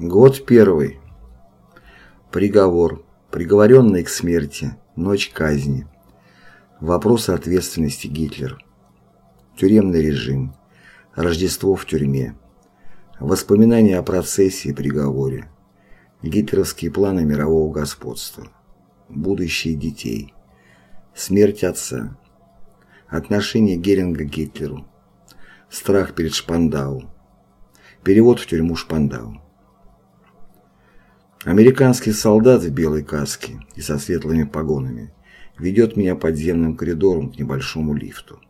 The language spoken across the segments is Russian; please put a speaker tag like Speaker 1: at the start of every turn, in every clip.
Speaker 1: Год первый. Приговор. Приговоренный к смерти. Ночь казни. Вопросы ответственности Гитлер. Тюремный режим. Рождество в тюрьме. Воспоминания о процессе и приговоре. Гитлеровские планы мирового господства. Будущее детей. Смерть отца. Отношение Геринга к Гитлеру. Страх перед Шпандау. Перевод в тюрьму Шпандау. Американский солдат в белой каске и со светлыми погонами ведет меня подземным коридором к небольшому лифту.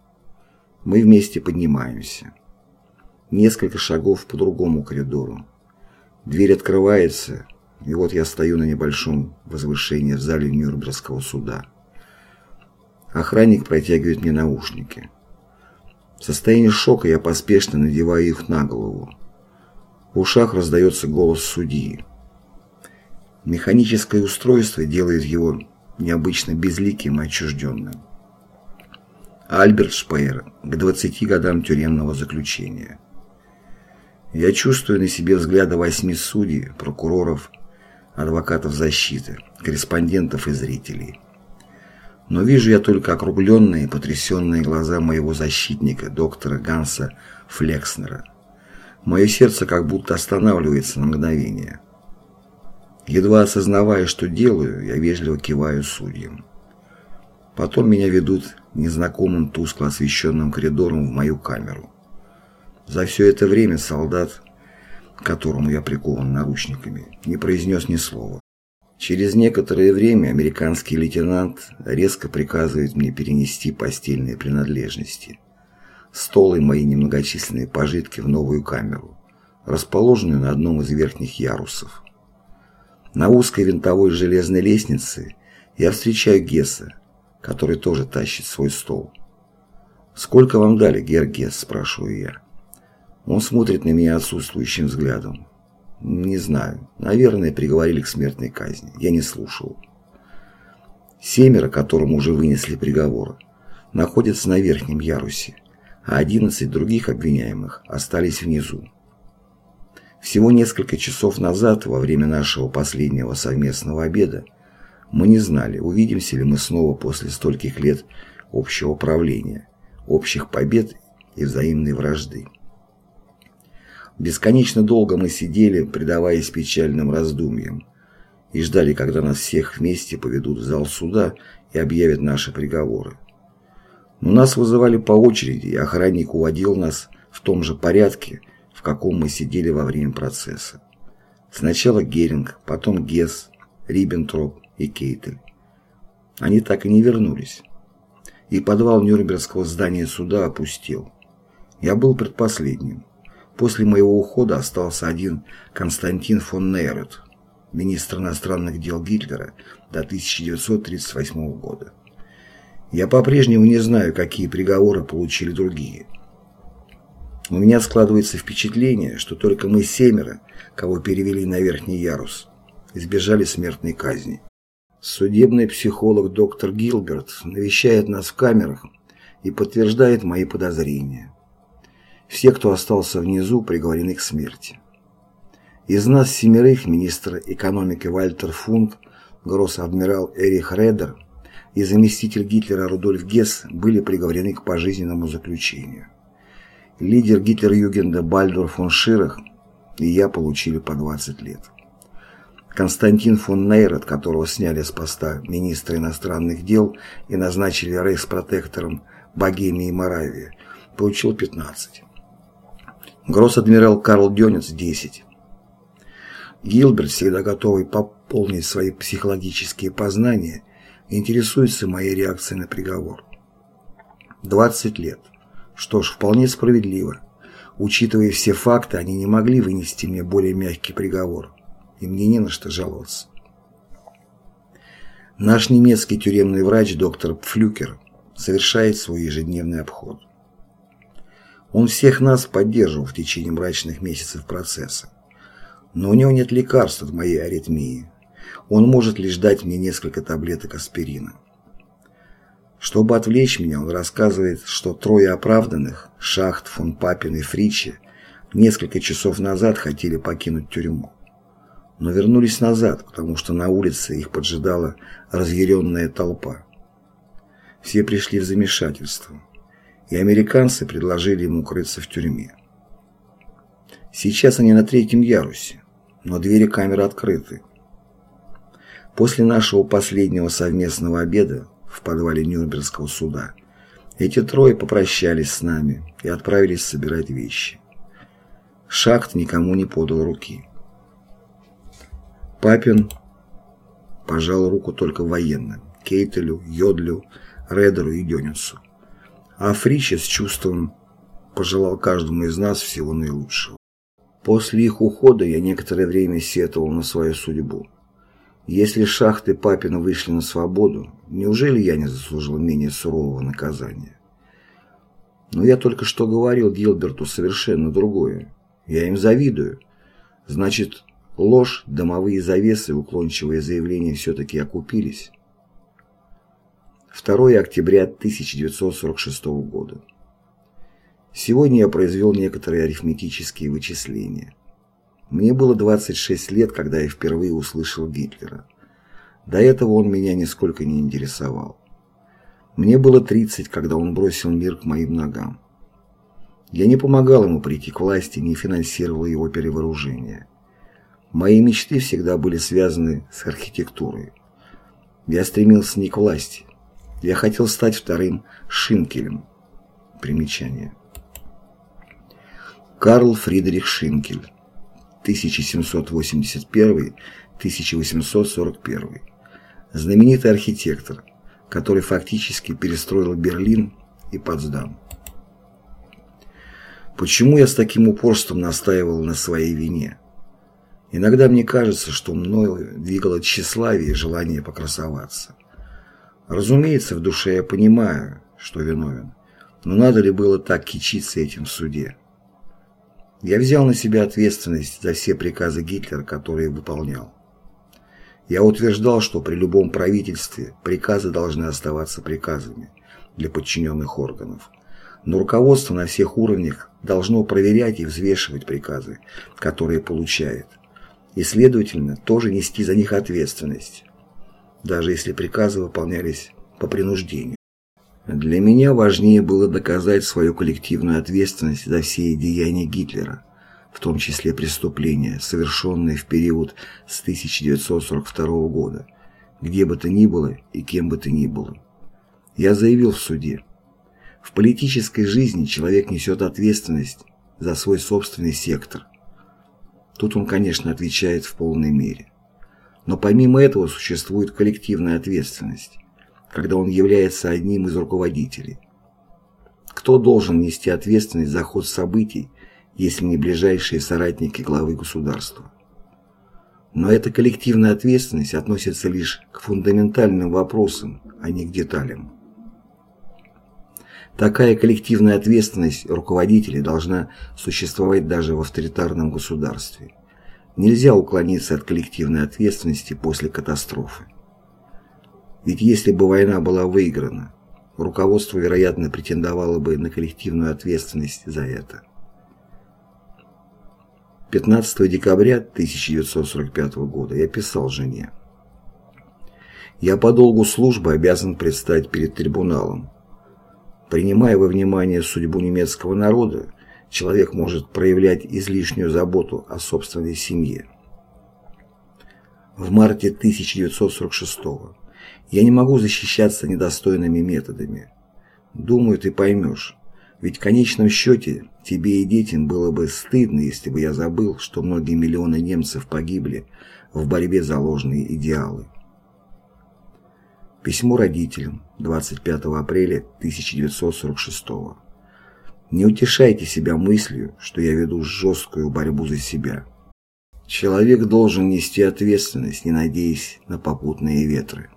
Speaker 1: Мы вместе поднимаемся. Несколько шагов по другому коридору. Дверь открывается, и вот я стою на небольшом возвышении в зале Нюрнбергского суда. Охранник протягивает мне наушники. В состоянии шока я поспешно надеваю их на голову. В ушах раздается голос судьи. Механическое устройство делает его необычно безликим и отчужденным. Альберт Шпеер к 20 годам тюремного заключения. Я чувствую на себе взгляды восьми судей, прокуроров, адвокатов защиты, корреспондентов и зрителей. Но вижу я только округленные, потрясенные глаза моего защитника, доктора Ганса Флекснера. Мое сердце как будто останавливается на мгновение. Едва осознавая, что делаю, я вежливо киваю судьям. Потом меня ведут незнакомым тускло освещенным коридором в мою камеру. За все это время солдат, которому я прикован наручниками, не произнес ни слова. Через некоторое время американский лейтенант резко приказывает мне перенести постельные принадлежности. Стол и мои немногочисленные пожитки в новую камеру, расположенную на одном из верхних ярусов. На узкой винтовой железной лестнице я встречаю Гесса, который тоже тащит свой стол. «Сколько вам дали, Гер Гесс?» – спрашиваю я. Он смотрит на меня отсутствующим взглядом. «Не знаю. Наверное, приговорили к смертной казни. Я не слушал». Семеро, которым уже вынесли приговор, находятся на верхнем ярусе, а одиннадцать других обвиняемых остались внизу. Всего несколько часов назад, во время нашего последнего совместного обеда, мы не знали, увидимся ли мы снова после стольких лет общего правления, общих побед и взаимной вражды. Бесконечно долго мы сидели, предаваясь печальным раздумьям, и ждали, когда нас всех вместе поведут в зал суда и объявят наши приговоры. Но нас вызывали по очереди, и охранник уводил нас в том же порядке, в каком мы сидели во время процесса. Сначала Геринг, потом Гесс, Риббентроп и Кейтель. Они так и не вернулись. И подвал Нюрнбергского здания суда опустел. Я был предпоследним. После моего ухода остался один Константин фон Нейрот, министр иностранных дел Гитлера до 1938 года. Я по-прежнему не знаю, какие приговоры получили другие. У меня складывается впечатление, что только мы семеро, кого перевели на верхний ярус, избежали смертной казни. Судебный психолог доктор Гилберт навещает нас в камерах и подтверждает мои подозрения. Все, кто остался внизу, приговорены к смерти. Из нас семерых министр экономики Вальтер Функ, гросс-адмирал Эрих Редер и заместитель Гитлера Рудольф Гесс были приговорены к пожизненному заключению. Лидер Гитлер-Югенда Бальдур фон Ширах и я получили по 20 лет. Константин фон Нейрот, которого сняли с поста министра иностранных дел и назначили рейхспротектором Богемии и Моравии, получил 15. Гросс-адмирал Карл Дёнец – 10. Гилберт, всегда готовый пополнить свои психологические познания, интересуется моей реакцией на приговор. 20 лет. Что ж, вполне справедливо. Учитывая все факты, они не могли вынести мне более мягкий приговор, и мне не на что жаловаться. Наш немецкий тюремный врач доктор Пфлюкер совершает свой ежедневный обход. Он всех нас поддерживал в течение мрачных месяцев процесса. Но у него нет лекарств от моей аритмии. Он может лишь дать мне несколько таблеток аспирина. Чтобы отвлечь меня, он рассказывает, что трое оправданных, Шахт, фон Папин и Фричи, несколько часов назад хотели покинуть тюрьму. но вернулись назад, потому что на улице их поджидала разъяренная толпа. Все пришли в замешательство, и американцы предложили им укрыться в тюрьме. Сейчас они на третьем ярусе, но двери камеры открыты. После нашего последнего совместного обеда в подвале Нюрнбергского суда эти трое попрощались с нами и отправились собирать вещи. Шахт никому не подал руки. Папин пожал руку только военным – Кейтелю, Йодлю, Редеру и Дёнинсу. А Фриче с чувством пожелал каждому из нас всего наилучшего. После их ухода я некоторое время сетовал на свою судьбу. Если шахты Папина вышли на свободу, неужели я не заслужил менее сурового наказания? Но я только что говорил Гилберту совершенно другое. Я им завидую. Значит, ложь, домовые завесы, уклончивые заявления все-таки окупились. 2 октября 1946 года. Сегодня я произвел некоторые арифметические вычисления. Мне было 26 лет, когда я впервые услышал Гитлера. До этого он меня нисколько не интересовал. Мне было 30, когда он бросил мир к моим ногам. Я не помогал ему прийти к власти, не финансировал его перевооружение. Мои мечты всегда были связаны с архитектурой. Я стремился не к власти. Я хотел стать вторым Шинкелем. Примечание. Карл Фридрих Шинкель 1781-1841. Знаменитый архитектор, который фактически перестроил Берлин и Потсдам. Почему я с таким упорством настаивал на своей вине? Иногда мне кажется, что мною двигало тщеславие и желание покрасоваться. Разумеется, в душе я понимаю, что виновен, но надо ли было так кичиться этим в суде? Я взял на себя ответственность за все приказы Гитлера, которые выполнял. Я утверждал, что при любом правительстве приказы должны оставаться приказами для подчиненных органов. Но руководство на всех уровнях должно проверять и взвешивать приказы, которые получает, и, следовательно, тоже нести за них ответственность, даже если приказы выполнялись по принуждению. Для меня важнее было доказать свою коллективную ответственность за все деяния Гитлера, в том числе преступления, совершенные в период с 1942 года, где бы то ни было и кем бы то ни было. Я заявил в суде, в политической жизни человек несет ответственность за свой собственный сектор. Тут он, конечно, отвечает в полной мере. Но помимо этого существует коллективная ответственность когда он является одним из руководителей. Кто должен нести ответственность за ход событий, если не ближайшие соратники главы государства? Но эта коллективная ответственность относится лишь к фундаментальным вопросам, а не к деталям. Такая коллективная ответственность руководителей должна существовать даже в авторитарном государстве. Нельзя уклониться от коллективной ответственности после катастрофы. Ведь если бы война была выиграна, руководство, вероятно, претендовало бы на коллективную ответственность за это. 15 декабря 1945 года я писал жене. Я по долгу службы обязан предстать перед трибуналом. Принимая во внимание судьбу немецкого народа, человек может проявлять излишнюю заботу о собственной семье. В марте 1946 года я не могу защищаться недостойными методами. Думаю, ты поймешь. Ведь в конечном счете тебе и детям было бы стыдно, если бы я забыл, что многие миллионы немцев погибли в борьбе за ложные идеалы. Письмо родителям 25 апреля 1946 Не утешайте себя мыслью, что я веду жесткую борьбу за себя. Человек должен нести ответственность, не надеясь на попутные ветры.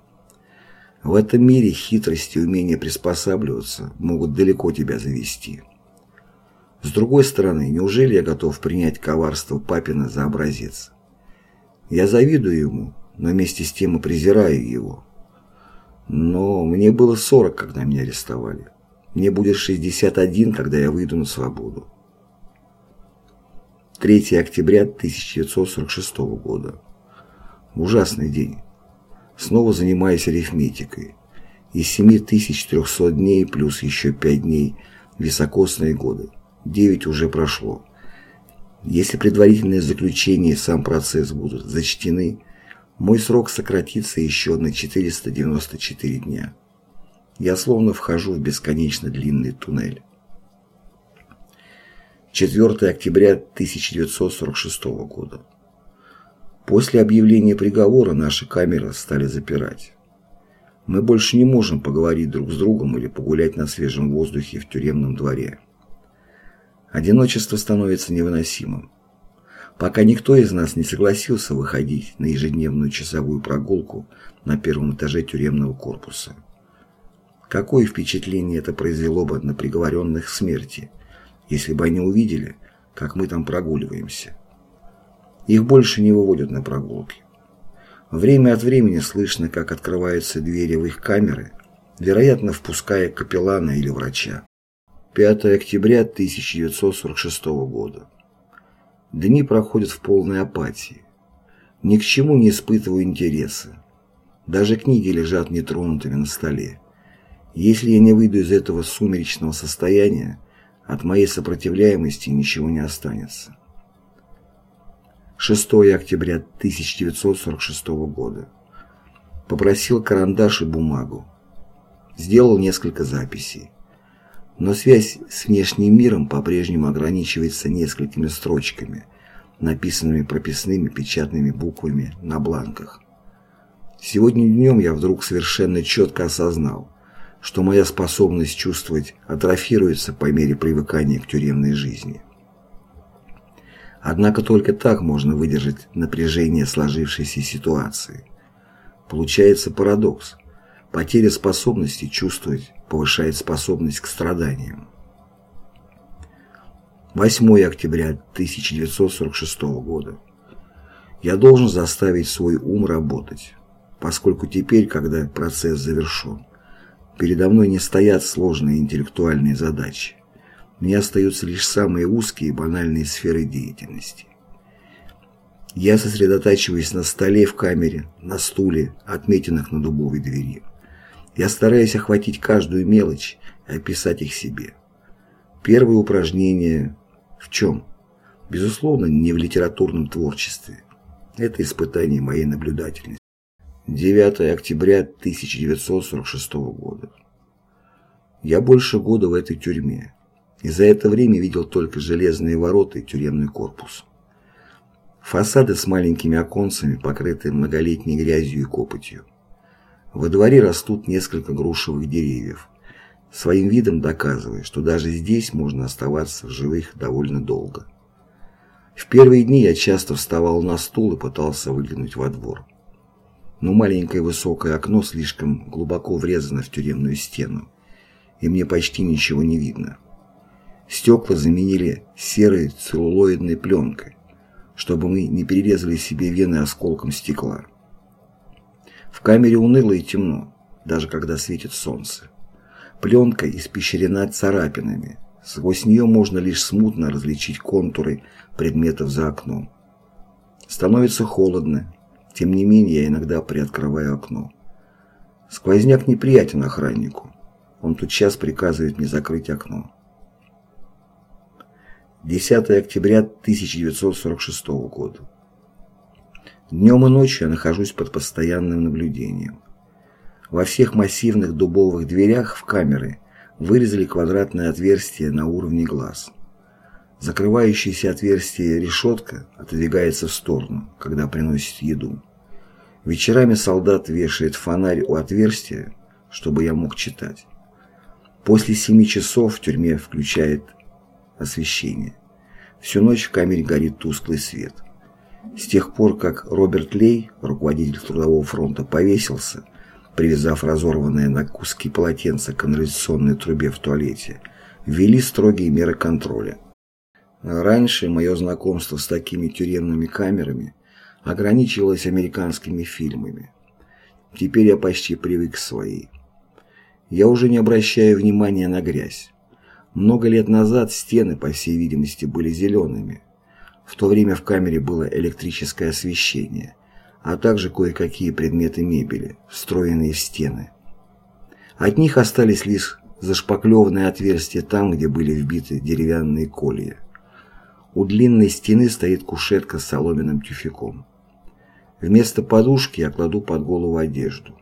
Speaker 1: В этом мире хитрость и умение приспосабливаться могут далеко тебя завести. С другой стороны, неужели я готов принять коварство Папина за образец? Я завидую ему, но вместе с тем и презираю его. Но мне было 40, когда меня арестовали. Мне будет 61, когда я выйду на свободу. 3 октября 1946 года. Ужасный день. Снова занимаюсь арифметикой. Из 7300 дней плюс еще 5 дней високосные годы. 9 уже прошло. Если предварительные заключения и сам процесс будут зачтены, мой срок сократится еще на 494 дня. Я словно вхожу в бесконечно длинный туннель. 4 октября 1946 года. После объявления приговора наши камеры стали запирать. Мы больше не можем поговорить друг с другом или погулять на свежем воздухе в тюремном дворе. Одиночество становится невыносимым. Пока никто из нас не согласился выходить на ежедневную часовую прогулку на первом этаже тюремного корпуса. Какое впечатление это произвело бы на приговоренных смерти, если бы они увидели, как мы там прогуливаемся. Их больше не выводят на прогулки. Время от времени слышно, как открываются двери в их камеры, вероятно, впуская капеллана или врача. 5 октября 1946 года. Дни проходят в полной апатии. Ни к чему не испытываю интереса. Даже книги лежат нетронутыми на столе. Если я не выйду из этого сумеречного состояния, от моей сопротивляемости ничего не останется. 6 октября 1946 года. Попросил карандаш и бумагу. Сделал несколько записей. Но связь с внешним миром по-прежнему ограничивается несколькими строчками, написанными прописными печатными буквами на бланках. Сегодня днем я вдруг совершенно четко осознал, что моя способность чувствовать атрофируется по мере привыкания к тюремной жизни. Однако только так можно выдержать напряжение сложившейся ситуации. Получается парадокс. Потеря способности чувствовать повышает способность к страданиям. 8 октября 1946 года. Я должен заставить свой ум работать, поскольку теперь, когда процесс завершен, передо мной не стоят сложные интеллектуальные задачи. Мне остаются лишь самые узкие и банальные сферы деятельности. Я сосредотачиваюсь на столе в камере, на стуле, отметинах на дубовой двери. Я стараюсь охватить каждую мелочь и описать их себе. Первое упражнение в чем? Безусловно, не в литературном творчестве. Это испытание моей наблюдательности. 9 октября 1946 года. Я больше года в этой тюрьме и за это время видел только железные ворота и тюремный корпус. Фасады с маленькими оконцами покрыты многолетней грязью и копотью. Во дворе растут несколько грушевых деревьев, своим видом доказывая, что даже здесь можно оставаться в живых довольно долго. В первые дни я часто вставал на стул и пытался выглянуть во двор. Но маленькое высокое окно слишком глубоко врезано в тюремную стену, и мне почти ничего не видно. Стекла заменили серой целлулоидной пленкой, чтобы мы не перерезали себе вены осколком стекла. В камере уныло и темно, даже когда светит солнце. Пленка испещрена царапинами. Сквозь нее можно лишь смутно различить контуры предметов за окном. Становится холодно, тем не менее я иногда приоткрываю окно. Сквозняк неприятен охраннику. Он тут час приказывает мне закрыть окно. 10 октября 1946 года. Днем и ночью я нахожусь под постоянным наблюдением. Во всех массивных дубовых дверях в камеры вырезали квадратное отверстие на уровне глаз. Закрывающееся отверстие решетка отодвигается в сторону, когда приносит еду. Вечерами солдат вешает фонарь у отверстия, чтобы я мог читать. После семи часов в тюрьме включает освещение. Всю ночь в камере горит тусклый свет. С тех пор, как Роберт Лей, руководитель Трудового фронта, повесился, привязав разорванное на куски полотенца к канализационной трубе в туалете, ввели строгие меры контроля. Раньше мое знакомство с такими тюремными камерами ограничивалось американскими фильмами. Теперь я почти привык к своей. Я уже не обращаю внимания на грязь. Много лет назад стены, по всей видимости, были зелеными. В то время в камере было электрическое освещение, а также кое-какие предметы мебели, встроенные в стены. От них остались лишь зашпаклеванные отверстия там, где были вбиты деревянные колья. У длинной стены стоит кушетка с соломенным тюфяком. Вместо подушки я кладу под голову одежду.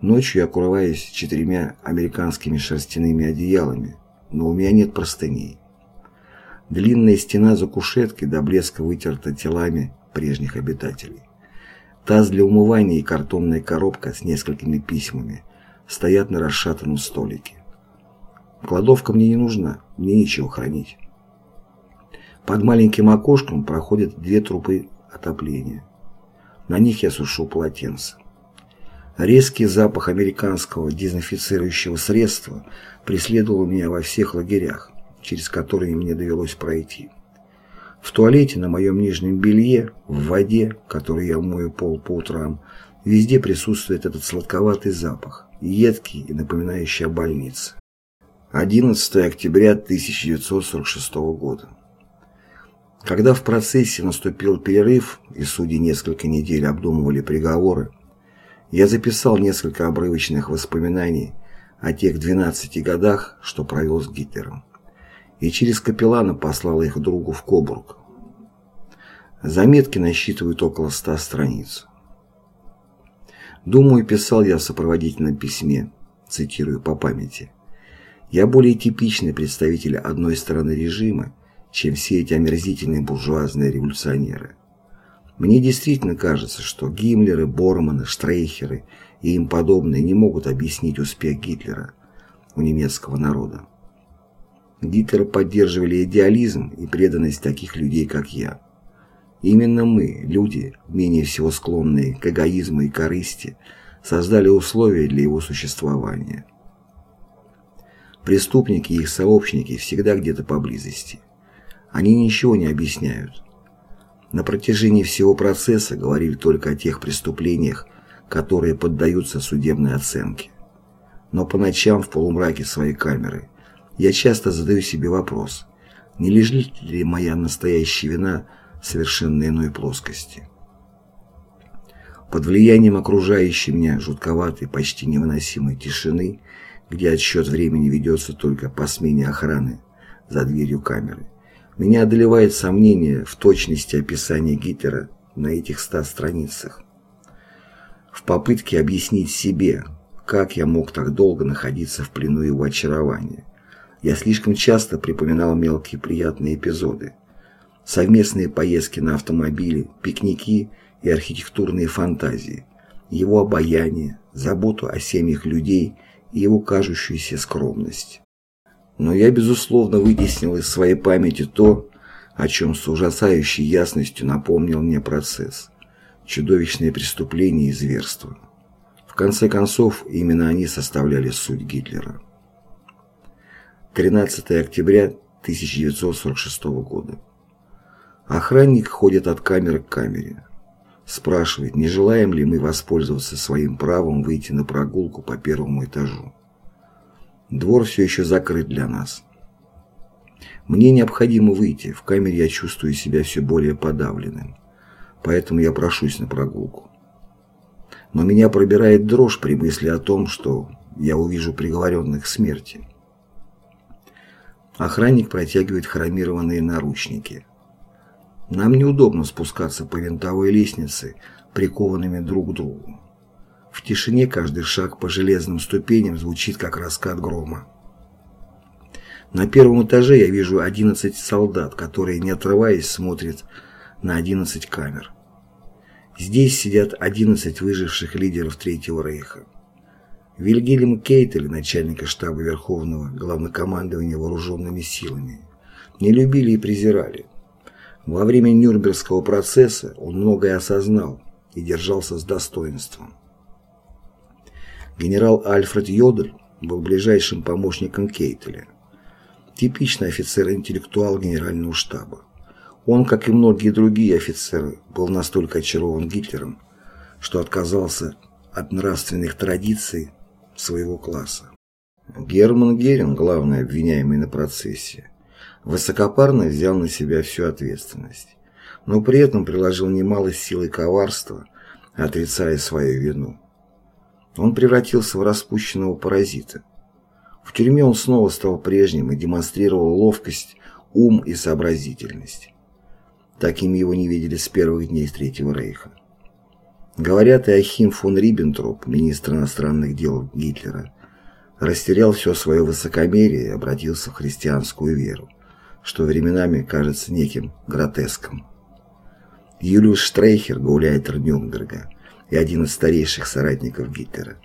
Speaker 1: Ночью я укрываюсь четырьмя американскими шерстяными одеялами, но у меня нет простыней. Длинная стена за кушеткой до блеска вытерта телами прежних обитателей. Таз для умывания и картонная коробка с несколькими письмами стоят на расшатанном столике. Кладовка мне не нужна, мне нечего хранить. Под маленьким окошком проходят две трубы отопления. На них я сушу полотенце. Резкий запах американского дезинфицирующего средства преследовал меня во всех лагерях, через которые мне довелось пройти. В туалете, на моем нижнем белье, в воде, которой я мою пол по утрам, везде присутствует этот сладковатый запах, едкий и напоминающий о больнице. 11 октября 1946 года. Когда в процессе наступил перерыв и судьи несколько недель обдумывали приговоры, я записал несколько обрывочных воспоминаний о тех 12 годах, что провел с Гитлером, и через капеллана послал их другу в Кобург. Заметки насчитывают около ста страниц. Думаю, писал я в сопроводительном письме, цитирую по памяти. Я более типичный представитель одной стороны режима, чем все эти омерзительные буржуазные революционеры. Мне действительно кажется, что Гиммлеры, Борманы, Штрейхеры и им подобные не могут объяснить успех Гитлера у немецкого народа. Гитлера поддерживали идеализм и преданность таких людей, как я. Именно мы, люди, менее всего склонные к эгоизму и корысти, создали условия для его существования. Преступники и их сообщники всегда где-то поблизости – они ничего не объясняют. На протяжении всего процесса говорили только о тех преступлениях, которые поддаются судебной оценке. Но по ночам в полумраке своей камеры я часто задаю себе вопрос, не лежит ли моя настоящая вина совершенно иной плоскости. Под влиянием окружающей меня жутковатой, почти невыносимой тишины, где отсчет времени ведется только по смене охраны за дверью камеры, меня одолевает сомнение в точности описания Гитлера на этих ста страницах. В попытке объяснить себе, как я мог так долго находиться в плену его очарования, я слишком часто припоминал мелкие приятные эпизоды. Совместные поездки на автомобиле, пикники и архитектурные фантазии, его обаяние, заботу о семьях людей и его кажущуюся скромность. Но я, безусловно, вытеснил из своей памяти то, о чем с ужасающей ясностью напомнил мне процесс. Чудовищные преступления и зверства. В конце концов, именно они составляли суть Гитлера. 13 октября 1946 года. Охранник ходит от камеры к камере. Спрашивает, не желаем ли мы воспользоваться своим правом выйти на прогулку по первому этажу. Двор все еще закрыт для нас. Мне необходимо выйти, в камере я чувствую себя все более подавленным. Поэтому я прошусь на прогулку. Но меня пробирает дрожь при мысли о том, что я увижу приговоренных к смерти. Охранник протягивает хромированные наручники. Нам неудобно спускаться по винтовой лестнице, прикованными друг к другу. В тишине каждый шаг по железным ступеням звучит, как раскат грома. На первом этаже я вижу 11 солдат, которые, не отрываясь, смотрят на 11 камер. Здесь сидят 11 выживших лидеров Третьего Рейха. Вильгельм Кейтель, начальника штаба Верховного Главнокомандования Вооруженными силами, не любили и презирали. Во время Нюрнбергского процесса он многое осознал и держался с достоинством. Генерал Альфред Йодель был ближайшим помощником Кейтеля. Типичный офицер-интеллектуал генерального штаба. Он, как и многие другие офицеры, был настолько очарован Гитлером, что отказался от нравственных традиций своего класса. Герман Геринг, главный обвиняемый на процессе, высокопарно взял на себя всю ответственность, но при этом приложил немало сил и коварства, отрицая свою вину. Он превратился в распущенного паразита. В тюрьме он снова стал прежним и демонстрировал ловкость, ум и сообразительность. Таким его не видели с первых дней Третьего Рейха. Говорят, и Ахим фон Риббентроп, министр иностранных дел Гитлера, растерял все свое высокомерие и обратился в христианскую веру, что временами кажется неким гротеском. Юлиус Штрейхер, гауляйтер Нюрнберга и один из старейших соратников Гитлера,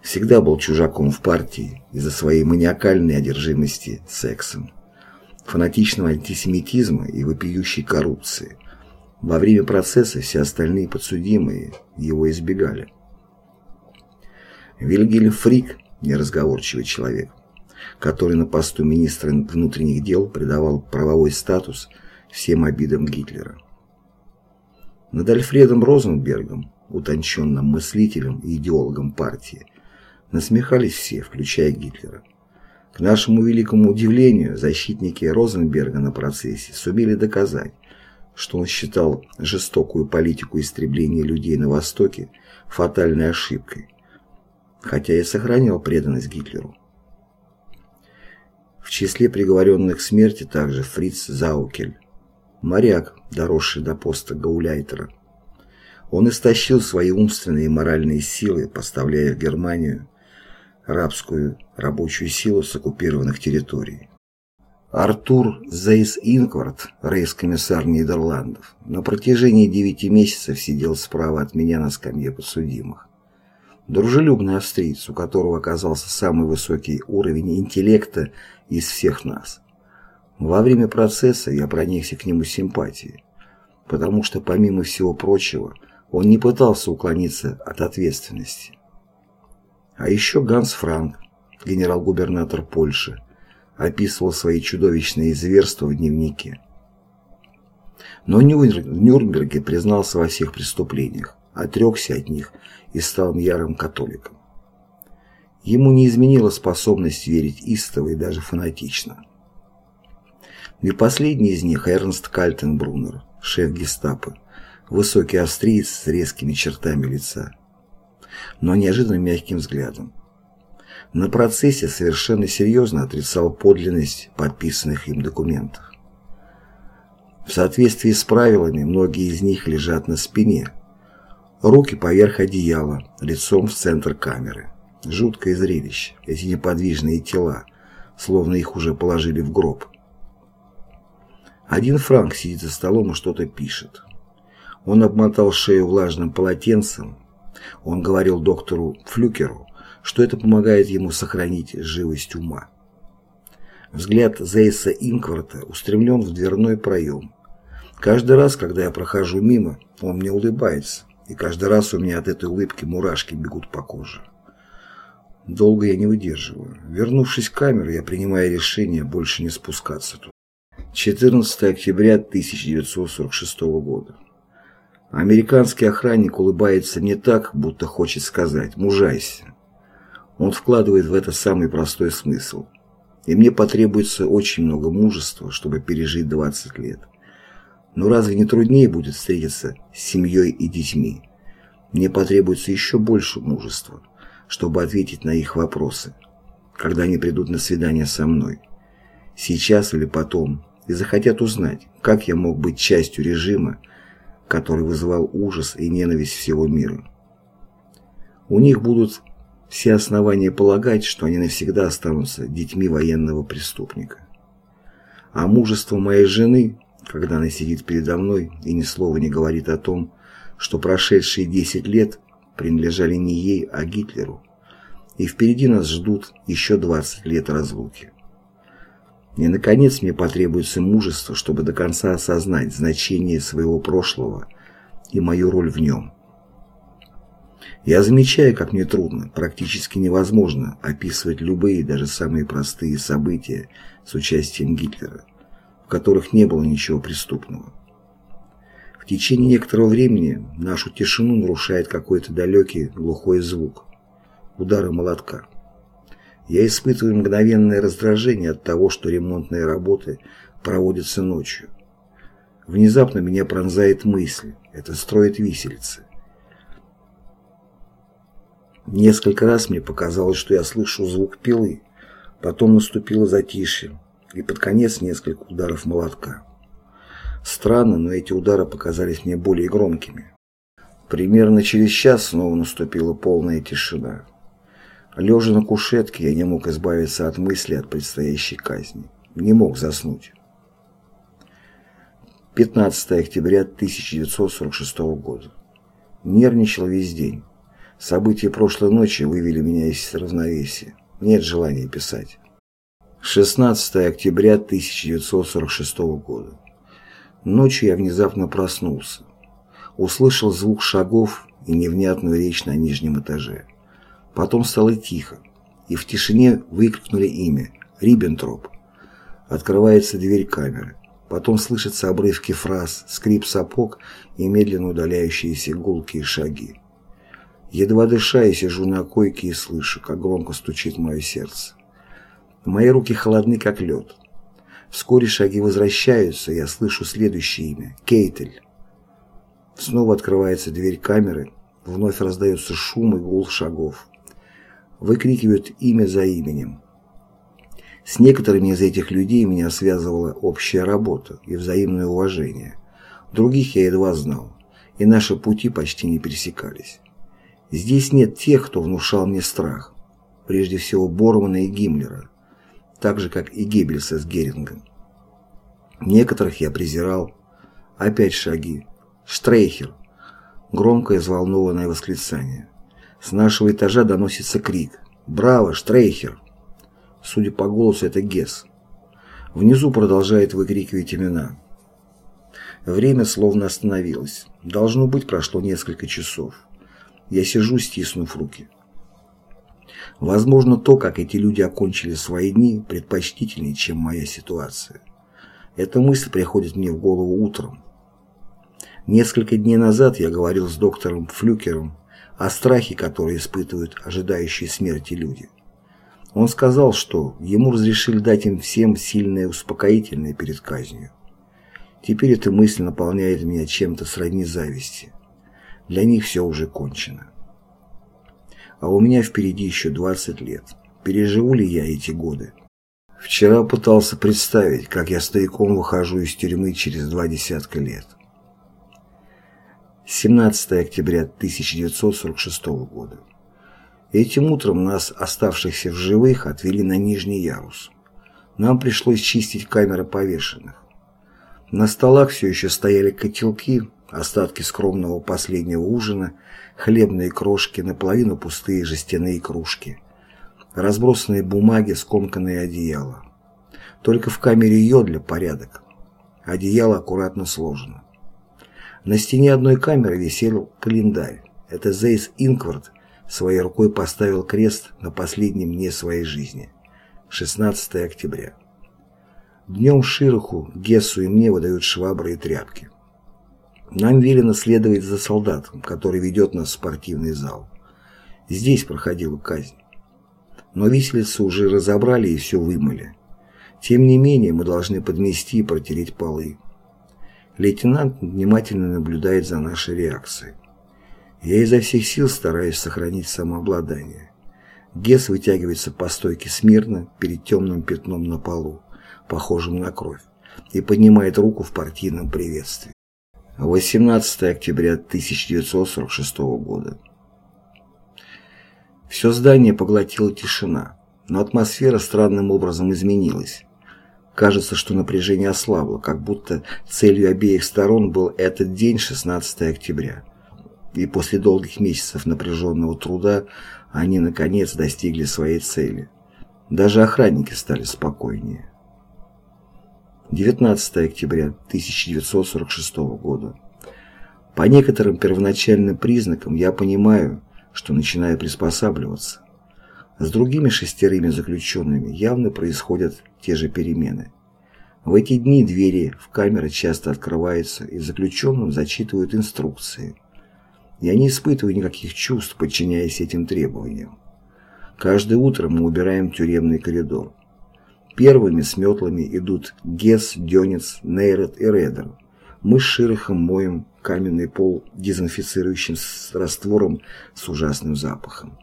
Speaker 1: всегда был чужаком в партии из-за своей маниакальной одержимости сексом, фанатичного антисемитизма и вопиющей коррупции. Во время процесса все остальные подсудимые его избегали. Вильгельм Фрик, неразговорчивый человек, который на посту министра внутренних дел придавал правовой статус всем обидам Гитлера. Над Альфредом Розенбергом, утонченным мыслителем и идеологом партии, насмехались все, включая Гитлера. К нашему великому удивлению, защитники Розенберга на процессе сумели доказать, что он считал жестокую политику истребления людей на Востоке фатальной ошибкой, хотя и сохранял преданность Гитлеру. В числе приговоренных к смерти также Фриц Заукель, моряк, доросший до поста гауляйтера. Он истощил свои умственные и моральные силы, поставляя в Германию рабскую рабочую силу с оккупированных территорий. Артур Зейс Инквард, рейс-комиссар Нидерландов, на протяжении девяти месяцев сидел справа от меня на скамье подсудимых. Дружелюбный австриец, у которого оказался самый высокий уровень интеллекта из всех нас. Во время процесса я проникся к нему симпатией, потому что, помимо всего прочего, он не пытался уклониться от ответственности. А еще Ганс Франк, генерал-губернатор Польши, описывал свои чудовищные зверства в дневнике. Но Нюрнберге признался во всех преступлениях, отрекся от них и стал ярым католиком. Ему не изменила способность верить истово и даже фанатично. И последний из них Эрнст Кальтенбруннер, шеф гестапо, высокий австриец с резкими чертами лица, но неожиданно мягким взглядом. На процессе совершенно серьезно отрицал подлинность подписанных им документов. В соответствии с правилами, многие из них лежат на спине. Руки поверх одеяла, лицом в центр камеры. Жуткое зрелище, эти неподвижные тела, словно их уже положили в гроб. Один Франк сидит за столом и что-то пишет. Он обмотал шею влажным полотенцем. Он говорил доктору Флюкеру, что это помогает ему сохранить живость ума. Взгляд Зейса Инкварта устремлен в дверной проем. Каждый раз, когда я прохожу мимо, он мне улыбается, и каждый раз у меня от этой улыбки мурашки бегут по коже. Долго я не выдерживаю. Вернувшись в камеру, я принимаю решение больше не спускаться туда. 14 октября 1946 года. Американский охранник улыбается не так, будто хочет сказать «мужайся». Он вкладывает в это самый простой смысл. И мне потребуется очень много мужества, чтобы пережить 20 лет. Но разве не труднее будет встретиться с семьей и детьми? Мне потребуется еще больше мужества, чтобы ответить на их вопросы, когда они придут на свидание со мной. Сейчас или потом, и захотят узнать, как я мог быть частью режима, который вызывал ужас и ненависть всего мира. У них будут все основания полагать, что они навсегда останутся детьми военного преступника. А мужество моей жены, когда она сидит передо мной и ни слова не говорит о том, что прошедшие 10 лет принадлежали не ей, а Гитлеру, и впереди нас ждут еще 20 лет разлуки. И, наконец, мне потребуется мужество, чтобы до конца осознать значение своего прошлого и мою роль в нем. Я замечаю, как мне трудно, практически невозможно описывать любые, даже самые простые события с участием Гитлера, в которых не было ничего преступного. В течение некоторого времени нашу тишину нарушает какой-то далекий глухой звук – удары молотка. Я испытываю мгновенное раздражение от того, что ремонтные работы проводятся ночью. Внезапно меня пронзает мысль – это строит виселицы. Несколько раз мне показалось, что я слышу звук пилы, потом наступило затишье, и под конец несколько ударов молотка. Странно, но эти удары показались мне более громкими. Примерно через час снова наступила полная тишина. Лежа на кушетке, я не мог избавиться от мысли от предстоящей казни. Не мог заснуть. 15 октября 1946 года. Нервничал весь день. События прошлой ночи вывели меня из равновесия. Нет желания писать. 16 октября 1946 года. Ночью я внезапно проснулся. Услышал звук шагов и невнятную речь на нижнем этаже. Потом стало тихо, и в тишине выкрикнули имя «Риббентроп». Открывается дверь камеры. Потом слышатся обрывки фраз, скрип сапог и медленно удаляющиеся гулкие шаги. Едва дыша, я сижу на койке и слышу, как громко стучит мое сердце. Мои руки холодны, как лед. Вскоре шаги возвращаются, и я слышу следующее имя – Кейтель. Снова открывается дверь камеры, вновь раздается шум и гул шагов. Выкрикивают имя за именем. С некоторыми из этих людей меня связывала общая работа и взаимное уважение. Других я едва знал, и наши пути почти не пересекались. Здесь нет тех, кто внушал мне страх. Прежде всего Бормана и Гиммлера, так же, как и Геббельса с Герингом. Некоторых я презирал. Опять шаги. Штрейхер. Громкое взволнованное восклицание. С нашего этажа доносится крик. «Браво, Штрейхер!» Судя по голосу, это Гесс. Внизу продолжает выкрикивать имена. Время словно остановилось. Должно быть, прошло несколько часов. Я сижу, стиснув руки. Возможно, то, как эти люди окончили свои дни, предпочтительнее, чем моя ситуация. Эта мысль приходит мне в голову утром. Несколько дней назад я говорил с доктором Флюкером о страхе, который испытывают ожидающие смерти люди. Он сказал, что ему разрешили дать им всем сильное успокоительное перед казнью. Теперь эта мысль наполняет меня чем-то сродни зависти. Для них все уже кончено. А у меня впереди еще 20 лет. Переживу ли я эти годы? Вчера пытался представить, как я стояком выхожу из тюрьмы через два десятка лет. 17 октября 1946 года. Этим утром нас, оставшихся в живых, отвели на нижний ярус. Нам пришлось чистить камеры повешенных. На столах все еще стояли котелки, остатки скромного последнего ужина, хлебные крошки, наполовину пустые жестяные кружки, разбросанные бумаги, скомканные одеяла. Только в камере Йодля порядок. Одеяло аккуратно сложено. На стене одной камеры висел календарь. Это Зейс Инквард своей рукой поставил крест на последнем дне своей жизни. 16 октября. Днем Широху, Гессу и мне выдают швабры и тряпки. Нам велено следовать за солдатом, который ведет нас в спортивный зал. Здесь проходила казнь. Но виселицу уже разобрали и все вымыли. Тем не менее, мы должны подмести и протереть полы. Лейтенант внимательно наблюдает за нашей реакцией. Я изо всех сил стараюсь сохранить самообладание. Гес вытягивается по стойке смирно перед темным пятном на полу, похожим на кровь, и поднимает руку в партийном приветствии. 18 октября 1946 года. Все здание поглотила тишина, но атмосфера странным образом изменилась. Кажется, что напряжение ослабло, как будто целью обеих сторон был этот день 16 октября – и после долгих месяцев напряженного труда они наконец достигли своей цели. Даже охранники стали спокойнее. 19 октября 1946 года. По некоторым первоначальным признакам я понимаю, что начинаю приспосабливаться. С другими шестерыми заключенными явно происходят те же перемены. В эти дни двери в камеры часто открываются и заключенным зачитывают инструкции. Я не испытываю никаких чувств, подчиняясь этим требованиям. Каждое утро мы убираем тюремный коридор. Первыми с метлами идут Гес, Дёнец, Нейрет и Редер. Мы с Широхом моем каменный пол дезинфицирующим раствором с ужасным запахом.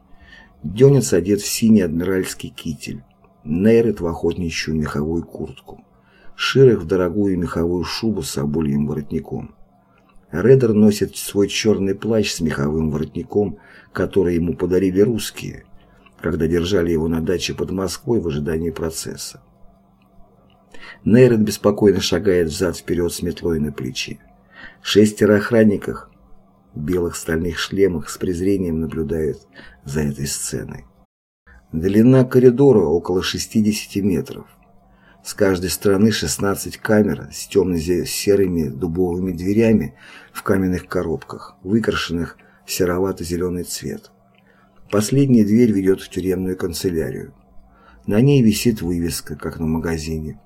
Speaker 1: Дёнец одет в синий адмиральский китель, Нейрет в охотничью меховую куртку, Ширых в дорогую меховую шубу с обольем воротником. Редер носит свой черный плащ с меховым воротником, который ему подарили русские, когда держали его на даче под Москвой в ожидании процесса. Нейрет беспокойно шагает взад-вперед с метлой на плече. Шестеро охранников в белых стальных шлемах с презрением наблюдают за этой сценой. Длина коридора около 60 метров. С каждой стороны 16 камер с темно-серыми дубовыми дверями в каменных коробках, выкрашенных в серовато-зеленый цвет. Последняя дверь ведет в тюремную канцелярию. На ней висит вывеска, как на магазине.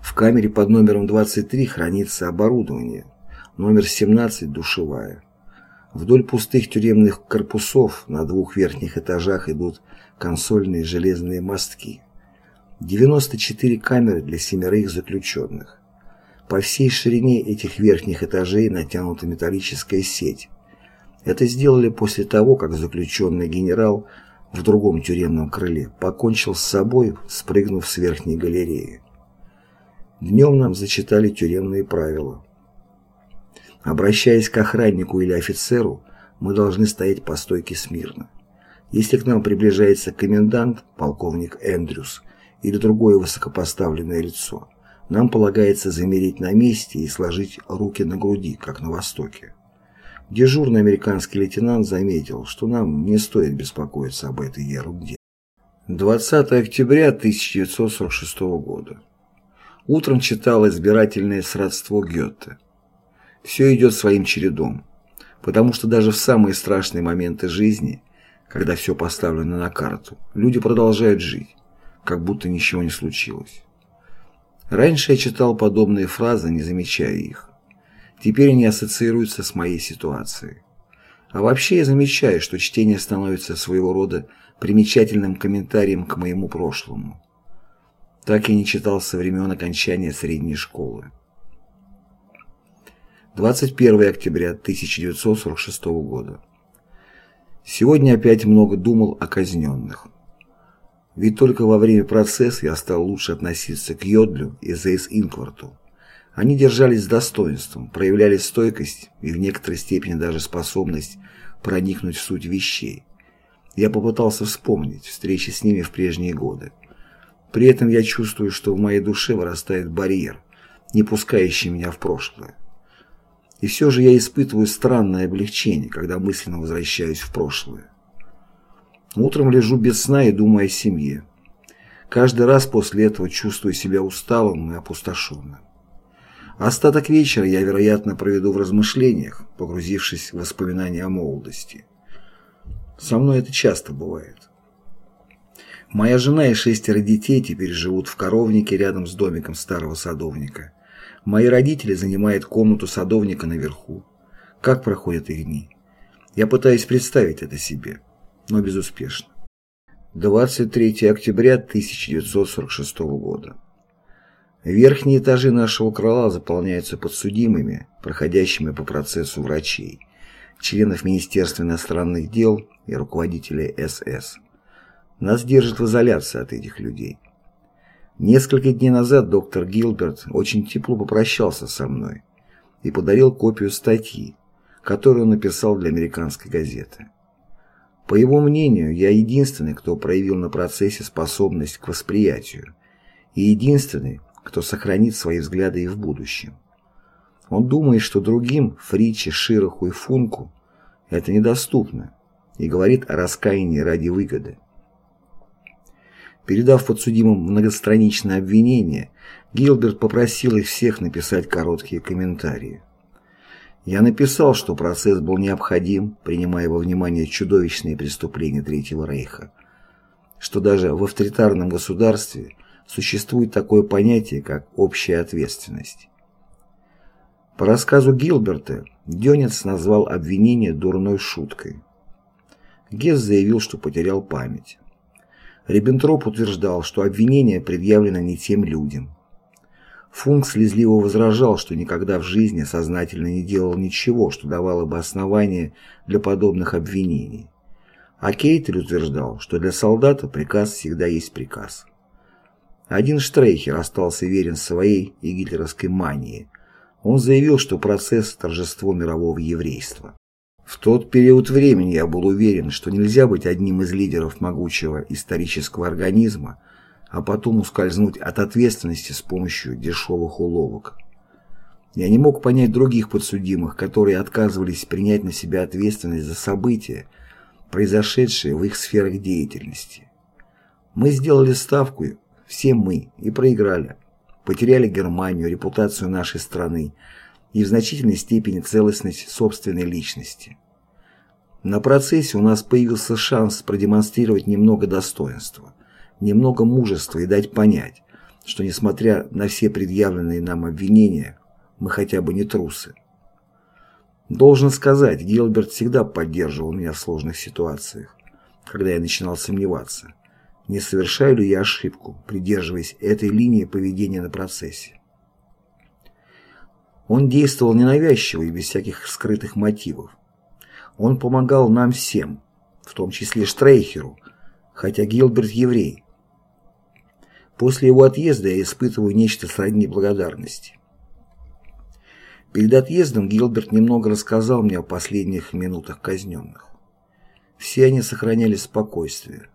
Speaker 1: В камере под номером 23 хранится оборудование, номер 17 – душевая. Вдоль пустых тюремных корпусов на двух верхних этажах идут консольные железные мостки. 94 камеры для семерых заключенных. По всей ширине этих верхних этажей натянута металлическая сеть. Это сделали после того, как заключенный генерал в другом тюремном крыле покончил с собой, спрыгнув с верхней галереи. Днем нам зачитали тюремные правила. Обращаясь к охраннику или офицеру, мы должны стоять по стойке смирно. Если к нам приближается комендант, полковник Эндрюс, или другое высокопоставленное лицо, нам полагается замереть на месте и сложить руки на груди, как на Востоке. Дежурный американский лейтенант заметил, что нам не стоит беспокоиться об этой ерунде. 20 октября 1946 года. Утром читал избирательное сродство Гёте. Все идет своим чередом, потому что даже в самые страшные моменты жизни, когда все поставлено на карту, люди продолжают жить как будто ничего не случилось. Раньше я читал подобные фразы, не замечая их. Теперь они ассоциируются с моей ситуацией. А вообще я замечаю, что чтение становится своего рода примечательным комментарием к моему прошлому. Так я не читал со времен окончания средней школы. 21 октября 1946 года. Сегодня опять много думал о казненных. Ведь только во время процесса я стал лучше относиться к Йодлю и Зейс Инкварту. Они держались с достоинством, проявляли стойкость и в некоторой степени даже способность проникнуть в суть вещей. Я попытался вспомнить встречи с ними в прежние годы. При этом я чувствую, что в моей душе вырастает барьер, не пускающий меня в прошлое. И все же я испытываю странное облегчение, когда мысленно возвращаюсь в прошлое. Утром лежу без сна и думаю о семье. Каждый раз после этого чувствую себя усталым и опустошенным. Остаток вечера я, вероятно, проведу в размышлениях, погрузившись в воспоминания о молодости. Со мной это часто бывает. Моя жена и шестеро детей теперь живут в коровнике рядом с домиком старого садовника. Мои родители занимают комнату садовника наверху. Как проходят их дни? Я пытаюсь представить это себе но безуспешно. 23 октября 1946 года. Верхние этажи нашего крыла заполняются подсудимыми, проходящими по процессу врачей, членов Министерства иностранных дел и руководителей СС. Нас держат в изоляции от этих людей. Несколько дней назад доктор Гилберт очень тепло попрощался со мной и подарил копию статьи, которую он написал для американской газеты. По его мнению, я единственный, кто проявил на процессе способность к восприятию, и единственный, кто сохранит свои взгляды и в будущем. Он думает, что другим, Фриче, Широху и Функу, это недоступно, и говорит о раскаянии ради выгоды. Передав подсудимым многостраничное обвинение, Гилберт попросил их всех написать короткие комментарии. Я написал, что процесс был необходим, принимая во внимание чудовищные преступления Третьего Рейха, что даже в авторитарном государстве существует такое понятие, как общая ответственность. По рассказу Гилберта, Дёнец назвал обвинение дурной шуткой. Гесс заявил, что потерял память. Риббентроп утверждал, что обвинение предъявлено не тем людям, Функ слезливо возражал, что никогда в жизни сознательно не делал ничего, что давало бы основание для подобных обвинений. А Кейтель утверждал, что для солдата приказ всегда есть приказ. Один Штрейхер остался верен своей и гитлеровской мании. Он заявил, что процесс – торжество мирового еврейства. В тот период времени я был уверен, что нельзя быть одним из лидеров могучего исторического организма, а потом ускользнуть от ответственности с помощью дешевых уловок. Я не мог понять других подсудимых, которые отказывались принять на себя ответственность за события, произошедшие в их сферах деятельности. Мы сделали ставку, все мы, и проиграли. Потеряли Германию, репутацию нашей страны и в значительной степени целостность собственной личности. На процессе у нас появился шанс продемонстрировать немного достоинства, немного мужества и дать понять, что несмотря на все предъявленные нам обвинения, мы хотя бы не трусы. Должен сказать, Гилберт всегда поддерживал меня в сложных ситуациях, когда я начинал сомневаться, не совершаю ли я ошибку, придерживаясь этой линии поведения на процессе. Он действовал ненавязчиво и без всяких скрытых мотивов. Он помогал нам всем, в том числе Штрейхеру, хотя Гилберт еврей. После его отъезда я испытываю нечто сродни благодарности. Перед отъездом Гилберт немного рассказал мне о последних минутах казненных. Все они сохраняли спокойствие.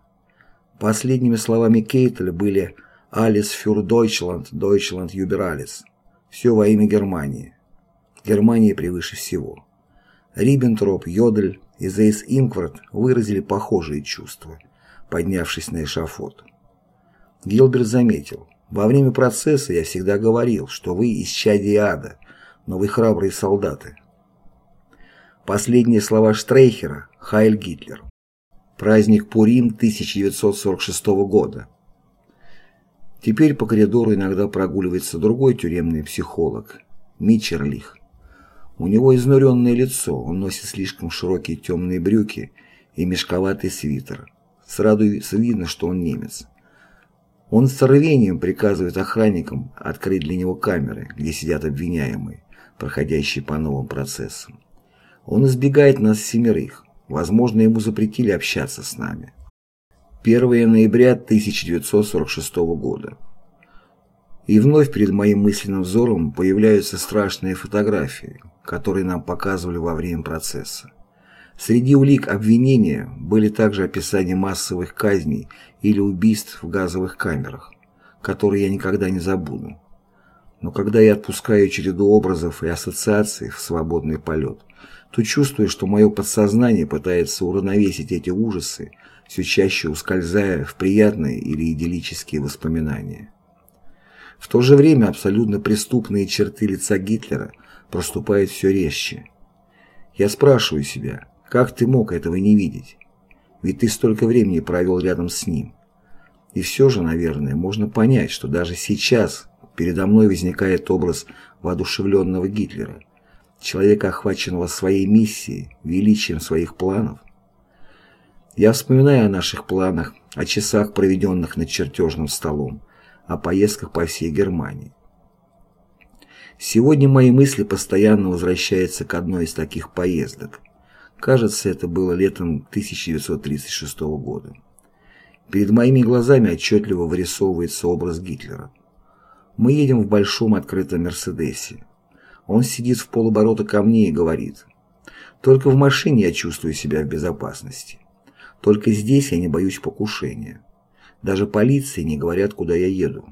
Speaker 1: Последними словами Кейтеля были «Алис фюр Дойчланд, Дойчланд юбералис». Все во имя Германии. Германия превыше всего. Риббентроп, Йодель и Зейс Инквард выразили похожие чувства, поднявшись на эшафот. Гилберт заметил, «Во время процесса я всегда говорил, что вы из чади ада, но вы храбрые солдаты. Последние слова Штрейхера «Хайль Гитлер». Праздник Пурим 1946 года. Теперь по коридору иногда прогуливается другой тюремный психолог, Мичерлих. У него изнуренное лицо, он носит слишком широкие темные брюки и мешковатый свитер. Сразу видно, что он немец. Он с рвением приказывает охранникам открыть для него камеры, где сидят обвиняемые проходящий по новым процессам. Он избегает нас семерых. Возможно, ему запретили общаться с нами. 1 ноября 1946 года. И вновь перед моим мысленным взором появляются страшные фотографии, которые нам показывали во время процесса. Среди улик обвинения были также описания массовых казней или убийств в газовых камерах, которые я никогда не забуду. Но когда я отпускаю череду образов и ассоциаций в свободный полет, то чувствую, что мое подсознание пытается уравновесить эти ужасы, все чаще ускользая в приятные или идиллические воспоминания. В то же время абсолютно преступные черты лица Гитлера проступают все резче. Я спрашиваю себя, как ты мог этого не видеть? Ведь ты столько времени провел рядом с ним. И все же, наверное, можно понять, что даже сейчас, передо мной возникает образ воодушевленного Гитлера, человека, охваченного своей миссией, величием своих планов. Я вспоминаю о наших планах, о часах, проведенных над чертежным столом, о поездках по всей Германии. Сегодня мои мысли постоянно возвращаются к одной из таких поездок. Кажется, это было летом 1936 года. Перед моими глазами отчетливо вырисовывается образ Гитлера. Мы едем в большом открытом «Мерседесе». Он сидит в полоборота ко мне и говорит, «Только в машине я чувствую себя в безопасности. Только здесь я не боюсь покушения. Даже полиции не говорят, куда я еду.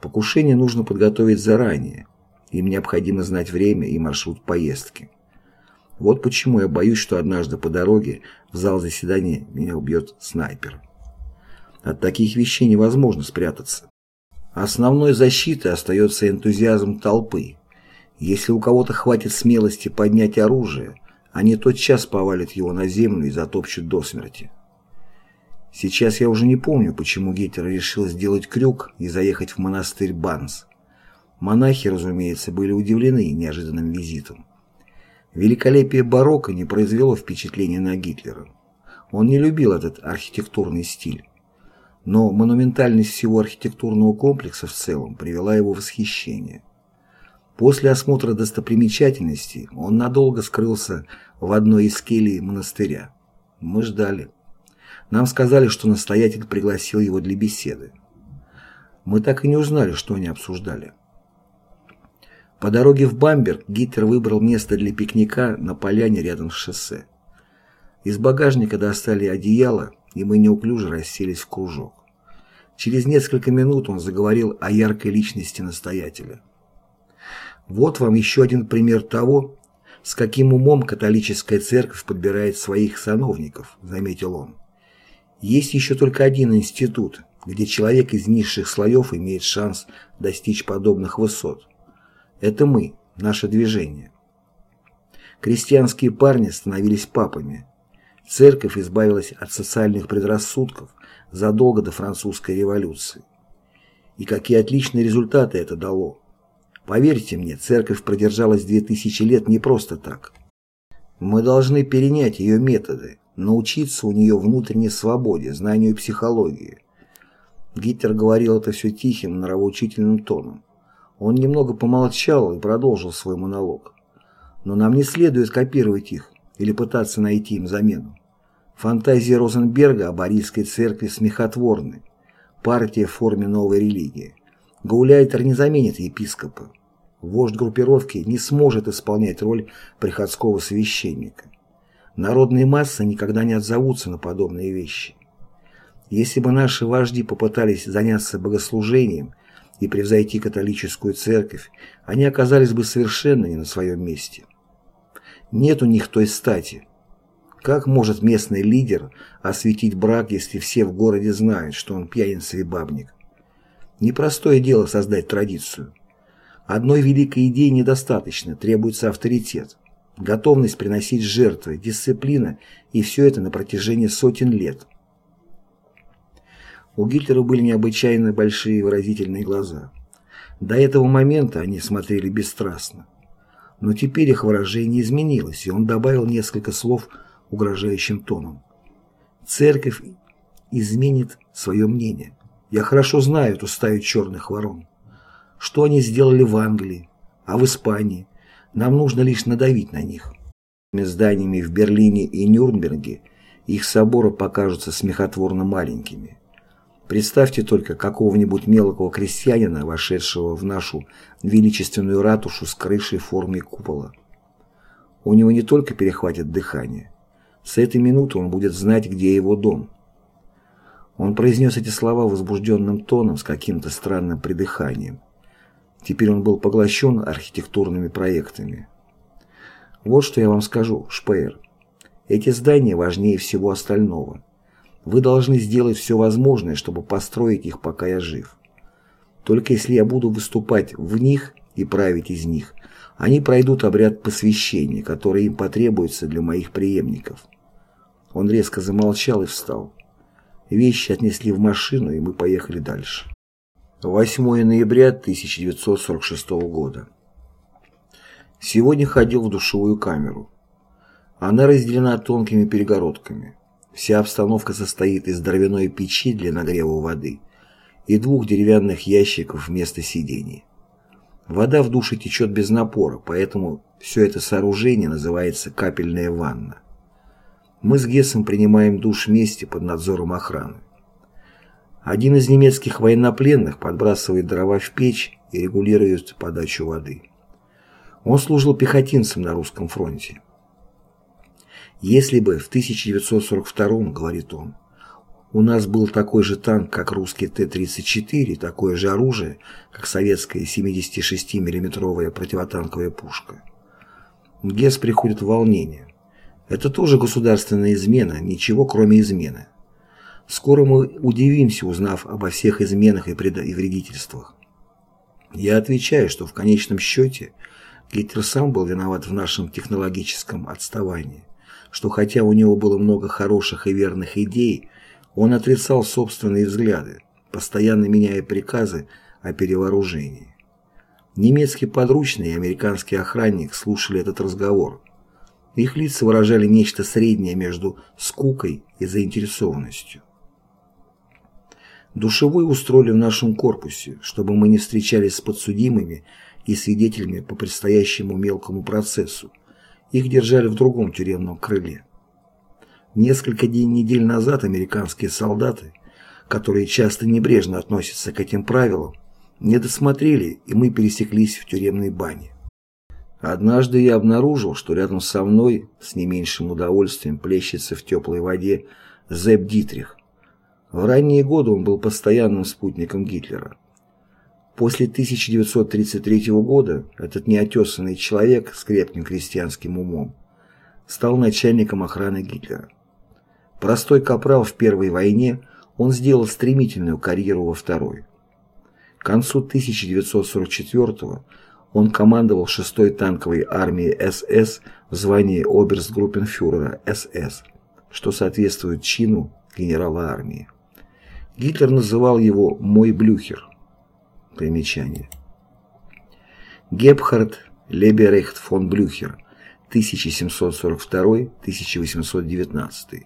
Speaker 1: Покушение нужно подготовить заранее. Им необходимо знать время и маршрут поездки. Вот почему я боюсь, что однажды по дороге в зал заседания меня убьет снайпер. От таких вещей невозможно спрятаться. Основной защитой остается энтузиазм толпы. Если у кого-то хватит смелости поднять оружие, они тотчас повалят его на землю и затопчут до смерти. Сейчас я уже не помню, почему Гитлер решил сделать крюк и заехать в монастырь Банс. Монахи, разумеется, были удивлены неожиданным визитом. Великолепие барокко не произвело впечатления на Гитлера. Он не любил этот архитектурный стиль но монументальность всего архитектурного комплекса в целом привела его в восхищение. После осмотра достопримечательностей он надолго скрылся в одной из келий монастыря. Мы ждали. Нам сказали, что настоятель пригласил его для беседы. Мы так и не узнали, что они обсуждали. По дороге в Бамберг Гитлер выбрал место для пикника на поляне рядом с шоссе. Из багажника достали одеяло, и мы неуклюже расселись в кружок. Через несколько минут он заговорил о яркой личности настоятеля. Вот вам еще один пример того, с каким умом католическая церковь подбирает своих сановников, заметил он. Есть еще только один институт, где человек из низших слоев имеет шанс достичь подобных высот. Это мы, наше движение. Крестьянские парни становились папами. Церковь избавилась от социальных предрассудков задолго до французской революции. И какие отличные результаты это дало. Поверьте мне, церковь продержалась две тысячи лет не просто так. Мы должны перенять ее методы, научиться у нее внутренней свободе, знанию психологии. Гитлер говорил это все тихим, нравоучительным тоном. Он немного помолчал и продолжил свой монолог. Но нам не следует копировать их или пытаться найти им замену. Фантазии Розенберга о Борильской церкви смехотворны. Партия в форме новой религии. Гауляйтер не заменит епископа. Вождь группировки не сможет исполнять роль приходского священника. Народные массы никогда не отзовутся на подобные вещи. Если бы наши вожди попытались заняться богослужением и превзойти католическую церковь, они оказались бы совершенно не на своем месте. Нет у них той стати. Как может местный лидер осветить брак, если все в городе знают, что он пьяница и бабник? Непростое дело создать традицию. Одной великой идеи недостаточно, требуется авторитет, готовность приносить жертвы, дисциплина и все это на протяжении сотен лет. У Гитлера были необычайно большие выразительные глаза. До этого момента они смотрели бесстрастно. Но теперь их выражение изменилось, и он добавил несколько слов угрожающим тоном. «Церковь изменит свое мнение. Я хорошо знаю эту стаю черных ворон. Что они сделали в Англии, а в Испании? Нам нужно лишь надавить на них». Зданиями в Берлине и Нюрнберге их соборы покажутся смехотворно маленькими. Представьте только какого-нибудь мелкого крестьянина, вошедшего в нашу величественную ратушу с крышей в форме купола. У него не только перехватит дыхание. С этой минуты он будет знать, где его дом. Он произнес эти слова возбужденным тоном с каким-то странным придыханием. Теперь он был поглощен архитектурными проектами. Вот что я вам скажу, Шпеер. Эти здания важнее всего остального. Вы должны сделать все возможное, чтобы построить их, пока я жив. Только если я буду выступать в них и править из них, они пройдут обряд посвящения, который им потребуется для моих преемников. Он резко замолчал и встал. Вещи отнесли в машину, и мы поехали дальше. 8 ноября 1946 года. Сегодня ходил в душевую камеру. Она разделена тонкими перегородками. Вся обстановка состоит из дровяной печи для нагрева воды и двух деревянных ящиков вместо сидений. Вода в душе течет без напора, поэтому все это сооружение называется капельная ванна. Мы с Гессом принимаем душ вместе под надзором охраны. Один из немецких военнопленных подбрасывает дрова в печь и регулирует подачу воды. Он служил пехотинцем на русском фронте. Если бы в 1942, говорит он, у нас был такой же танк, как русский Т-34, такое же оружие, как советская 76 миллиметровая противотанковая пушка. Гесс приходит в волнение. Это тоже государственная измена, ничего кроме измены. Скоро мы удивимся, узнав обо всех изменах и, и вредительствах. Я отвечаю, что в конечном счете Гитлер сам был виноват в нашем технологическом отставании что хотя у него было много хороших и верных идей, он отрицал собственные взгляды, постоянно меняя приказы о перевооружении. Немецкий подручный и американский охранник слушали этот разговор. Их лица выражали нечто среднее между скукой и заинтересованностью. Душевой устроили в нашем корпусе, чтобы мы не встречались с подсудимыми и свидетелями по предстоящему мелкому процессу, их держали в другом тюремном крыле. Несколько дней недель назад американские солдаты, которые часто небрежно относятся к этим правилам, не досмотрели, и мы пересеклись в тюремной бане. Однажды я обнаружил, что рядом со мной с не меньшим удовольствием плещется в теплой воде Зеб Дитрих. В ранние годы он был постоянным спутником Гитлера. После 1933 года этот неотесанный человек с крепким крестьянским умом стал начальником охраны Гитлера. Простой капрал в Первой войне, он сделал стремительную карьеру во Второй. К концу 1944 года он командовал 6-й танковой армией СС в звании оберстгруппенфюрера СС, что соответствует чину генерала армии. Гитлер называл его «мой блюхер». Примечание. Гебхард Леберехт фон Блюхер, 1742-1819.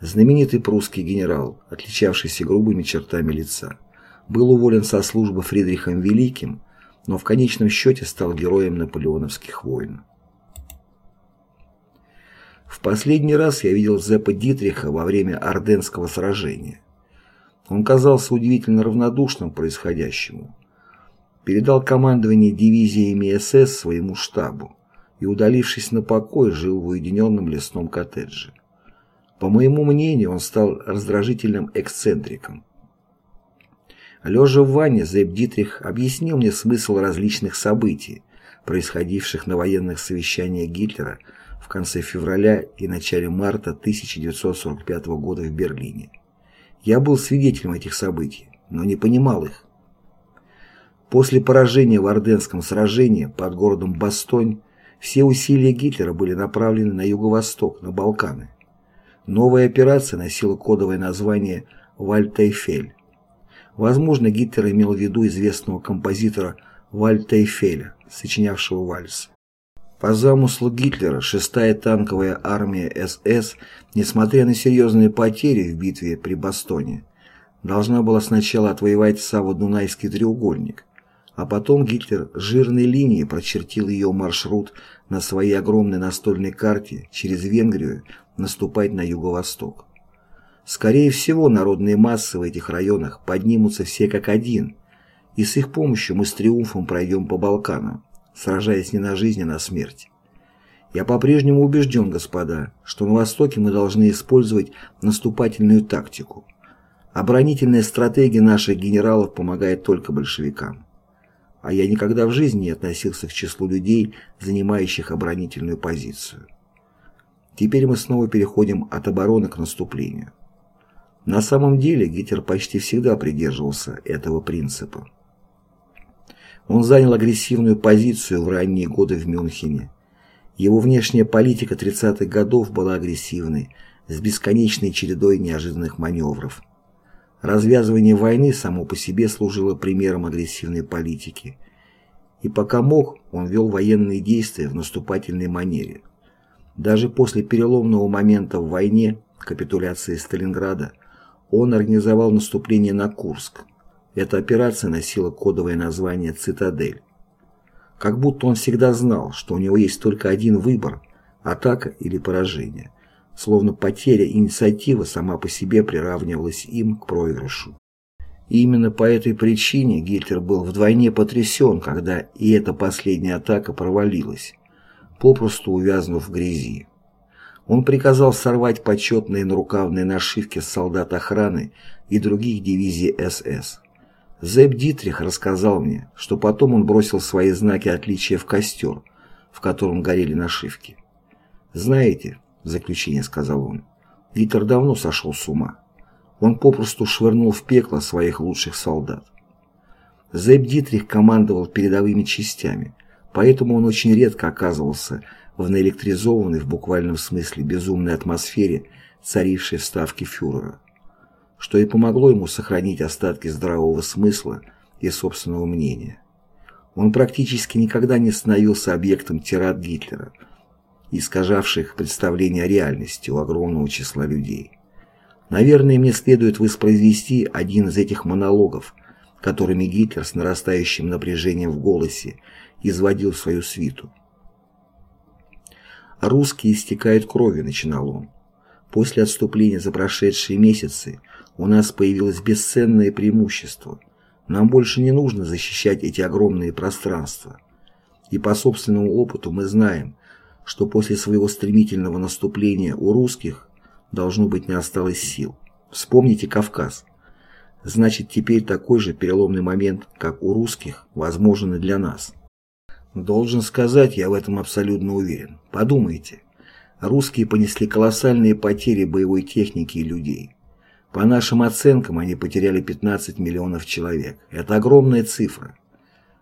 Speaker 1: Знаменитый прусский генерал, отличавшийся грубыми чертами лица, был уволен со службы Фридрихом Великим но в конечном счете стал героем наполеоновских войн. В последний раз я видел Зеппа Дитриха во время Орденского сражения. Он казался удивительно равнодушным к происходящему. Передал командование дивизиями СС своему штабу и, удалившись на покой, жил в уединенном лесном коттедже. По моему мнению, он стал раздражительным эксцентриком. Лежа в ванне, Зеб Дитрих объяснил мне смысл различных событий, происходивших на военных совещаниях Гитлера в конце февраля и начале марта 1945 года в Берлине. Я был свидетелем этих событий, но не понимал их. После поражения в Орденском сражении под городом Бастонь все усилия Гитлера были направлены на юго-восток, на Балканы. Новая операция носила кодовое название «Вальтайфель». Возможно, Гитлер имел в виду известного композитора Вальта Эйфеля, сочинявшего вальс. По замыслу Гитлера, 6-я танковая армия СС, несмотря на серьезные потери в битве при Бастоне, должна была сначала отвоевать Саво-Дунайский треугольник, а потом Гитлер жирной линией прочертил ее маршрут на своей огромной настольной карте через Венгрию наступать на юго-восток. Скорее всего, народные массы в этих районах поднимутся все как один, и с их помощью мы с триумфом пройдем по Балканам, сражаясь не на жизнь, а на смерть. Я по-прежнему убежден, господа, что на Востоке мы должны использовать наступательную тактику. Оборонительная стратегия наших генералов помогает только большевикам. А я никогда в жизни не относился к числу людей, занимающих оборонительную позицию. Теперь мы снова переходим от обороны к наступлению. На самом деле Гитлер почти всегда придерживался этого принципа. Он занял агрессивную позицию в ранние годы в Мюнхене. Его внешняя политика 30-х годов была агрессивной, с бесконечной чередой неожиданных маневров. Развязывание войны само по себе служило примером агрессивной политики. И пока мог, он вел военные действия в наступательной манере. Даже после переломного момента в войне, капитуляции Сталинграда, он организовал наступление на Курск. Эта операция носила кодовое название «Цитадель». Как будто он всегда знал, что у него есть только один выбор – атака или поражение, словно потеря инициативы сама по себе приравнивалась им к проигрышу. И именно по этой причине Гитлер был вдвойне потрясен, когда и эта последняя атака провалилась, попросту увязнув в грязи. Он приказал сорвать почетные нарукавные нашивки солдат охраны и других дивизий СС. Зеб Дитрих рассказал мне, что потом он бросил свои знаки отличия в костер, в котором горели нашивки. «Знаете», — в заключение сказал он, — «Гитлер давно сошел с ума. Он попросту швырнул в пекло своих лучших солдат». Зеб Дитрих командовал передовыми частями, поэтому он очень редко оказывался в наэлектризованной в буквальном смысле безумной атмосфере, царившей в ставке фюрера, что и помогло ему сохранить остатки здравого смысла и собственного мнения. Он практически никогда не становился объектом тират Гитлера, искажавших представление о реальности у огромного числа людей. Наверное, мне следует воспроизвести один из этих монологов, которыми Гитлер с нарастающим напряжением в голосе изводил свою свиту. «Русские истекают кровью», — начинал он. После отступления за прошедшие месяцы у нас появилось бесценное преимущество. Нам больше не нужно защищать эти огромные пространства. И по собственному опыту мы знаем, что после своего стремительного наступления у русских должно быть не осталось сил. Вспомните Кавказ. Значит, теперь такой же переломный момент, как у русских, возможен и для нас. Должен сказать, я в этом абсолютно уверен. Подумайте. Русские понесли колоссальные потери боевой техники и людей. По нашим оценкам, они потеряли 15 миллионов человек. Это огромная цифра.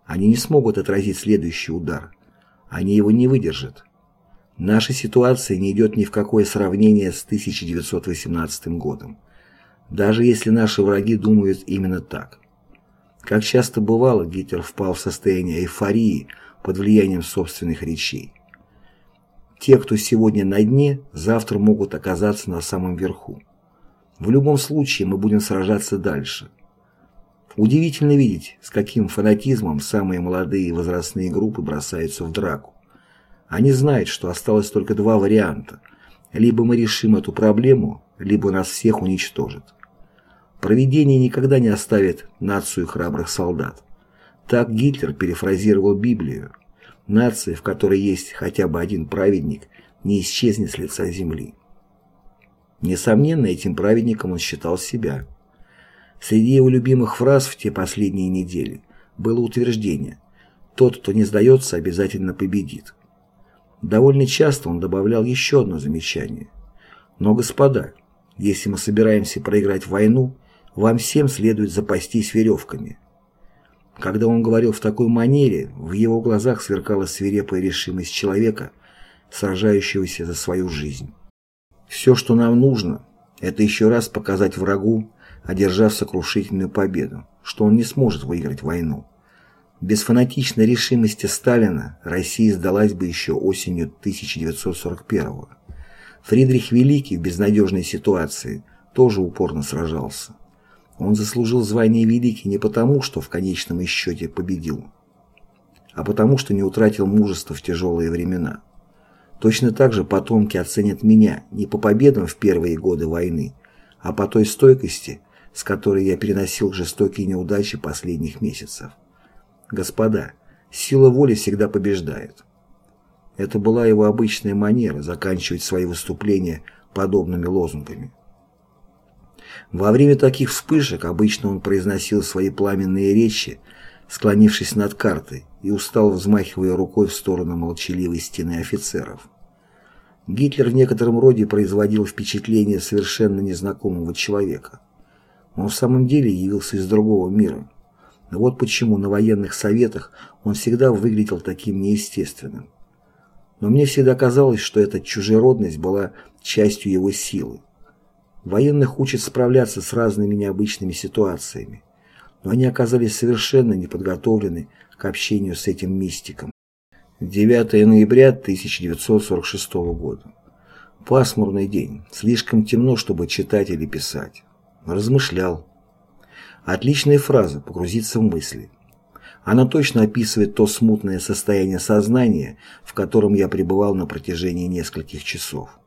Speaker 1: Они не смогут отразить следующий удар. Они его не выдержат. Наша ситуация не идет ни в какое сравнение с 1918 годом. Даже если наши враги думают именно так. Как часто бывало, Гитлер впал в состояние эйфории под влиянием собственных речей. Те, кто сегодня на дне, завтра могут оказаться на самом верху. В любом случае мы будем сражаться дальше. Удивительно видеть, с каким фанатизмом самые молодые возрастные группы бросаются в драку. Они знают, что осталось только два варианта. Либо мы решим эту проблему, либо нас всех уничтожат. Провидение никогда не оставит нацию храбрых солдат. Так Гитлер перефразировал Библию. Нация, в которой есть хотя бы один праведник, не исчезнет с лица земли. Несомненно, этим праведником он считал себя. Среди его любимых фраз в те последние недели было утверждение «Тот, кто не сдается, обязательно победит». Довольно часто он добавлял еще одно замечание. «Но, господа, если мы собираемся проиграть войну, вам всем следует запастись веревками». Когда он говорил в такой манере, в его глазах сверкала свирепая решимость человека, сражающегося за свою жизнь. Все, что нам нужно, это еще раз показать врагу, одержав сокрушительную победу, что он не сможет выиграть войну. Без фанатичной решимости Сталина Россия сдалась бы еще осенью 1941 -го. Фридрих Великий в безнадежной ситуации тоже упорно сражался. Он заслужил звание Великий не потому, что в конечном счете победил, а потому, что не утратил мужества в тяжелые времена. Точно так же потомки оценят меня не по победам в первые годы войны, а по той стойкости, с которой я переносил жестокие неудачи последних месяцев. Господа, сила воли всегда побеждает. Это была его обычная манера заканчивать свои выступления подобными лозунгами. Во время таких вспышек обычно он произносил свои пламенные речи, склонившись над картой и устал взмахивая рукой в сторону молчаливой стены офицеров. Гитлер в некотором роде производил впечатление совершенно незнакомого человека. Он в самом деле явился из другого мира. Вот почему на военных советах он всегда выглядел таким неестественным. Но мне всегда казалось, что эта чужеродность была частью его силы. Военных учат справляться с разными необычными ситуациями, но они оказались совершенно неподготовлены к общению с этим мистиком. 9 ноября 1946 года. Пасмурный день. Слишком темно, чтобы читать или писать. Размышлял. Отличная фраза «погрузиться в мысли». Она точно описывает то смутное состояние сознания, в котором я пребывал на протяжении нескольких часов.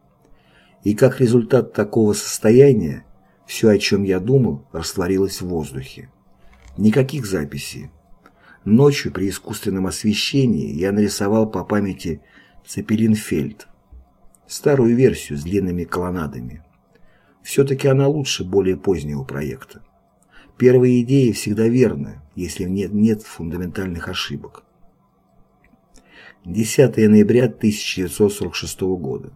Speaker 1: И как результат такого состояния, все, о чем я думал, растворилось в воздухе. Никаких записей. Ночью при искусственном освещении я нарисовал по памяти Цепелинфельд. Старую версию с длинными колоннадами. Все-таки она лучше более позднего проекта. Первые идеи всегда верны, если нет, нет фундаментальных ошибок. 10 ноября 1946 года.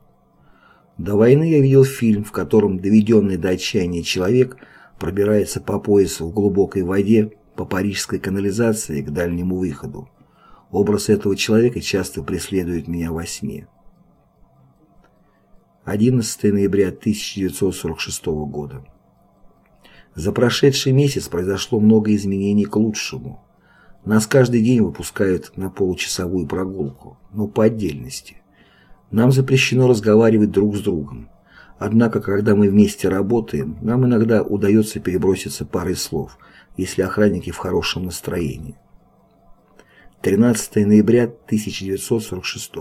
Speaker 1: До войны я видел фильм, в котором доведенный до отчаяния человек пробирается по поясу в глубокой воде по парижской канализации к дальнему выходу. Образ этого человека часто преследует меня во сне. 11 ноября 1946 года. За прошедший месяц произошло много изменений к лучшему. Нас каждый день выпускают на получасовую прогулку, но по отдельности. Нам запрещено разговаривать друг с другом. Однако, когда мы вместе работаем, нам иногда удается переброситься парой слов, если охранники в хорошем настроении. 13 ноября 1946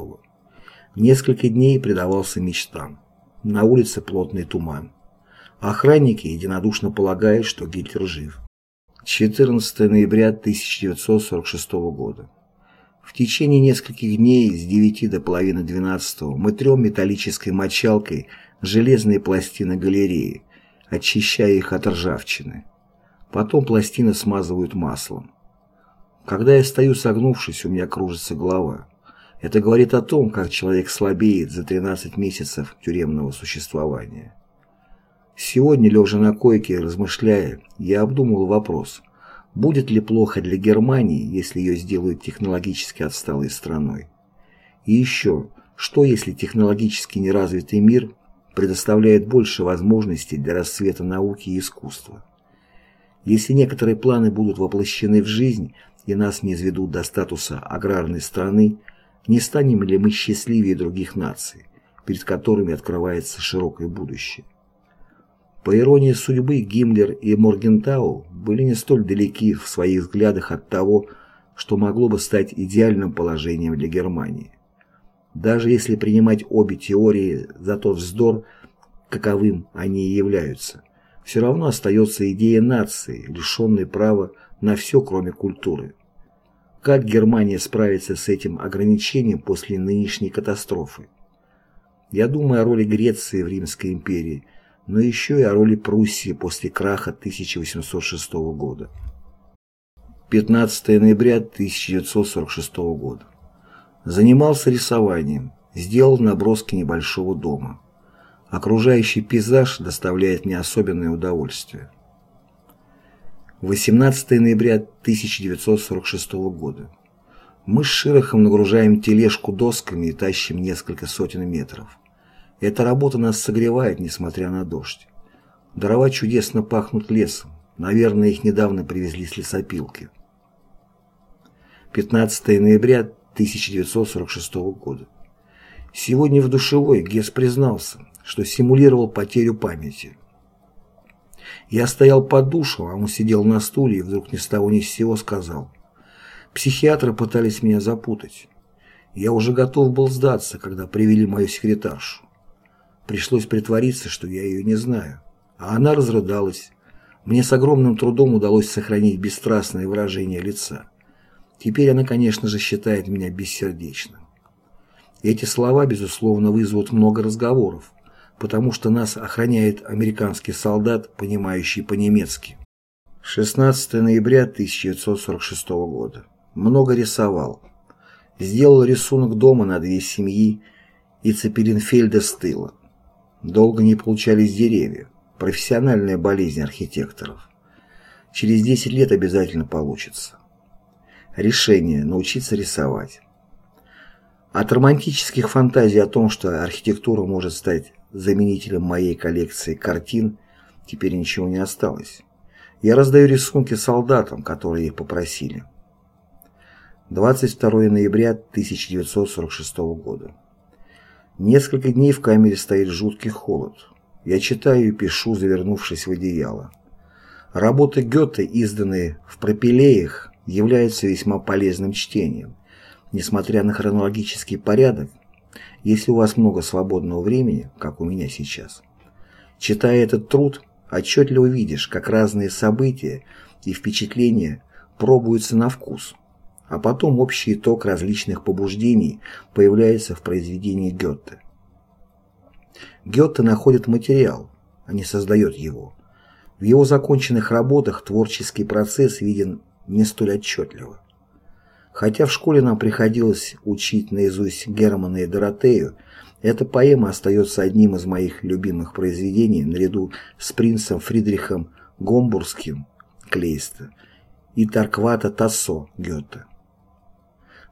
Speaker 1: Несколько дней предавался мечтам. На улице плотный туман. Охранники единодушно полагают, что Гитлер жив. 14 ноября 1946 года. В течение нескольких дней с 9 до половины 12 мы трем металлической мочалкой железные пластины галереи, очищая их от ржавчины. Потом пластины смазывают маслом. Когда я стою согнувшись, у меня кружится голова. Это говорит о том, как человек слабеет за 13 месяцев тюремного существования. Сегодня, лежа на койке, размышляя, я обдумывал вопрос, будет ли плохо для Германии, если ее сделают технологически отсталой страной. И еще, что если технологически неразвитый мир предоставляет больше возможностей для расцвета науки и искусства? Если некоторые планы будут воплощены в жизнь и нас не изведут до статуса аграрной страны, не станем ли мы счастливее других наций, перед которыми открывается широкое будущее? По иронии судьбы, Гиммлер и Моргентау были не столь далеки в своих взглядах от того, что могло бы стать идеальным положением для Германии. Даже если принимать обе теории за тот вздор, каковым они и являются, все равно остается идея нации, лишенной права на все, кроме культуры. Как Германия справится с этим ограничением после нынешней катастрофы? Я думаю о роли Греции в Римской империи – но еще и о роли Пруссии после краха 1806 года. 15 ноября 1946 года. Занимался рисованием, сделал наброски небольшого дома. Окружающий пейзаж доставляет мне особенное удовольствие. 18 ноября 1946 года. Мы с Широхом нагружаем тележку досками и тащим несколько сотен метров. Эта работа нас согревает, несмотря на дождь. Дрова чудесно пахнут лесом. Наверное, их недавно привезли с лесопилки. 15 ноября 1946 года. Сегодня в душевой Гес признался, что симулировал потерю памяти. Я стоял под душем, а он сидел на стуле и вдруг ни с того ни с сего сказал. Психиатры пытались меня запутать. Я уже готов был сдаться, когда привели мою секретаршу. Пришлось притвориться, что я ее не знаю. А она разрыдалась. Мне с огромным трудом удалось сохранить бесстрастное выражение лица. Теперь она, конечно же, считает меня бессердечным. Эти слова, безусловно, вызовут много разговоров, потому что нас охраняет американский солдат, понимающий по-немецки. 16 ноября 1946 года. Много рисовал. Сделал рисунок дома на две семьи и Цепелинфельда с тыла. Долго не получались деревья. Профессиональная болезнь архитекторов. Через 10 лет обязательно получится. Решение – научиться рисовать. От романтических фантазий о том, что архитектура может стать заменителем моей коллекции картин, теперь ничего не осталось. Я раздаю рисунки солдатам, которые их попросили. 22 ноября 1946 года. Несколько дней в камере стоит жуткий холод. Я читаю и пишу, завернувшись в одеяло. Работы Гёте, изданные в пропилеях, являются весьма полезным чтением. Несмотря на хронологический порядок, если у вас много свободного времени, как у меня сейчас, читая этот труд, отчетливо видишь, как разные события и впечатления пробуются на вкус – а потом общий итог различных побуждений появляется в произведении Гёте. Гёте находит материал, а не создает его. В его законченных работах творческий процесс виден не столь отчетливо. Хотя в школе нам приходилось учить наизусть Германа и Доротею, эта поэма остается одним из моих любимых произведений наряду с принцем Фридрихом Гомбургским Клейста и Тарквата Тассо Гёте.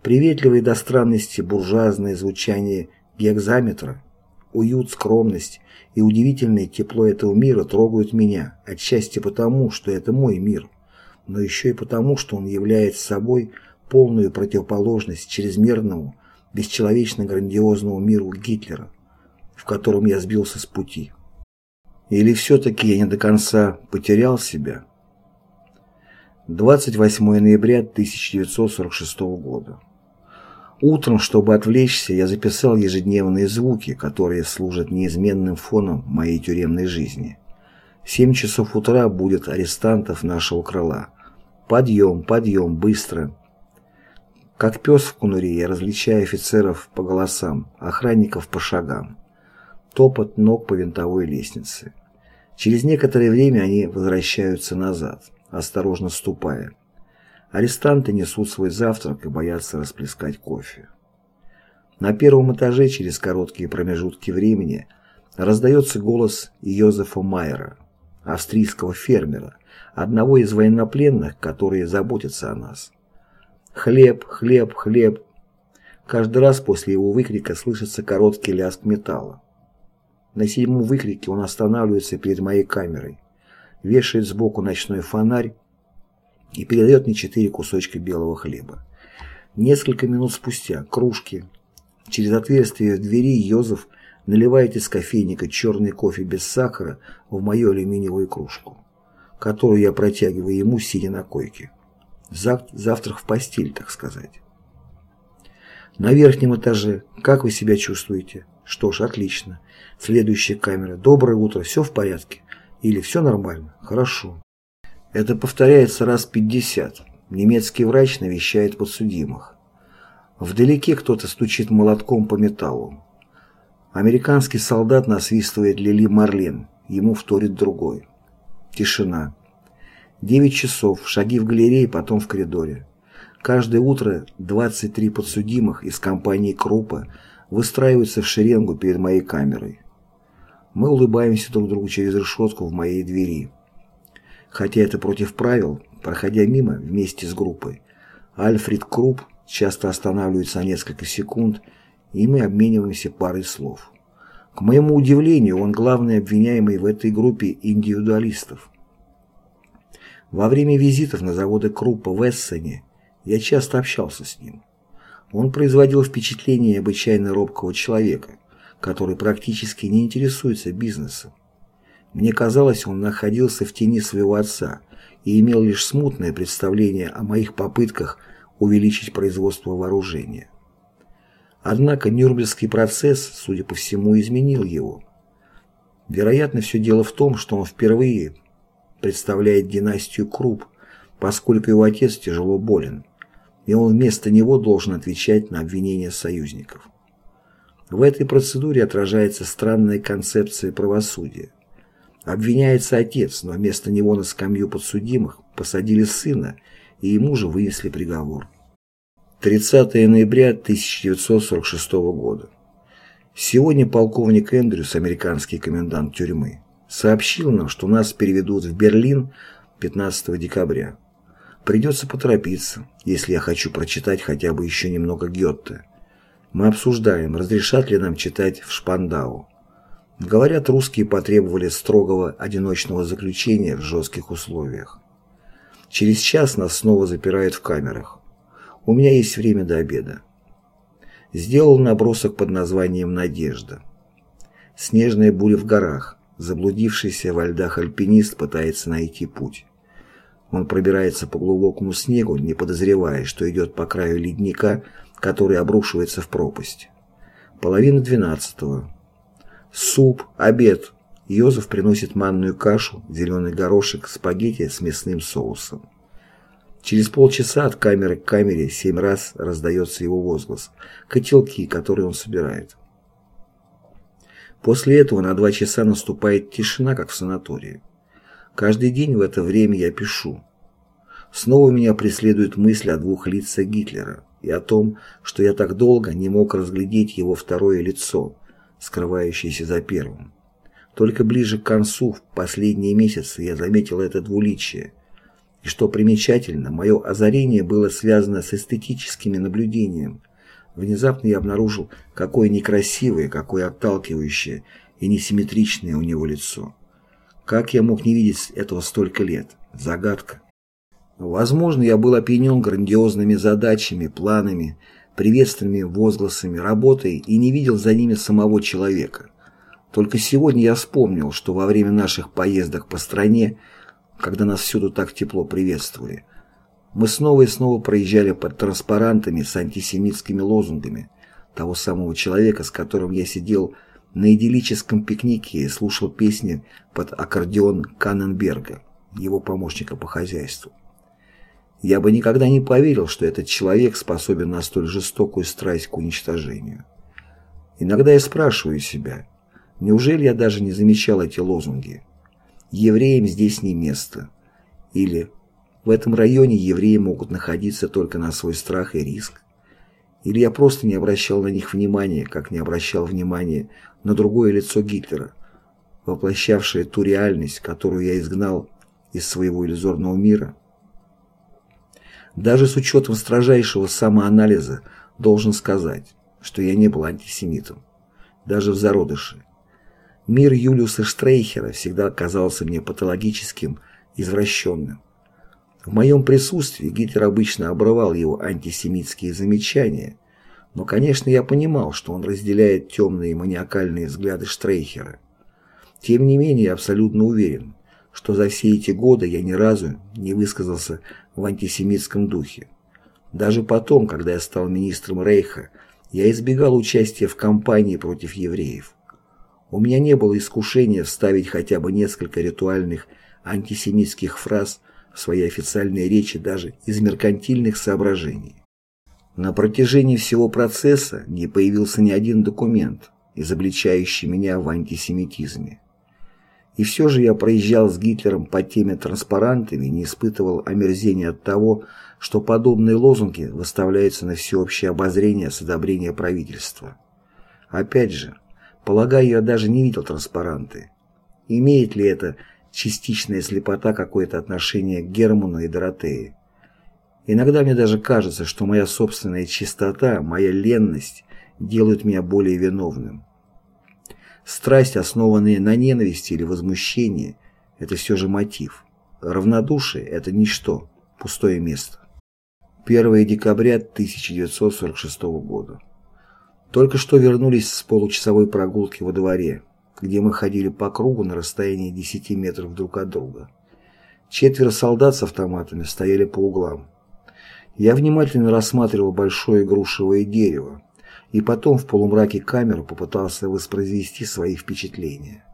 Speaker 1: Приветливые до странности буржуазное звучание гекзаметра, уют, скромность и удивительное тепло этого мира трогают меня, отчасти потому, что это мой мир, но еще и потому, что он является собой полную противоположность чрезмерному, бесчеловечно грандиозному миру Гитлера, в котором я сбился с пути. Или все-таки я не до конца потерял себя? 28 ноября 1946 года. Утром, чтобы отвлечься, я записал ежедневные звуки, которые служат неизменным фоном моей тюремной жизни. В 7 часов утра будет арестантов нашего крыла. Подъем, подъем, быстро. Как пес в кунуре я различаю офицеров по голосам, охранников по шагам. Топот ног по винтовой лестнице. Через некоторое время они возвращаются назад, осторожно ступая. Арестанты несут свой завтрак и боятся расплескать кофе. На первом этаже через короткие промежутки времени раздается голос Йозефа Майера, австрийского фермера, одного из военнопленных, которые заботятся о нас. «Хлеб, хлеб, хлеб!» Каждый раз после его выкрика слышится короткий лязг металла. На седьмом выкрике он останавливается перед моей камерой, вешает сбоку ночной фонарь и передает мне четыре кусочка белого хлеба. Несколько минут спустя кружки. Через отверстие в двери Йозеф наливает из кофейника черный кофе без сахара в мою алюминиевую кружку, которую я протягиваю ему, сидя на койке. Зав завтрак в постель, так сказать. На верхнем этаже. Как вы себя чувствуете? Что ж, отлично. Следующая камера. Доброе утро. Все в порядке? Или все нормально? Хорошо. Это повторяется раз пятьдесят. Немецкий врач навещает подсудимых. Вдалеке кто-то стучит молотком по металлу. Американский солдат насвистывает Лили Марлен, ему вторит другой. Тишина. Девять часов, шаги в галерее, потом в коридоре. Каждое утро 23 подсудимых из компании Крупа выстраиваются в шеренгу перед моей камерой. Мы улыбаемся друг другу через решетку в моей двери. Хотя это против правил, проходя мимо вместе с группой, Альфред Круп часто останавливается на несколько секунд, и мы обмениваемся парой слов. К моему удивлению, он главный обвиняемый в этой группе индивидуалистов. Во время визитов на заводы Круппа в Эссене я часто общался с ним. Он производил впечатление необычайно робкого человека, который практически не интересуется бизнесом. Мне казалось, он находился в тени своего отца и имел лишь смутное представление о моих попытках увеличить производство вооружения. Однако Нюрнбергский процесс, судя по всему, изменил его. Вероятно, все дело в том, что он впервые представляет династию Круп, поскольку его отец тяжело болен, и он вместо него должен отвечать на обвинения союзников. В этой процедуре отражается странная концепция правосудия. Обвиняется отец, но вместо него на скамью подсудимых посадили сына, и ему же вынесли приговор. 30 ноября 1946 года. Сегодня полковник Эндрюс, американский комендант тюрьмы, сообщил нам, что нас переведут в Берлин 15 декабря. Придется поторопиться, если я хочу прочитать хотя бы еще немного Гетте. Мы обсуждаем, разрешат ли нам читать в Шпандау. Говорят, русские потребовали строгого одиночного заключения в жестких условиях. Через час нас снова запирают в камерах. У меня есть время до обеда. Сделал набросок под названием «Надежда». Снежная буря в горах. Заблудившийся во льдах альпинист пытается найти путь. Он пробирается по глубокому снегу, не подозревая, что идет по краю ледника, который обрушивается в пропасть. Половина двенадцатого. Суп, обед. Йозеф приносит манную кашу, зеленый горошек, спагетти с мясным соусом. Через полчаса от камеры к камере семь раз раздается его возглас. Котелки, которые он собирает. После этого на два часа наступает тишина, как в санатории. Каждый день в это время я пишу. Снова меня преследует мысль о двух лицах Гитлера и о том, что я так долго не мог разглядеть его второе лицо, скрывающийся за первым. Только ближе к концу, в последние месяцы, я заметил это двуличие. И что примечательно, мое озарение было связано с эстетическими наблюдением. Внезапно я обнаружил, какое некрасивое, какое отталкивающее и несимметричное у него лицо. Как я мог не видеть этого столько лет? Загадка. Возможно, я был опьянен грандиозными задачами, планами, приветственными возгласами, работой и не видел за ними самого человека. Только сегодня я вспомнил, что во время наших поездок по стране, когда нас всюду так тепло приветствовали, Мы снова и снова проезжали под транспарантами с антисемитскими лозунгами того самого человека, с которым я сидел на идиллическом пикнике и слушал песни под аккордеон Канненберга, его помощника по хозяйству. Я бы никогда не поверил, что этот человек способен на столь жестокую страсть к уничтожению. Иногда я спрашиваю себя, неужели я даже не замечал эти лозунги? «Евреям здесь не место» или «В этом районе евреи могут находиться только на свой страх и риск» или я просто не обращал на них внимания, как не обращал внимания на другое лицо Гитлера, воплощавшее ту реальность, которую я изгнал из своего иллюзорного мира. Даже с учетом строжайшего самоанализа должен сказать, что я не был антисемитом, даже в зародыше. Мир Юлиуса Штрейхера всегда казался мне патологическим, извращенным. В моем присутствии Гитлер обычно обрывал его антисемитские замечания, но, конечно, я понимал, что он разделяет темные маниакальные взгляды Штрейхера. Тем не менее, я абсолютно уверен, что за все эти годы я ни разу не высказался в антисемитском духе. Даже потом, когда я стал министром Рейха, я избегал участия в кампании против евреев. У меня не было искушения вставить хотя бы несколько ритуальных антисемитских фраз в свои официальные речи даже из меркантильных соображений. На протяжении всего процесса не появился ни один документ, изобличающий меня в антисемитизме. И все же я проезжал с Гитлером по теме транспарантами и не испытывал омерзения от того, что подобные лозунги выставляются на всеобщее обозрение с одобрения правительства. Опять же, полагаю, я даже не видел транспаранты. Имеет ли это частичная слепота какое-то отношение к Герману и Доротее. Иногда мне даже кажется, что моя собственная чистота, моя ленность делают меня более виновным. Страсть, основанная на ненависти или возмущении, это все же мотив. Равнодушие – это ничто, пустое место. 1 декабря 1946 года. Только что вернулись с получасовой прогулки во дворе где мы ходили по кругу на расстоянии 10 метров друг от друга. Четверо солдат с автоматами стояли по углам. Я внимательно рассматривал большое грушевое дерево и потом в полумраке камеры попытался воспроизвести свои впечатления.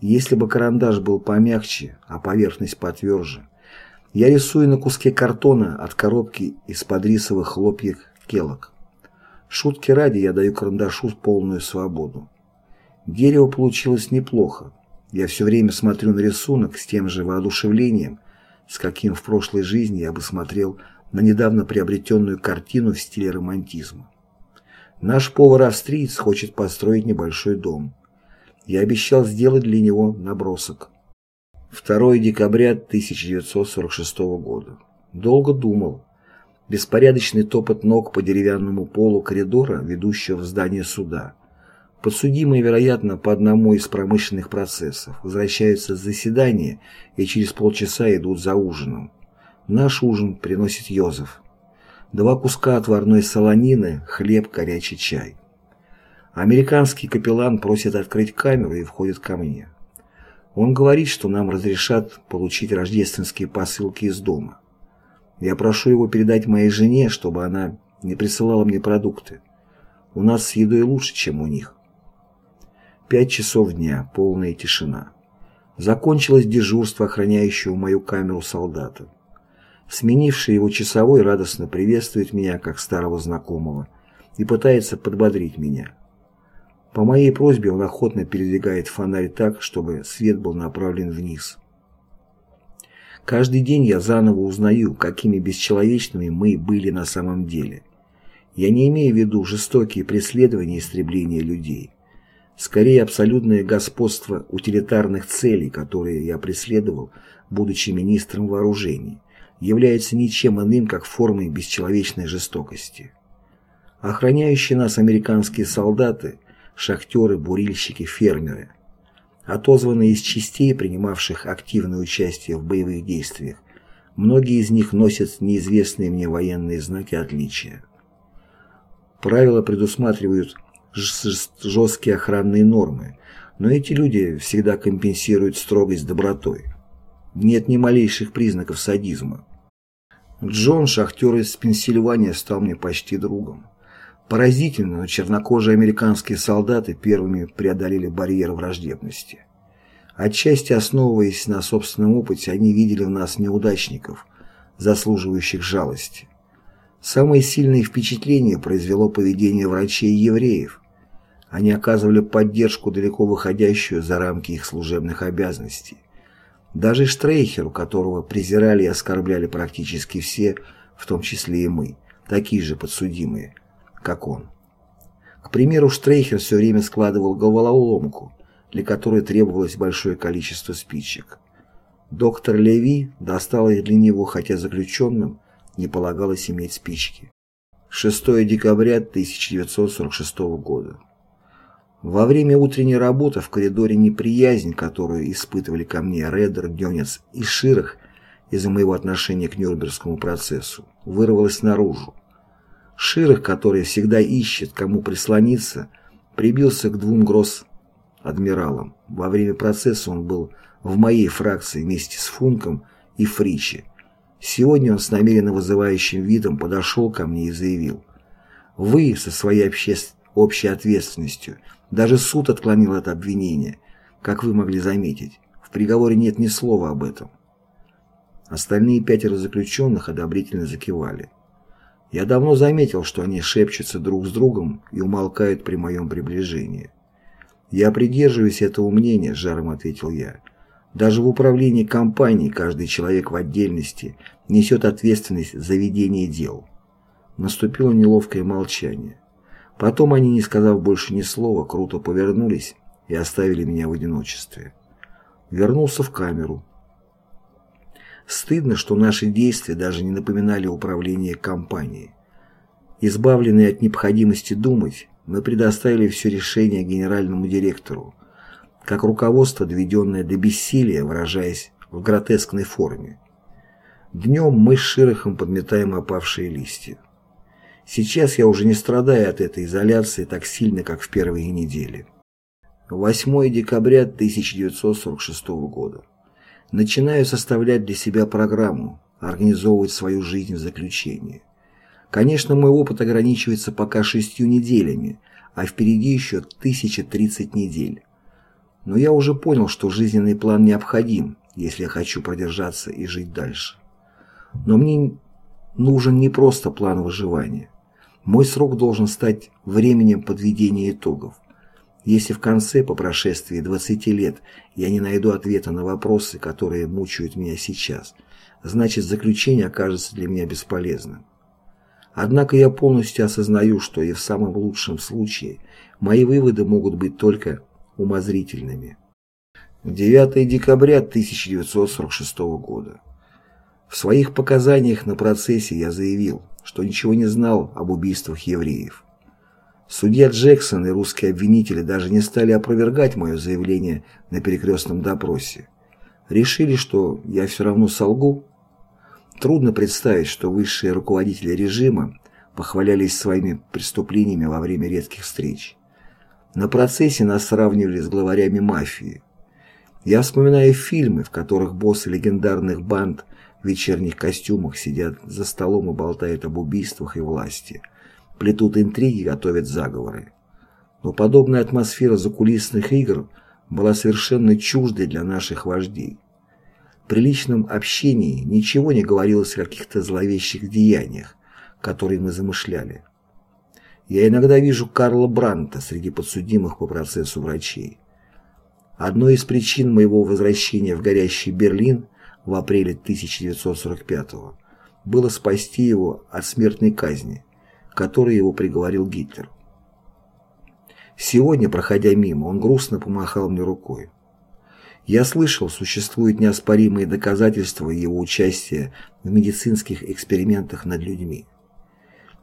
Speaker 1: Если бы карандаш был помягче, а поверхность потверже, я рисую на куске картона от коробки из-под рисовых хлопьев келок. Шутки ради я даю карандашу полную свободу. Дерево получилось неплохо. Я все время смотрю на рисунок с тем же воодушевлением, с каким в прошлой жизни я бы смотрел на недавно приобретенную картину в стиле романтизма. Наш повар-австриец хочет построить небольшой дом. Я обещал сделать для него набросок. 2 декабря 1946 года. Долго думал. Беспорядочный топот ног по деревянному полу коридора, ведущего в здание суда. Подсудимые, вероятно, по одному из промышленных процессов возвращаются с заседания и через полчаса идут за ужином. Наш ужин приносит Йозеф. Два куска отварной солонины, хлеб, горячий чай. Американский капеллан просит открыть камеру и входит ко мне. Он говорит, что нам разрешат получить рождественские посылки из дома. Я прошу его передать моей жене, чтобы она не присылала мне продукты. У нас с едой лучше, чем у них. Пять часов дня, полная тишина. Закончилось дежурство охраняющего мою камеру солдата. Сменивший его часовой радостно приветствует меня, как старого знакомого, и пытается подбодрить меня. По моей просьбе он охотно передвигает фонарь так, чтобы свет был направлен вниз. Каждый день я заново узнаю, какими бесчеловечными мы были на самом деле. Я не имею в виду жестокие преследования и истребления людей скорее абсолютное господство утилитарных целей, которые я преследовал, будучи министром вооружений, является ничем иным, как формой бесчеловечной жестокости. Охраняющие нас американские солдаты, шахтеры, бурильщики, фермеры, отозванные из частей, принимавших активное участие в боевых действиях, многие из них носят неизвестные мне военные знаки отличия. Правила предусматривают жесткие охранные нормы, но эти люди всегда компенсируют строгость добротой. Нет ни малейших признаков садизма. Джон, шахтер из Пенсильвании, стал мне почти другом. Поразительно, но чернокожие американские солдаты первыми преодолели барьер враждебности. Отчасти основываясь на собственном опыте, они видели в нас неудачников, заслуживающих жалости. Самое сильное впечатление произвело поведение врачей и евреев. Они оказывали поддержку, далеко выходящую за рамки их служебных обязанностей. Даже Штрейхеру, которого презирали и оскорбляли практически все, в том числе и мы, такие же подсудимые, как он. К примеру, Штрейхер все время складывал головоломку, для которой требовалось большое количество спичек. Доктор Леви достал их для него, хотя заключенным не полагалось иметь спички. 6 декабря 1946 года. Во время утренней работы в коридоре неприязнь, которую испытывали ко мне Редер, Дёнец и Ширах из-за моего отношения к Нюрнбергскому процессу, вырвалась наружу. Ширах, который всегда ищет, кому прислониться, прибился к двум гросс-адмиралам. Во время процесса он был в моей фракции вместе с Функом и Фричи. Сегодня он с намеренно вызывающим видом подошел ко мне и заявил «Вы со своей общественной общей ответственностью – даже суд отклонил это обвинение, как вы могли заметить. В приговоре нет ни слова об этом. Остальные пятеро заключенных одобрительно закивали. Я давно заметил, что они шепчутся друг с другом и умолкают при моем приближении. «Я придерживаюсь этого мнения», – жаром ответил я. «Даже в управлении компанией каждый человек в отдельности несет ответственность за ведение дел». Наступило неловкое молчание. Потом они, не сказав больше ни слова, круто повернулись и оставили меня в одиночестве. Вернулся в камеру. Стыдно, что наши действия даже не напоминали управление компанией. Избавленные от необходимости думать, мы предоставили все решение генеральному директору, как руководство, доведенное до бессилия, выражаясь в гротескной форме. Днем мы с Широхом подметаем опавшие листья. Сейчас я уже не страдаю от этой изоляции так сильно, как в первые недели. 8 декабря 1946 года. Начинаю составлять для себя программу, организовывать свою жизнь в заключении. Конечно, мой опыт ограничивается пока шестью неделями, а впереди еще 1030 недель. Но я уже понял, что жизненный план необходим, если я хочу продержаться и жить дальше. Но мне нужен не просто план выживания. Мой срок должен стать временем подведения итогов. Если в конце, по прошествии 20 лет, я не найду ответа на вопросы, которые мучают меня сейчас, значит заключение окажется для меня бесполезным. Однако я полностью осознаю, что и в самом лучшем случае мои выводы могут быть только умозрительными. 9 декабря 1946 года. В своих показаниях на процессе я заявил, что ничего не знал об убийствах евреев. Судья Джексон и русские обвинители даже не стали опровергать мое заявление на перекрестном допросе. Решили, что я все равно солгу. Трудно представить, что высшие руководители режима похвалялись своими преступлениями во время редких встреч. На процессе нас сравнивали с главарями мафии. Я вспоминаю фильмы, в которых боссы легендарных банд вечерних костюмах сидят за столом и болтают об убийствах и власти, плетут интриги, готовят заговоры. Но подобная атмосфера закулисных игр была совершенно чуждой для наших вождей. При личном общении ничего не говорилось о каких-то зловещих деяниях, которые мы замышляли. Я иногда вижу Карла Бранта среди подсудимых по процессу врачей. Одной из причин моего возвращения в горящий Берлин – в апреле 1945 было спасти его от смертной казни, которой его приговорил Гитлер. Сегодня, проходя мимо, он грустно помахал мне рукой. Я слышал, существуют неоспоримые доказательства его участия в медицинских экспериментах над людьми.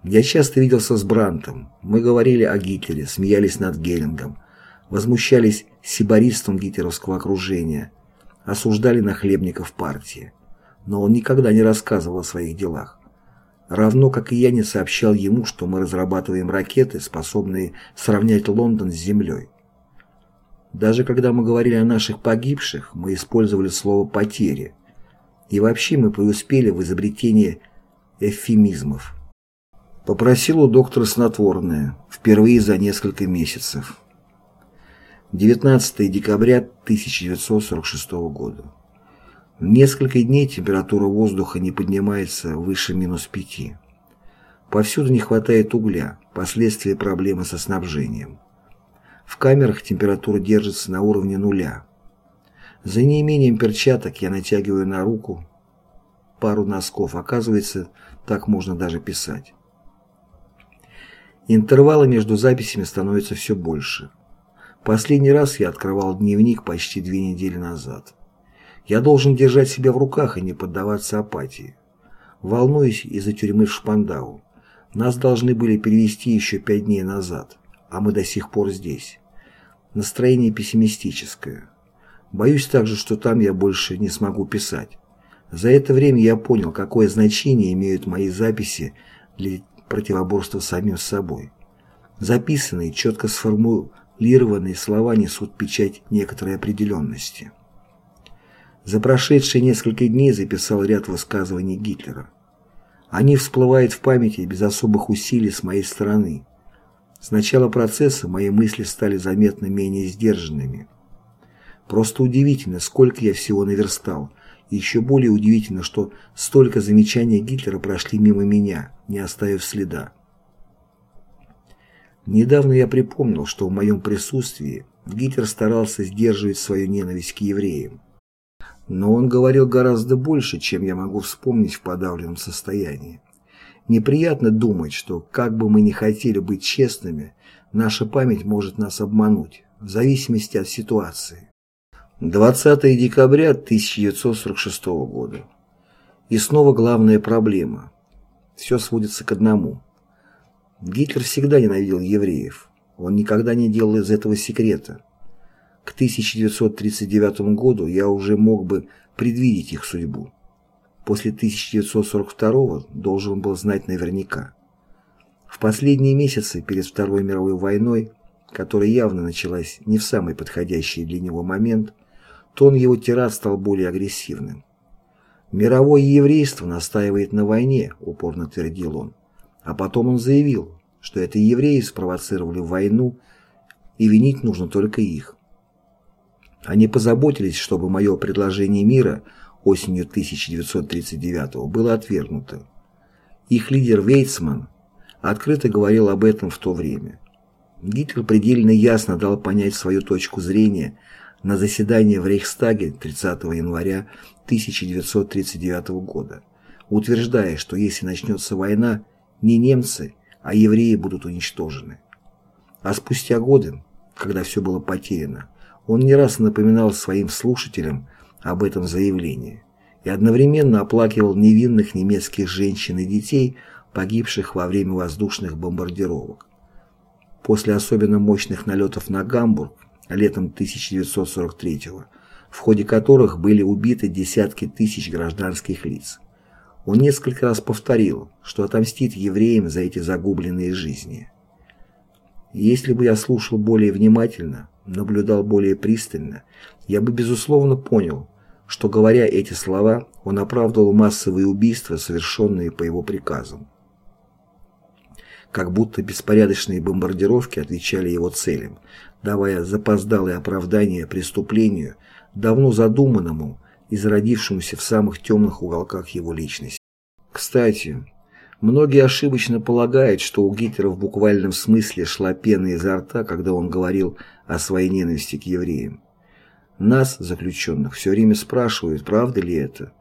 Speaker 1: Я часто виделся с Брантом, мы говорили о Гитлере, смеялись над Герингом, возмущались сибористом гитлеровского окружения, осуждали нахлебников партии, но он никогда не рассказывал о своих делах. Равно как и я не сообщал ему, что мы разрабатываем ракеты, способные сравнять Лондон с землей. Даже когда мы говорили о наших погибших, мы использовали слово «потери». И вообще мы преуспели в изобретении эвфемизмов. Попросил у доктора снотворное, впервые за несколько месяцев. 19 декабря 1946 года. Несколько дней температура воздуха не поднимается выше минус 5. Повсюду не хватает угля, последствия проблемы со снабжением. В камерах температура держится на уровне нуля. За неимением перчаток я натягиваю на руку пару носков. Оказывается, так можно даже писать. Интервалы между записями становятся все больше. Последний раз я открывал дневник почти две недели назад. Я должен держать себя в руках и не поддаваться апатии. Волнуюсь из-за тюрьмы в Шпандау. Нас должны были перевести еще пять дней назад, а мы до сих пор здесь. Настроение пессимистическое. Боюсь также, что там я больше не смогу писать. За это время я понял, какое значение имеют мои записи для противоборства самим собой. Записанные, четко сформулированные слова несут печать некоторой определенности. За прошедшие несколько дней записал ряд высказываний Гитлера. Они всплывают в памяти без особых усилий с моей стороны. С начала процесса мои мысли стали заметно менее сдержанными. Просто удивительно, сколько я всего наверстал – и еще более удивительно, что столько замечаний Гитлера прошли мимо меня, не оставив следа. Недавно я припомнил, что в моем присутствии Гитлер старался сдерживать свою ненависть к евреям. Но он говорил гораздо больше, чем я могу вспомнить в подавленном состоянии. Неприятно думать, что, как бы мы ни хотели быть честными, наша память может нас обмануть, в зависимости от ситуации. 20 декабря 1946 года. И снова главная проблема. Все сводится к одному. Гитлер всегда ненавидел евреев. Он никогда не делал из этого секрета. К 1939 году я уже мог бы предвидеть их судьбу. После 1942 должен был знать наверняка. В последние месяцы перед Второй мировой войной, которая явно началась не в самый подходящий для него момент, Тон его тират стал более агрессивным. «Мировое еврейство настаивает на войне», — упорно твердил он. А потом он заявил, что это евреи спровоцировали войну, и винить нужно только их. Они позаботились, чтобы мое предложение мира осенью 1939 было отвергнуто. Их лидер Вейцман открыто говорил об этом в то время. Гитлер предельно ясно дал понять свою точку зрения на заседании в Рейхстаге 30 января 1939 года, утверждая, что если начнется война, не немцы, а евреи будут уничтожены. А спустя годы, когда все было потеряно, он не раз напоминал своим слушателям об этом заявлении и одновременно оплакивал невинных немецких женщин и детей, погибших во время воздушных бомбардировок. После особенно мощных налетов на Гамбург летом 1943 в ходе которых были убиты десятки тысяч гражданских лиц. Он несколько раз повторил, что отомстит евреям за эти загубленные жизни. Если бы я слушал более внимательно, наблюдал более пристально, я бы безусловно понял, что, говоря эти слова, он оправдывал массовые убийства, совершенные по его приказам. Как будто беспорядочные бомбардировки отвечали его целям, давая запоздалое оправдание преступлению, давно задуманному и зародившемуся в самых темных уголках его личности. Кстати, многие ошибочно полагают, что у Гитлера в буквальном смысле шла пена изо рта, когда он говорил о своей ненависти к евреям. Нас, заключенных, все время спрашивают, правда ли это.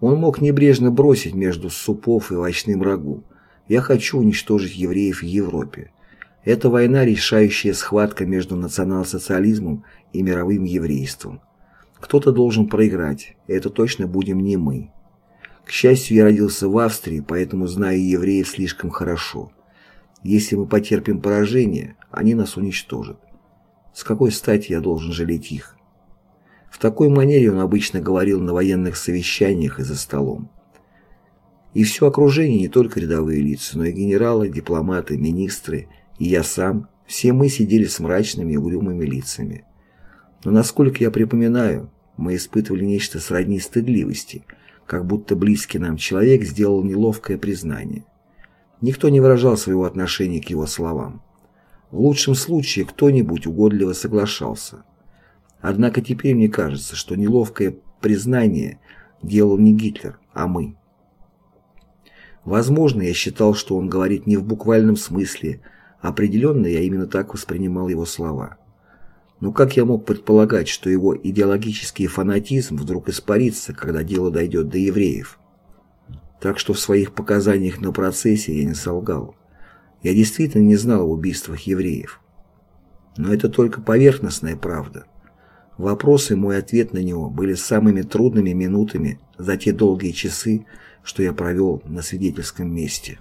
Speaker 1: Он мог небрежно бросить между супов и овощным рагу. «Я хочу уничтожить евреев в Европе. Это война – решающая схватка между национал-социализмом и мировым еврейством. Кто-то должен проиграть, и это точно будем не мы. К счастью, я родился в Австрии, поэтому знаю евреев слишком хорошо. Если мы потерпим поражение, они нас уничтожат. С какой стати я должен жалеть их? В такой манере он обычно говорил на военных совещаниях и за столом. И все окружение не только рядовые лица, но и генералы, дипломаты, министры и я сам, все мы сидели с мрачными и угрюмыми лицами. Но насколько я припоминаю, мы испытывали нечто сродни стыдливости, как будто близкий нам человек сделал неловкое признание. Никто не выражал своего отношения к его словам. В лучшем случае кто-нибудь угодливо соглашался. Однако теперь мне кажется, что неловкое признание делал не Гитлер, а мы. Возможно, я считал, что он говорит не в буквальном смысле, определенно я именно так воспринимал его слова. Но как я мог предполагать, что его идеологический фанатизм вдруг испарится, когда дело дойдет до евреев? Так что в своих показаниях на процессе я не солгал. Я действительно не знал об убийствах евреев. Но это только поверхностная правда. Вопрос и мой ответ на него были самыми трудными минутами за те долгие часы, что я провел на свидетельском месте.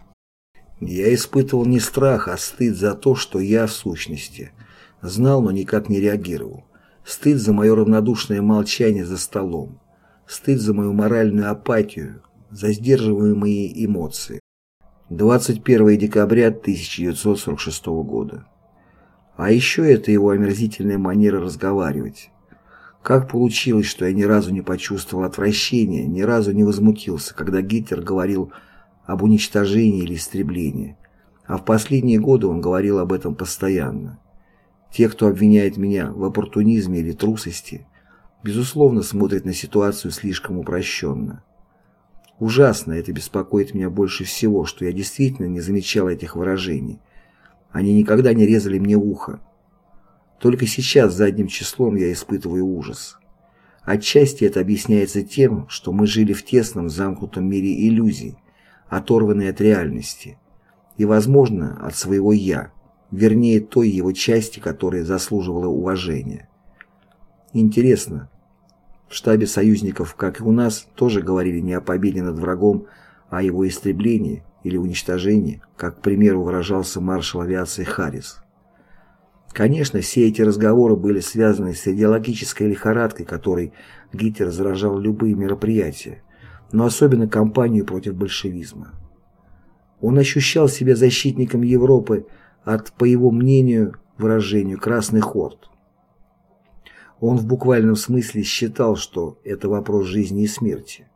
Speaker 1: Я испытывал не страх, а стыд за то, что я, в сущности, знал, но никак не реагировал. Стыд за мое равнодушное молчание за столом. Стыд за мою моральную апатию, за сдерживаемые эмоции. 21 декабря 1946 года. А еще это его омерзительная манера разговаривать. Как получилось, что я ни разу не почувствовал отвращения, ни разу не возмутился, когда Гитлер говорил об уничтожении или истреблении, а в последние годы он говорил об этом постоянно. Те, кто обвиняет меня в оппортунизме или трусости, безусловно, смотрят на ситуацию слишком упрощенно. Ужасно это беспокоит меня больше всего, что я действительно не замечал этих выражений. Они никогда не резали мне ухо. Только сейчас задним числом я испытываю ужас. Отчасти это объясняется тем, что мы жили в тесном замкнутом мире иллюзий, оторванные от реальности, и, возможно, от своего «я», вернее той его части, которая заслуживала уважения. Интересно, в штабе союзников, как и у нас, тоже говорили не о победе над врагом, а о его истреблении или уничтожении, как, к примеру, выражался маршал авиации Харрис. Конечно, все эти разговоры были связаны с идеологической лихорадкой, которой Гитлер заражал любые мероприятия, но особенно кампанию против большевизма. Он ощущал себя защитником Европы от, по его мнению, выражению «красных орд». Он в буквальном смысле считал, что это вопрос жизни и смерти.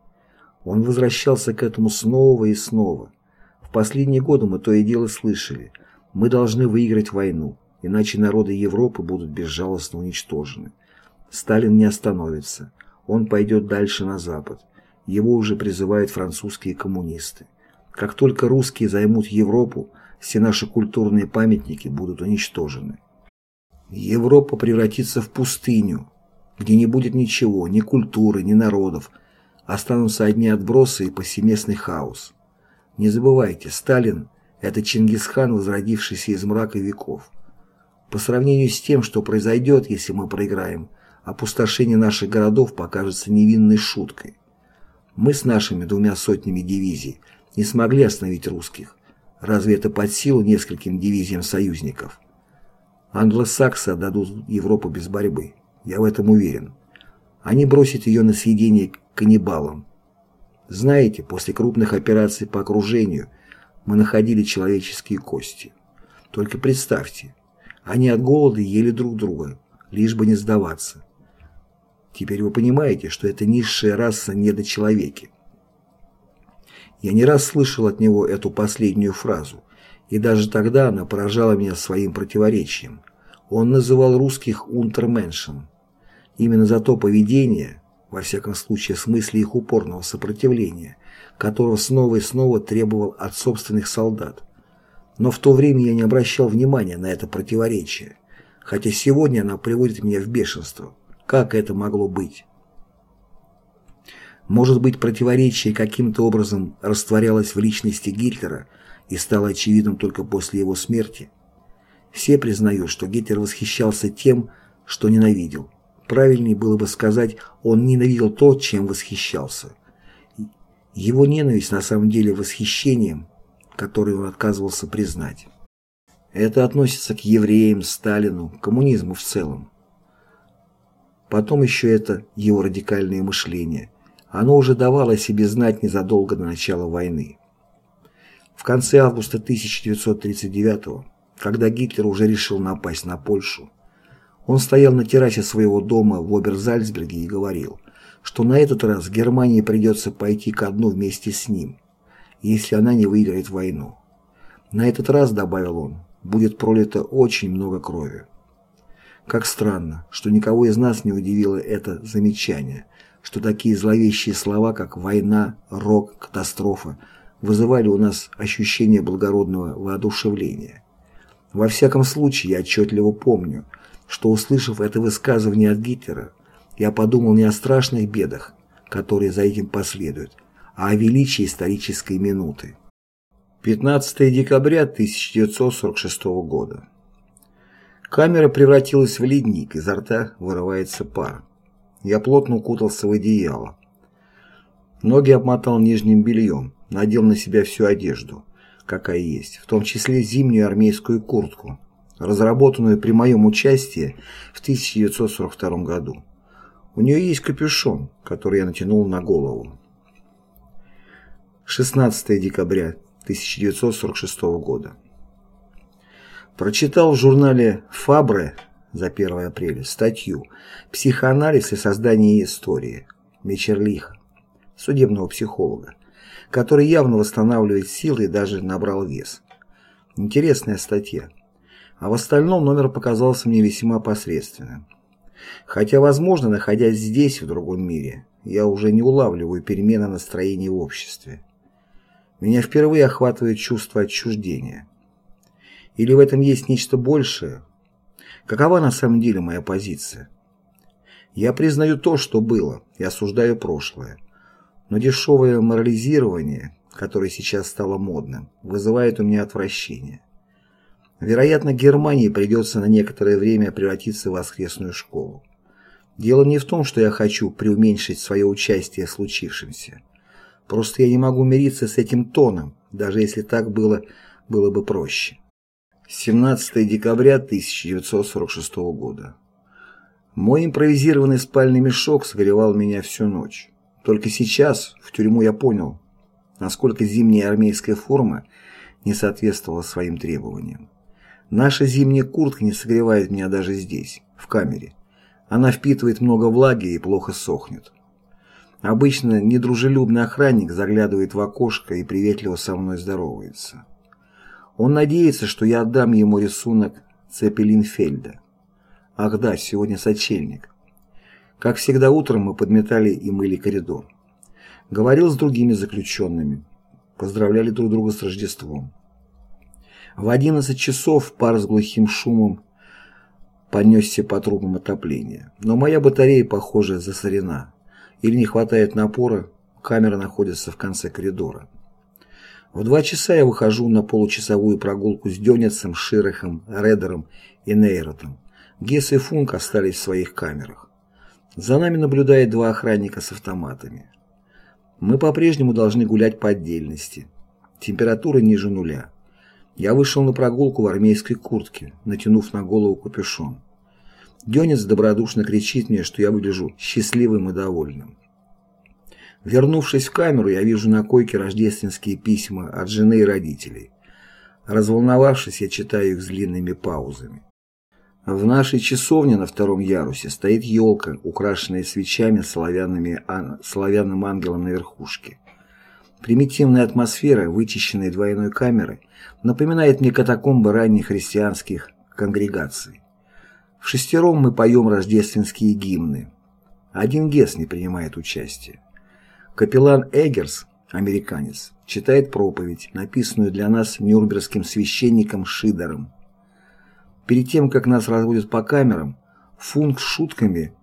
Speaker 1: Он возвращался к этому снова и снова. В последние годы мы то и дело слышали «мы должны выиграть войну, иначе народы Европы будут безжалостно уничтожены. Сталин не остановится, он пойдет дальше на запад. Его уже призывают французские коммунисты. Как только русские займут Европу, все наши культурные памятники будут уничтожены. Европа превратится в пустыню, где не будет ничего, ни культуры, ни народов, останутся одни отбросы и повсеместный хаос. Не забывайте, Сталин – это Чингисхан, возродившийся из мрака веков. По сравнению с тем, что произойдет, если мы проиграем, опустошение наших городов покажется невинной шуткой. Мы с нашими двумя сотнями дивизий не смогли остановить русских. Разве это под силу нескольким дивизиям союзников? Англосаксы отдадут Европу без борьбы. Я в этом уверен. Они бросят ее на съедение каннибалам. Знаете, после крупных операций по окружению мы находили человеческие кости. Только представьте, они от голода ели друг друга, лишь бы не сдаваться. Теперь вы понимаете, что это низшая раса недочеловеки. Я не раз слышал от него эту последнюю фразу, и даже тогда она поражала меня своим противоречием. Он называл русских унтерменшем. Именно за то поведение, во всяком случае в смысле их упорного сопротивления, которого снова и снова требовал от собственных солдат. Но в то время я не обращал внимания на это противоречие, хотя сегодня оно приводит меня в бешенство. Как это могло быть? Может быть, противоречие каким-то образом растворялось в личности Гитлера и стало очевидным только после его смерти? Все признают, что Гитлер восхищался тем, что ненавидел. Правильнее было бы сказать, он ненавидел то, чем восхищался. Его ненависть на самом деле восхищением который он отказывался признать. Это относится к евреям, Сталину, коммунизму в целом. Потом еще это его радикальное мышление. Оно уже давало о себе знать незадолго до начала войны. В конце августа 1939 когда Гитлер уже решил напасть на Польшу, он стоял на террасе своего дома в Оберзальцберге и говорил, что на этот раз Германии придется пойти ко дну вместе с ним, если она не выиграет войну. На этот раз, добавил он, будет пролито очень много крови. Как странно, что никого из нас не удивило это замечание, что такие зловещие слова, как «война», «рок», «катастрофа» вызывали у нас ощущение благородного воодушевления. Во всяком случае, я отчетливо помню, что, услышав это высказывание от Гитлера, я подумал не о страшных бедах, которые за этим последуют, а о величии исторической минуты. 15 декабря 1946 года. Камера превратилась в ледник, изо рта вырывается пар. Я плотно укутался в одеяло. Ноги обмотал нижним бельем, надел на себя всю одежду, какая есть, в том числе зимнюю армейскую куртку, разработанную при моем участии в 1942 году. У нее есть капюшон, который я натянул на голову. 16 декабря 1946 года. Прочитал в журнале «Фабре» за 1 апреля статью «Психоанализ и создание истории» Мечерлиха, судебного психолога, который явно восстанавливает силы и даже набрал вес. Интересная статья. А в остальном номер показался мне весьма посредственным. Хотя, возможно, находясь здесь, в другом мире, я уже не улавливаю перемены настроения в обществе. Меня впервые охватывает чувство отчуждения. Или в этом есть нечто большее? Какова на самом деле моя позиция? Я признаю то, что было, и осуждаю прошлое. Но дешевое морализирование, которое сейчас стало модным, вызывает у меня отвращение. Вероятно, Германии придется на некоторое время превратиться в воскресную школу. Дело не в том, что я хочу преуменьшить свое участие в случившемся. Просто я не могу мириться с этим тоном, даже если так было, было бы проще. 17 декабря 1946 года. Мой импровизированный спальный мешок согревал меня всю ночь. Только сейчас, в тюрьму, я понял, насколько зимняя армейская форма не соответствовала своим требованиям. Наша зимняя куртка не согревает меня даже здесь, в камере. Она впитывает много влаги и плохо сохнет. Обычно недружелюбный охранник заглядывает в окошко и приветливо со мной здоровается. Он надеется, что я отдам ему рисунок Цепелинфельда. Ах да, сегодня сочельник. Как всегда утром мы подметали и мыли коридор. Говорил с другими заключенными. Поздравляли друг друга с Рождеством. В 11 часов пар с глухим шумом понесся по трубам отопления. Но моя батарея, похоже, засорена или не хватает напора, камера находится в конце коридора. В два часа я выхожу на получасовую прогулку с Дёнецем, Широхом, Редером и Нейротом. Гесс и Функ остались в своих камерах. За нами наблюдает два охранника с автоматами. Мы по-прежнему должны гулять по отдельности. Температура ниже нуля. Я вышел на прогулку в армейской куртке, натянув на голову капюшон. Дёнец добродушно кричит мне, что я выгляжу счастливым и довольным. Вернувшись в камеру, я вижу на койке рождественские письма от жены и родителей. Разволновавшись, я читаю их с длинными паузами. В нашей часовне на втором ярусе стоит елка, украшенная свечами славянными, славянным ангелом на верхушке. Примитивная атмосфера, вычищенной двойной камеры, напоминает мне катакомбы ранних христианских конгрегаций. В шестером мы поем рождественские гимны. Один Гесс не принимает участия. Капеллан Эггерс, американец, читает проповедь, написанную для нас нюрнбергским священником Шидером. Перед тем, как нас разводят по камерам, Функ с шутками,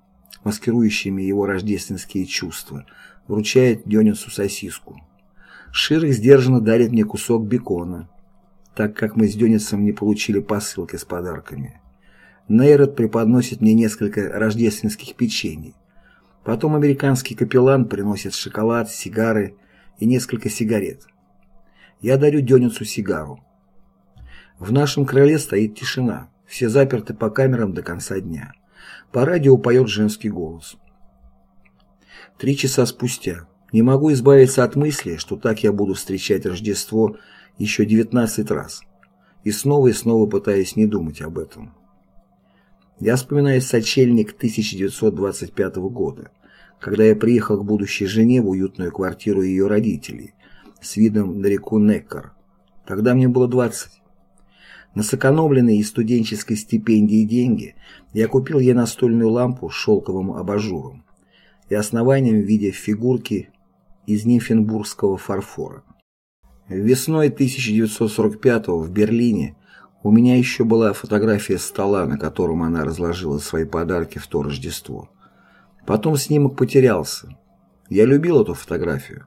Speaker 1: маскирующими его рождественские чувства, вручает Дёнинсу сосиску. Ширых сдержанно дарит мне кусок бекона, так как мы с Дёнисом не получили посылки с подарками. Нейрот преподносит мне несколько рождественских печений. Потом американский капеллан приносит шоколад, сигары и несколько сигарет. Я дарю Дёницу сигару. В нашем крыле стоит тишина. Все заперты по камерам до конца дня. По радио поет женский голос. Три часа спустя. Не могу избавиться от мысли, что так я буду встречать Рождество еще 19 раз. И снова и снова пытаюсь не думать об этом. Я вспоминаю сочельник 1925 года, когда я приехал к будущей жене в уютную квартиру ее родителей с видом на реку Неккар. Тогда мне было 20. На сэкономленные из студенческой стипендии деньги я купил ей настольную лампу с шелковым абажуром и основанием в виде фигурки из нимфенбургского фарфора. Весной 1945 в Берлине у меня еще была фотография стола, на котором она разложила свои подарки в то Рождество. Потом снимок потерялся. Я любил эту фотографию.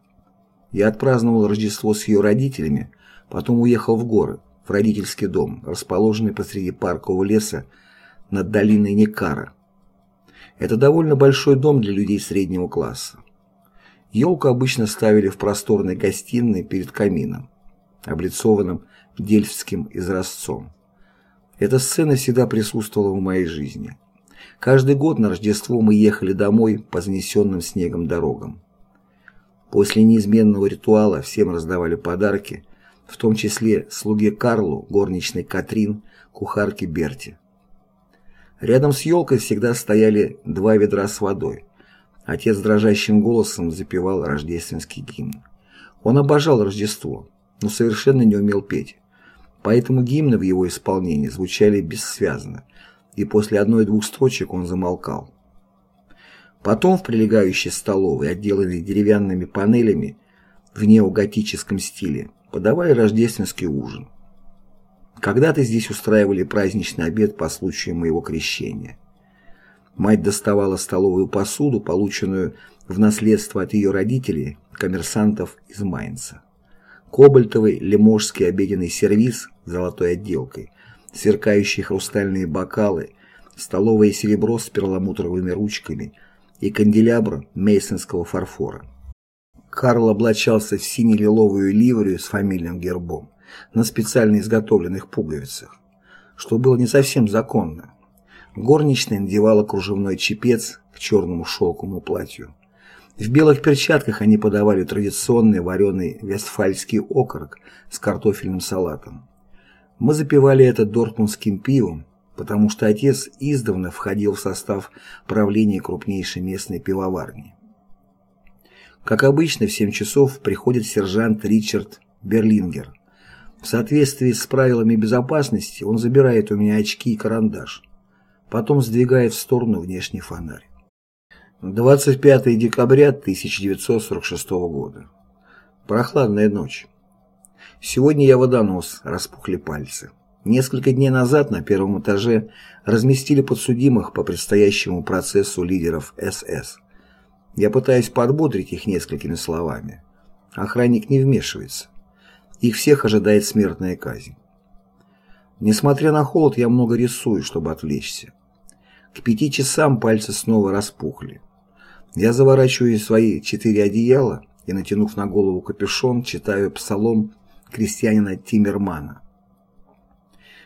Speaker 1: Я отпраздновал Рождество с ее родителями, потом уехал в горы, в родительский дом, расположенный посреди паркового леса над долиной Некара. Это довольно большой дом для людей среднего класса. Елку обычно ставили в просторной гостиной перед камином, облицованным дельфтским изразцом. Эта сцена всегда присутствовала в моей жизни. Каждый год на Рождество мы ехали домой по занесенным снегом дорогам. После неизменного ритуала всем раздавали подарки, в том числе слуге Карлу, горничной Катрин, кухарке Берти. Рядом с елкой всегда стояли два ведра с водой. Отец дрожащим голосом запевал рождественский гимн. Он обожал Рождество, но совершенно не умел петь. Поэтому гимны в его исполнении звучали бессвязно, и после одной-двух строчек он замолкал. Потом в прилегающей столовой, отделанной деревянными панелями в неоготическом стиле, подавали рождественский ужин. Когда-то здесь устраивали праздничный обед по случаю моего крещения. Мать доставала столовую посуду, полученную в наследство от ее родителей, коммерсантов из Майнца. Кобальтовый лиможский обеденный сервиз с золотой отделкой, сверкающие хрустальные бокалы, столовое серебро с перламутровыми ручками и канделябр мейсонского фарфора. Карл облачался в сине-лиловую ливрию с фамильным гербом на специально изготовленных пуговицах, что было не совсем законно. Горничная надевала кружевной чепец к черному шелковому платью. В белых перчатках они подавали традиционный вареный вестфальский окорок с картофельным салатом. Мы запивали это дортмундским пивом, потому что отец издавна входил в состав правления крупнейшей местной пивоварни. Как обычно, в 7 часов приходит сержант Ричард Берлингер. В соответствии с правилами безопасности он забирает у меня очки и карандаш. Потом сдвигает в сторону внешний фонарь. 25 декабря 1946 года. Прохладная ночь. Сегодня я водонос, распухли пальцы. Несколько дней назад на первом этаже разместили подсудимых по предстоящему процессу лидеров СС. Я пытаюсь подбодрить их несколькими словами. Охранник не вмешивается. Их всех ожидает смертная казнь. Несмотря на холод, я много рисую, чтобы отвлечься. К пяти часам пальцы снова распухли. Я заворачиваю свои четыре одеяла и, натянув на голову капюшон, читаю псалом крестьянина Тиммермана.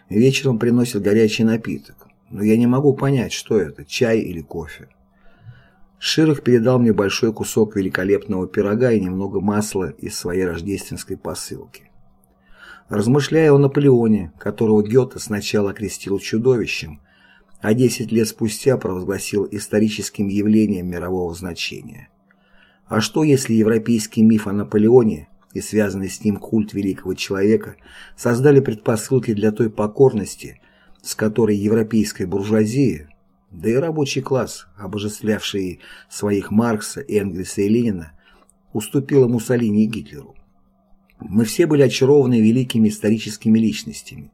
Speaker 1: Вечером приносят горячий напиток, но я не могу понять, что это, чай или кофе. Ширах передал мне большой кусок великолепного пирога и немного масла из своей рождественской посылки. Размышляя о Наполеоне, которого Гёте сначала окрестил чудовищем, а 10 лет спустя провозгласил историческим явлением мирового значения. А что, если европейский миф о Наполеоне и связанный с ним культ великого человека создали предпосылки для той покорности, с которой европейская буржуазия, да и рабочий класс, обожествлявший своих Маркса, Энгельса и Ленина, уступила Муссолини и Гитлеру. Мы все были очарованы великими историческими личностями,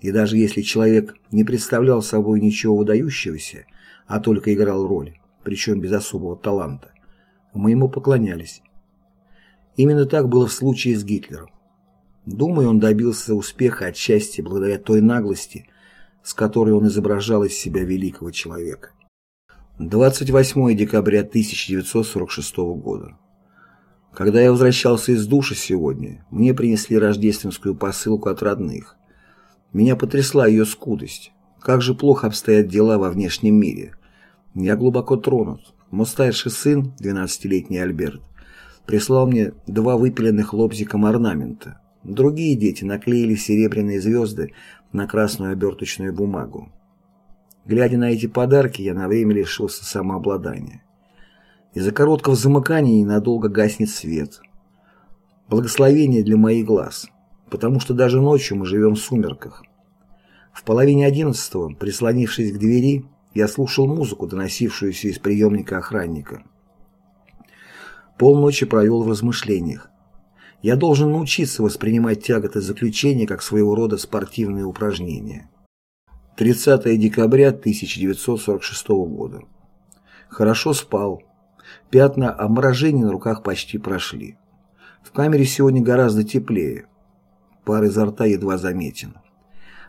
Speaker 1: и даже если человек не представлял собой ничего выдающегося, а только играл роль, причем без особого таланта, мы ему поклонялись. Именно так было в случае с Гитлером. Думаю, он добился успеха отчасти благодаря той наглости, с которой он изображал из себя великого человека. 28 декабря 1946 года. Когда я возвращался из душа сегодня, мне принесли рождественскую посылку от родных. Меня потрясла ее скудость. Как же плохо обстоят дела во внешнем мире. Я глубоко тронут. Мой старший сын, 12-летний Альберт, прислал мне два выпиленных лобзиком орнамента. Другие дети наклеили серебряные звезды на красную оберточную бумагу. Глядя на эти подарки, я на время лишился самообладания. Из-за короткого замыкания ненадолго гаснет свет. Благословение для моих глаз, потому что даже ночью мы живем в сумерках. В половине одиннадцатого, прислонившись к двери, я слушал музыку, доносившуюся из приемника охранника. Полночи провел в размышлениях. Я должен научиться воспринимать тяготы заключения как своего рода спортивные упражнения. 30 декабря 1946 года. Хорошо спал. Пятна оморажения на руках почти прошли. В камере сегодня гораздо теплее. Пар изо рта едва заметен.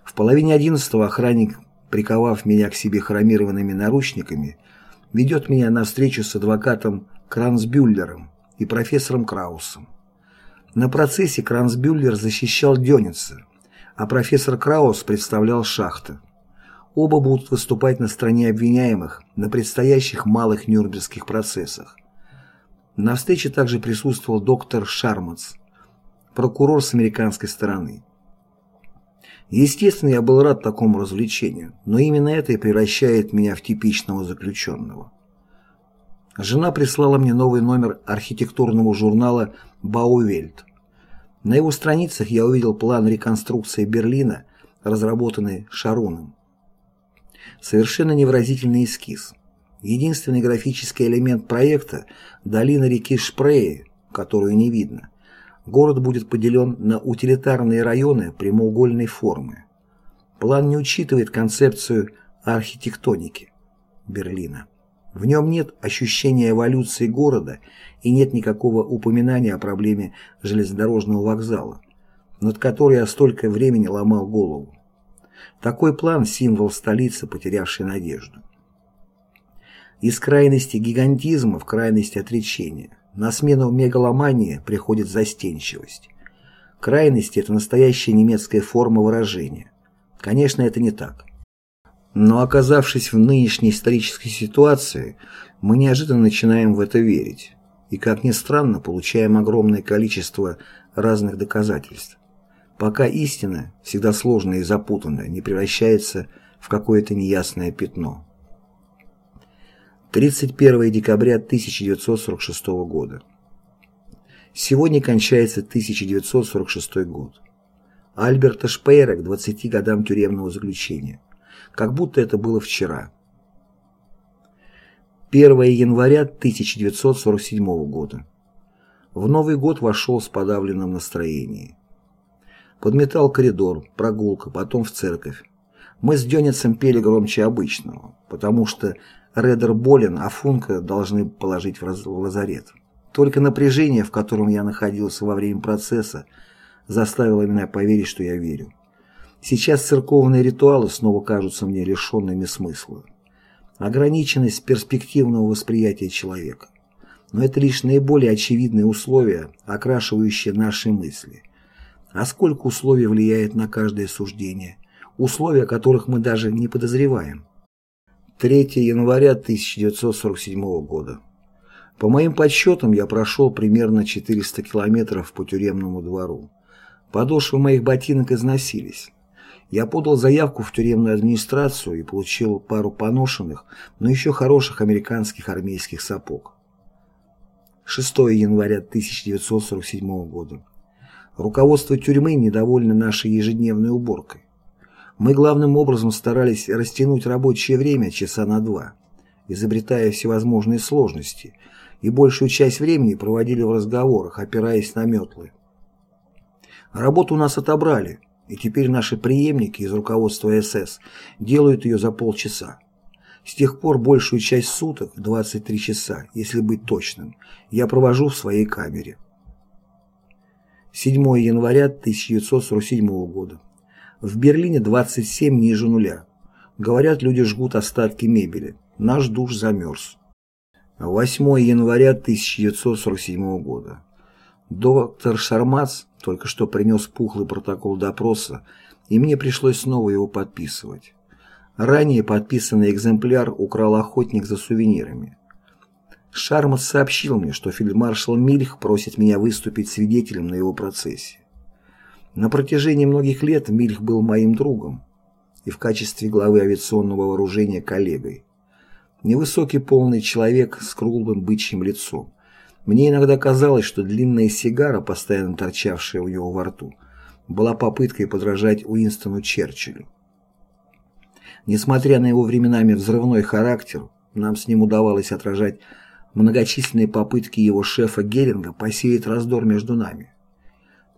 Speaker 1: В половине одиннадцатого охранник, приковав меня к себе хромированными наручниками, ведет меня на встречу с адвокатом Кранцбюллером и профессором Краусом. На процессе Кранцбюллер защищал Дёница, а профессор Краус представлял Шахта. Оба будут выступать на стороне обвиняемых на предстоящих малых нюрнбергских процессах. На встрече также присутствовал доктор Шармац, прокурор с американской стороны. Естественно, я был рад такому развлечению, но именно это и превращает меня в типичного заключенного. Жена прислала мне новый номер архитектурного журнала «Баувельт». На его страницах я увидел план реконструкции Берлина, разработанный Шаруном. Совершенно невразительный эскиз. Единственный графический элемент проекта – долина реки Шпрее, которую не видно. Город будет поделен на утилитарные районы прямоугольной формы. План не учитывает концепцию архитектоники Берлина. В нем нет ощущения эволюции города и нет никакого упоминания о проблеме железнодорожного вокзала, над которой я столько времени ломал голову. Такой план – символ столицы, потерявшей надежду. Из крайности гигантизма в крайность отречения. На смену мегаломании приходит застенчивость. Крайность – это настоящая немецкая форма выражения. Конечно, это не так. Но оказавшись в нынешней исторической ситуации, мы неожиданно начинаем в это верить. И, как ни странно, получаем огромное количество разных доказательств. Пока истина, всегда сложная и запутанная, не превращается в какое-то неясное пятно. 31 декабря 1946 года. Сегодня кончается 1946 год. Альберта Шпейра к 20 годам тюремного заключения как будто это было вчера. 1 января 1947 года. В Новый год вошел с подавленным настроением. Подметал коридор, прогулка, потом в церковь. Мы с Дёницем пели громче обычного, потому что Редер болен, а Функа должны положить в лазарет. Только напряжение, в котором я находился во время процесса, заставило меня поверить, что я верю. Сейчас церковные ритуалы снова кажутся мне лишенными смысла. Ограниченность перспективного восприятия человека. Но это лишь наиболее очевидные условия, окрашивающие наши мысли. А сколько условий влияет на каждое суждение, условия которых мы даже не подозреваем. 3 января 1947 года. По моим подсчетам, я прошел примерно 400 километров по тюремному двору. Подошвы моих ботинок износились. Я подал заявку в тюремную администрацию и получил пару поношенных, но еще хороших американских армейских сапог. 6 января 1947 года. Руководство тюрьмы недовольно нашей ежедневной уборкой. Мы главным образом старались растянуть рабочее время часа на два, изобретая всевозможные сложности, и большую часть времени проводили в разговорах, опираясь на метлы. Работу у нас отобрали, и теперь наши преемники из руководства СС делают ее за полчаса. С тех пор большую часть суток, 23 часа, если быть точным, я провожу в своей камере. 7 января 1947 года. В Берлине 27 ниже нуля. Говорят, люди жгут остатки мебели. Наш душ замерз. 8 января 1947 года. Доктор Шармац только что принес пухлый протокол допроса, и мне пришлось снова его подписывать. Ранее подписанный экземпляр украл охотник за сувенирами. Шармац сообщил мне, что фельдмаршал Мильх просит меня выступить свидетелем на его процессе. На протяжении многих лет Мильх был моим другом и в качестве главы авиационного вооружения коллегой. Невысокий полный человек с круглым бычьим лицом. Мне иногда казалось, что длинная сигара, постоянно торчавшая у него во рту, была попыткой подражать Уинстону Черчиллю. Несмотря на его временами взрывной характер, нам с ним удавалось отражать многочисленные попытки его шефа Геринга посеять раздор между нами.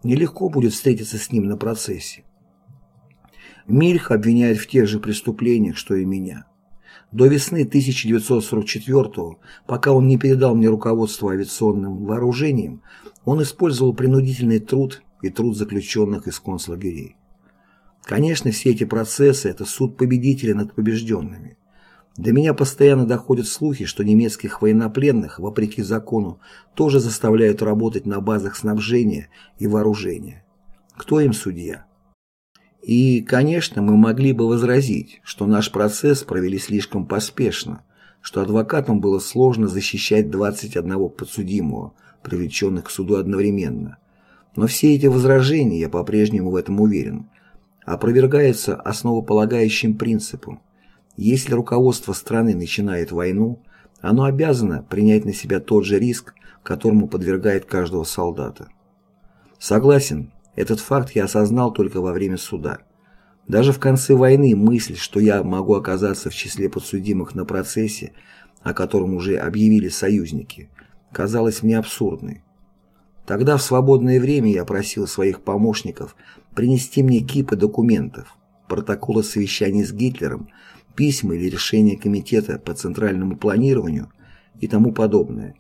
Speaker 1: Нелегко будет встретиться с ним на процессе. Мильх обвиняет в тех же преступлениях, что и меня. До весны 1944 пока он не передал мне руководство авиационным вооружением, он использовал принудительный труд и труд заключенных из концлагерей. Конечно, все эти процессы – это суд победителя над побежденными. До меня постоянно доходят слухи, что немецких военнопленных, вопреки закону, тоже заставляют работать на базах снабжения и вооружения. Кто им судья? И, конечно, мы могли бы возразить, что наш процесс провели слишком поспешно, что адвокатам было сложно защищать 21 подсудимого, привлеченных к суду одновременно. Но все эти возражения, я по-прежнему в этом уверен, опровергаются основополагающим принципом. Если руководство страны начинает войну, оно обязано принять на себя тот же риск, которому подвергает каждого солдата. Согласен, этот факт я осознал только во время суда. Даже в конце войны мысль, что я могу оказаться в числе подсудимых на процессе, о котором уже объявили союзники, казалась мне абсурдной. Тогда в свободное время я просил своих помощников принести мне кипы документов, протоколы совещаний с Гитлером, письма или решения Комитета по центральному планированию и тому подобное.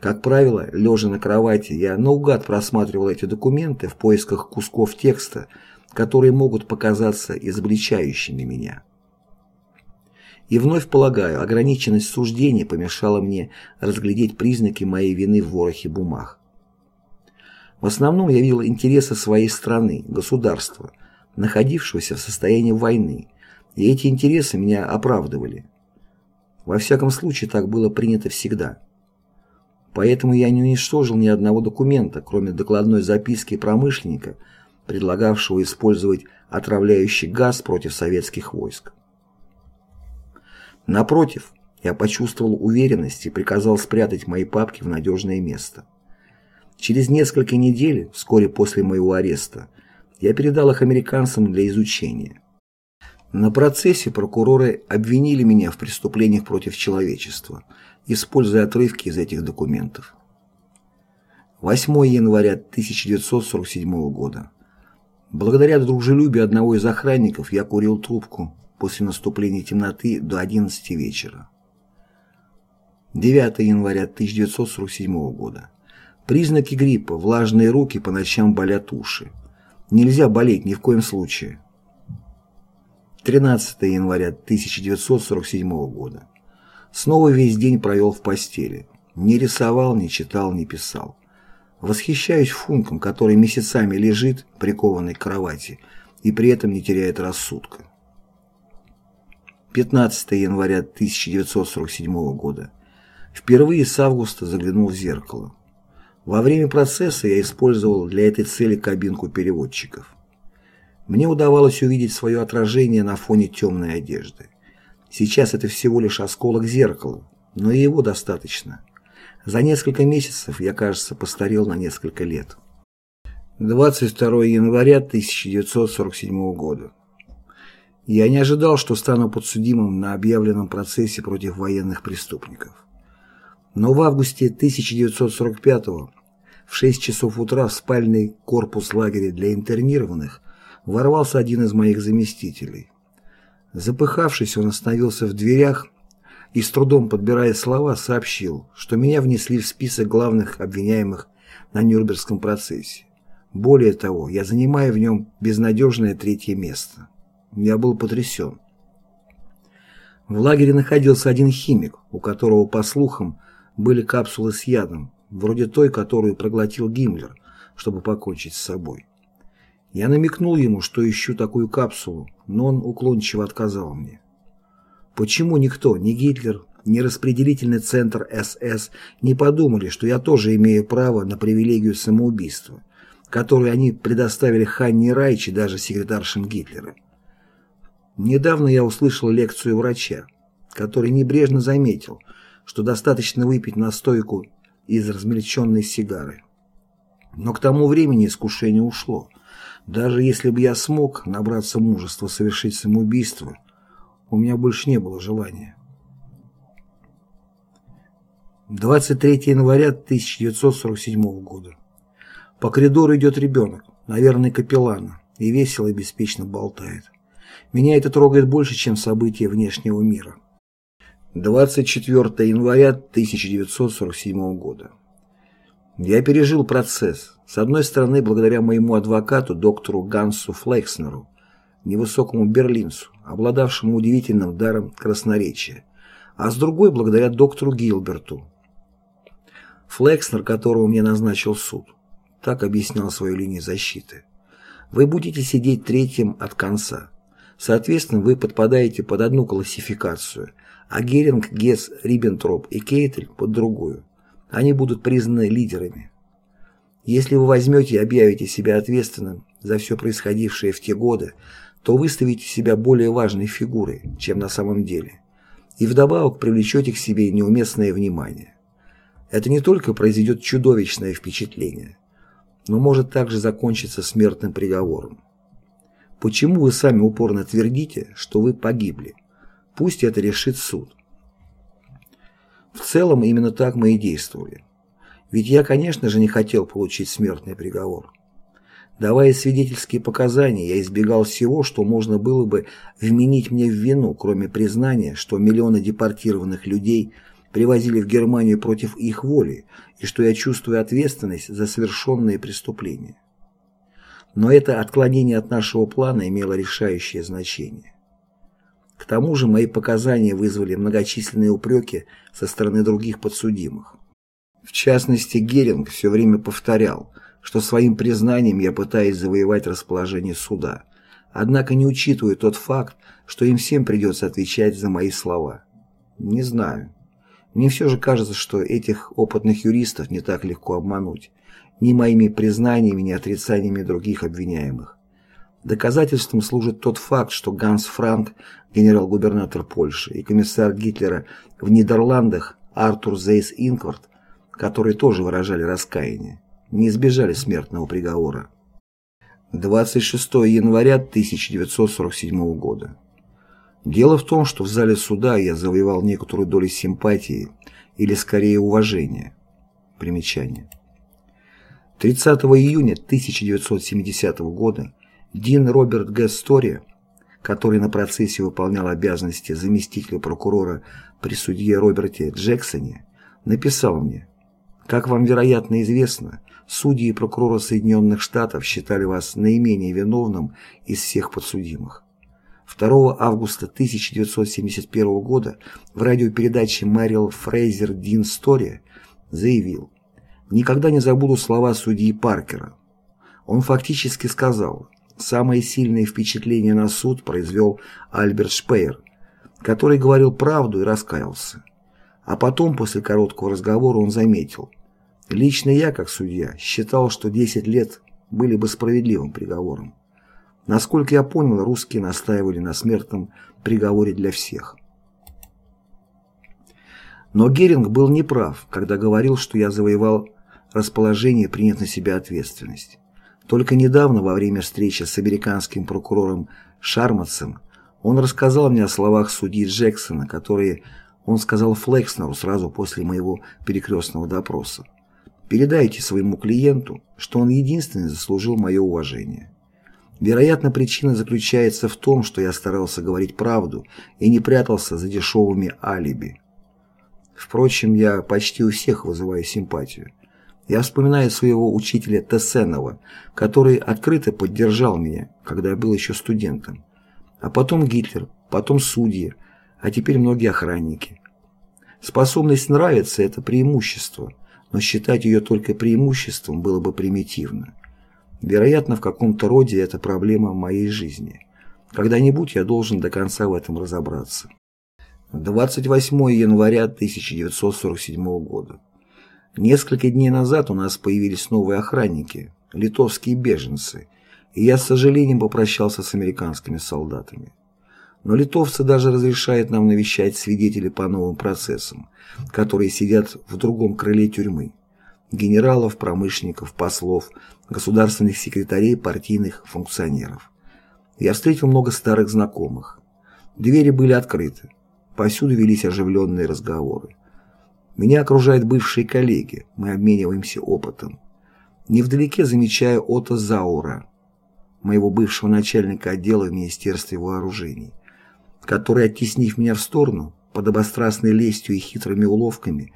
Speaker 1: Как правило, лежа на кровати, я наугад просматривал эти документы в поисках кусков текста, которые могут показаться изобличающими меня. И вновь полагаю, ограниченность суждений помешала мне разглядеть признаки моей вины в ворохе бумаг. В основном я видел интересы своей страны, государства, находившегося в состоянии войны, и эти интересы меня оправдывали. Во всяком случае, так было принято всегда. Поэтому я не уничтожил ни одного документа, кроме докладной записки промышленника, предлагавшего использовать отравляющий газ против советских войск. Напротив, я почувствовал уверенность и приказал спрятать мои папки в надежное место. Через несколько недель, вскоре после моего ареста, я передал их американцам для изучения. На процессе прокуроры обвинили меня в преступлениях против человечества – используя отрывки из этих документов. 8 января 1947 года. Благодаря дружелюбию одного из охранников я курил трубку после наступления темноты до 11 вечера. 9 января 1947 года. Признаки гриппа, влажные руки, по ночам болят уши. Нельзя болеть ни в коем случае. 13 января 1947 года. Снова весь день провел в постели. Не рисовал, не читал, не писал. Восхищаюсь Функом, который месяцами лежит, прикованный к кровати, и при этом не теряет рассудка. 15 января 1947 года. Впервые с августа заглянул в зеркало. Во время процесса я использовал для этой цели кабинку переводчиков. Мне удавалось увидеть свое отражение на фоне темной одежды. Сейчас это всего лишь осколок зеркала, но его достаточно. За несколько месяцев я, кажется, постарел на несколько лет. 22 января 1947 года. Я не ожидал, что стану подсудимым на объявленном процессе против военных преступников. Но в августе 1945 в 6 часов утра в спальный корпус лагеря для интернированных ворвался один из моих заместителей. Запыхавшись, он остановился в дверях и, с трудом подбирая слова, сообщил, что меня внесли в список главных обвиняемых на Нюрнбергском процессе. Более того, я занимаю в нем безнадежное третье место. Я был потрясен. В лагере находился один химик, у которого, по слухам, были капсулы с ядом, вроде той, которую проглотил Гиммлер, чтобы покончить с собой. Я намекнул ему, что ищу такую капсулу, но он уклончиво отказал мне. Почему никто, ни Гитлер, ни распределительный центр СС не подумали, что я тоже имею право на привилегию самоубийства, которую они предоставили Ханне Райчи даже секретаршам Гитлера? Недавно я услышал лекцию врача,
Speaker 2: который небрежно заметил, что достаточно выпить настойку из размельченной сигары. Но к тому времени искушение ушло. Даже если бы я смог набраться мужества совершить самоубийство, у меня больше не было желания. 23 января 1947 года. По коридору идет ребенок, наверное, капеллана, и весело и беспечно болтает. Меня это трогает больше, чем события внешнего мира. 24 января 1947 года. Я пережил процесс. С одной стороны, благодаря моему адвокату, доктору Гансу Флекснеру, невысокому берлинцу, обладавшему удивительным даром красноречия, а с другой, благодаря доктору Гилберту, Флекснер, которого мне назначил суд. Так объяснял свою линию защиты. Вы будете сидеть третьим от конца. Соответственно, вы подпадаете под одну классификацию, а Геринг, Гесс, Риббентроп и Кейтель под другую. Они будут признаны лидерами. Если вы возьмете и объявите себя ответственным за все происходившее в те годы, то выставите себя более важной фигурой, чем на самом деле, и вдобавок привлечете к себе неуместное внимание. Это не только произведет чудовищное впечатление, но может также закончиться смертным приговором. Почему вы сами упорно твердите, что вы погибли? Пусть это решит суд. В целом именно так мы и действовали. Ведь я, конечно же, не хотел получить смертный приговор. Давая свидетельские показания, я избегал всего, что можно было бы вменить мне в вину, кроме признания, что миллионы депортированных людей – привозили в Германию против их воли и что я чувствую ответственность за совершенные преступления. Но это отклонение от нашего плана имело решающее значение. К тому же мои показания вызвали многочисленные упреки со стороны других подсудимых. В частности, Геринг все время повторял, что своим признанием я пытаюсь завоевать расположение суда, однако не учитывая тот факт, что им всем придется отвечать за мои слова. Не знаю. Мне все же кажется, что этих опытных юристов не так легко обмануть, ни моими признаниями, ни отрицаниями других обвиняемых. Доказательством служит тот факт, что Ганс Франк, генерал-губернатор Польши, и комиссар Гитлера в Нидерландах Артур Зейс Инкварт, которые тоже выражали раскаяние, не избежали смертного приговора. 26 января 1947 года. Дело в том, что в зале суда я завоевал некоторую долю симпатии или скорее уважения. Примечание. 30 июня 1970 года Дин Роберт Г. Стори, который на процессе выполнял обязанности заместителя прокурора при судье Роберте Джексоне, написал мне «Как вам, вероятно, известно, судьи и прокуроры Соединенных Штатов считали вас наименее виновным из всех подсудимых. 2 августа 1971 года в радиопередаче Мэрил Фрейзер Дин Стори заявил «Никогда не забуду слова судьи Паркера». Он фактически сказал «Самое сильное впечатление на суд произвел Альберт Шпеер, который говорил правду и раскаялся. А потом, после короткого разговора, он заметил «Лично я, как судья, считал, что 10 лет были бы справедливым приговором». Насколько я понял, русские настаивали на смертном приговоре для всех. Но Геринг был неправ, когда говорил, что я завоевал расположение принять на себя ответственность. Только недавно, во время встречи с американским прокурором Шарматсом, он рассказал мне о словах судьи Джексона, которые он сказал Флекснеру сразу после моего перекрестного допроса. «Передайте своему клиенту, что он единственный заслужил мое уважение». Вероятно, причина заключается в том, что я старался говорить правду и не прятался за дешевыми алиби. Впрочем, я почти у всех вызываю симпатию. Я вспоминаю своего учителя Тессенова, который открыто поддержал меня, когда я был еще студентом. А потом Гитлер, потом судьи, а теперь многие охранники. Способность нравиться – это преимущество, но считать ее только преимуществом было бы примитивно. Вероятно, в каком-то роде это проблема моей жизни. Когда-нибудь я должен до конца в этом разобраться. 28 января 1947 года. Несколько дней назад у нас появились новые охранники, литовские беженцы, и я с сожалением попрощался с американскими солдатами. Но литовцы даже разрешают нам навещать свидетелей по новым процессам, которые сидят в другом крыле тюрьмы. Генералов, промышленников, послов, государственных секретарей, партийных функционеров. Я встретил много старых знакомых. Двери были открыты. Повсюду велись оживленные разговоры. Меня окружают бывшие коллеги, мы обмениваемся опытом. Невдалеке замечаю Отто Заура, моего бывшего начальника отдела в Министерстве вооружений который, оттеснив меня в сторону, под обострастной лестью и хитрыми уловками,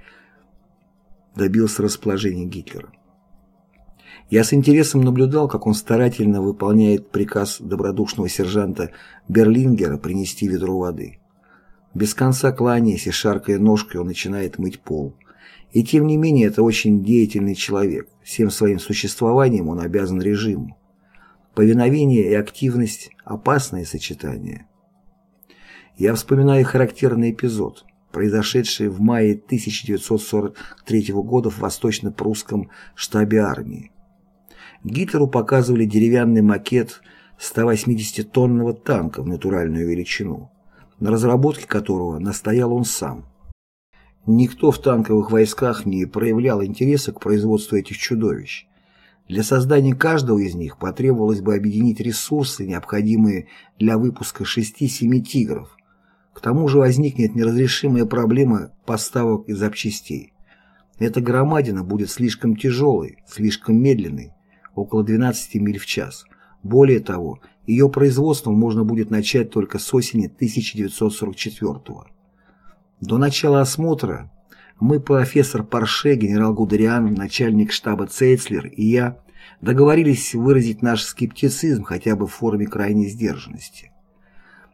Speaker 2: добился расположения Гитлера. Я с интересом наблюдал, как он старательно выполняет приказ добродушного сержанта Берлингера принести ведро воды. Без конца кланяясь и шаркая ножкой, он начинает мыть пол. И тем не менее, это очень деятельный человек. Всем своим существованием он обязан режиму. Повиновение и активность – опасное сочетание. Я вспоминаю характерный эпизод, произошедший в мае 1943 года в восточно-прусском штабе армии. Гитлеру показывали деревянный макет 180-тонного танка в натуральную величину, на разработке которого настоял он сам. Никто в танковых войсках не проявлял интереса к производству этих чудовищ. Для создания каждого из них потребовалось бы объединить ресурсы, необходимые для выпуска 6-7 «Тигров», к тому же возникнет неразрешимая проблема поставок и запчастей. Эта громадина будет слишком тяжелой, слишком медленной, около 12 миль в час. Более того, ее производство можно будет начать только с осени 1944 -го. До начала осмотра мы, профессор Парше, генерал Гудериан, начальник штаба Цейцлер и я договорились выразить наш скептицизм хотя бы в форме крайней сдержанности.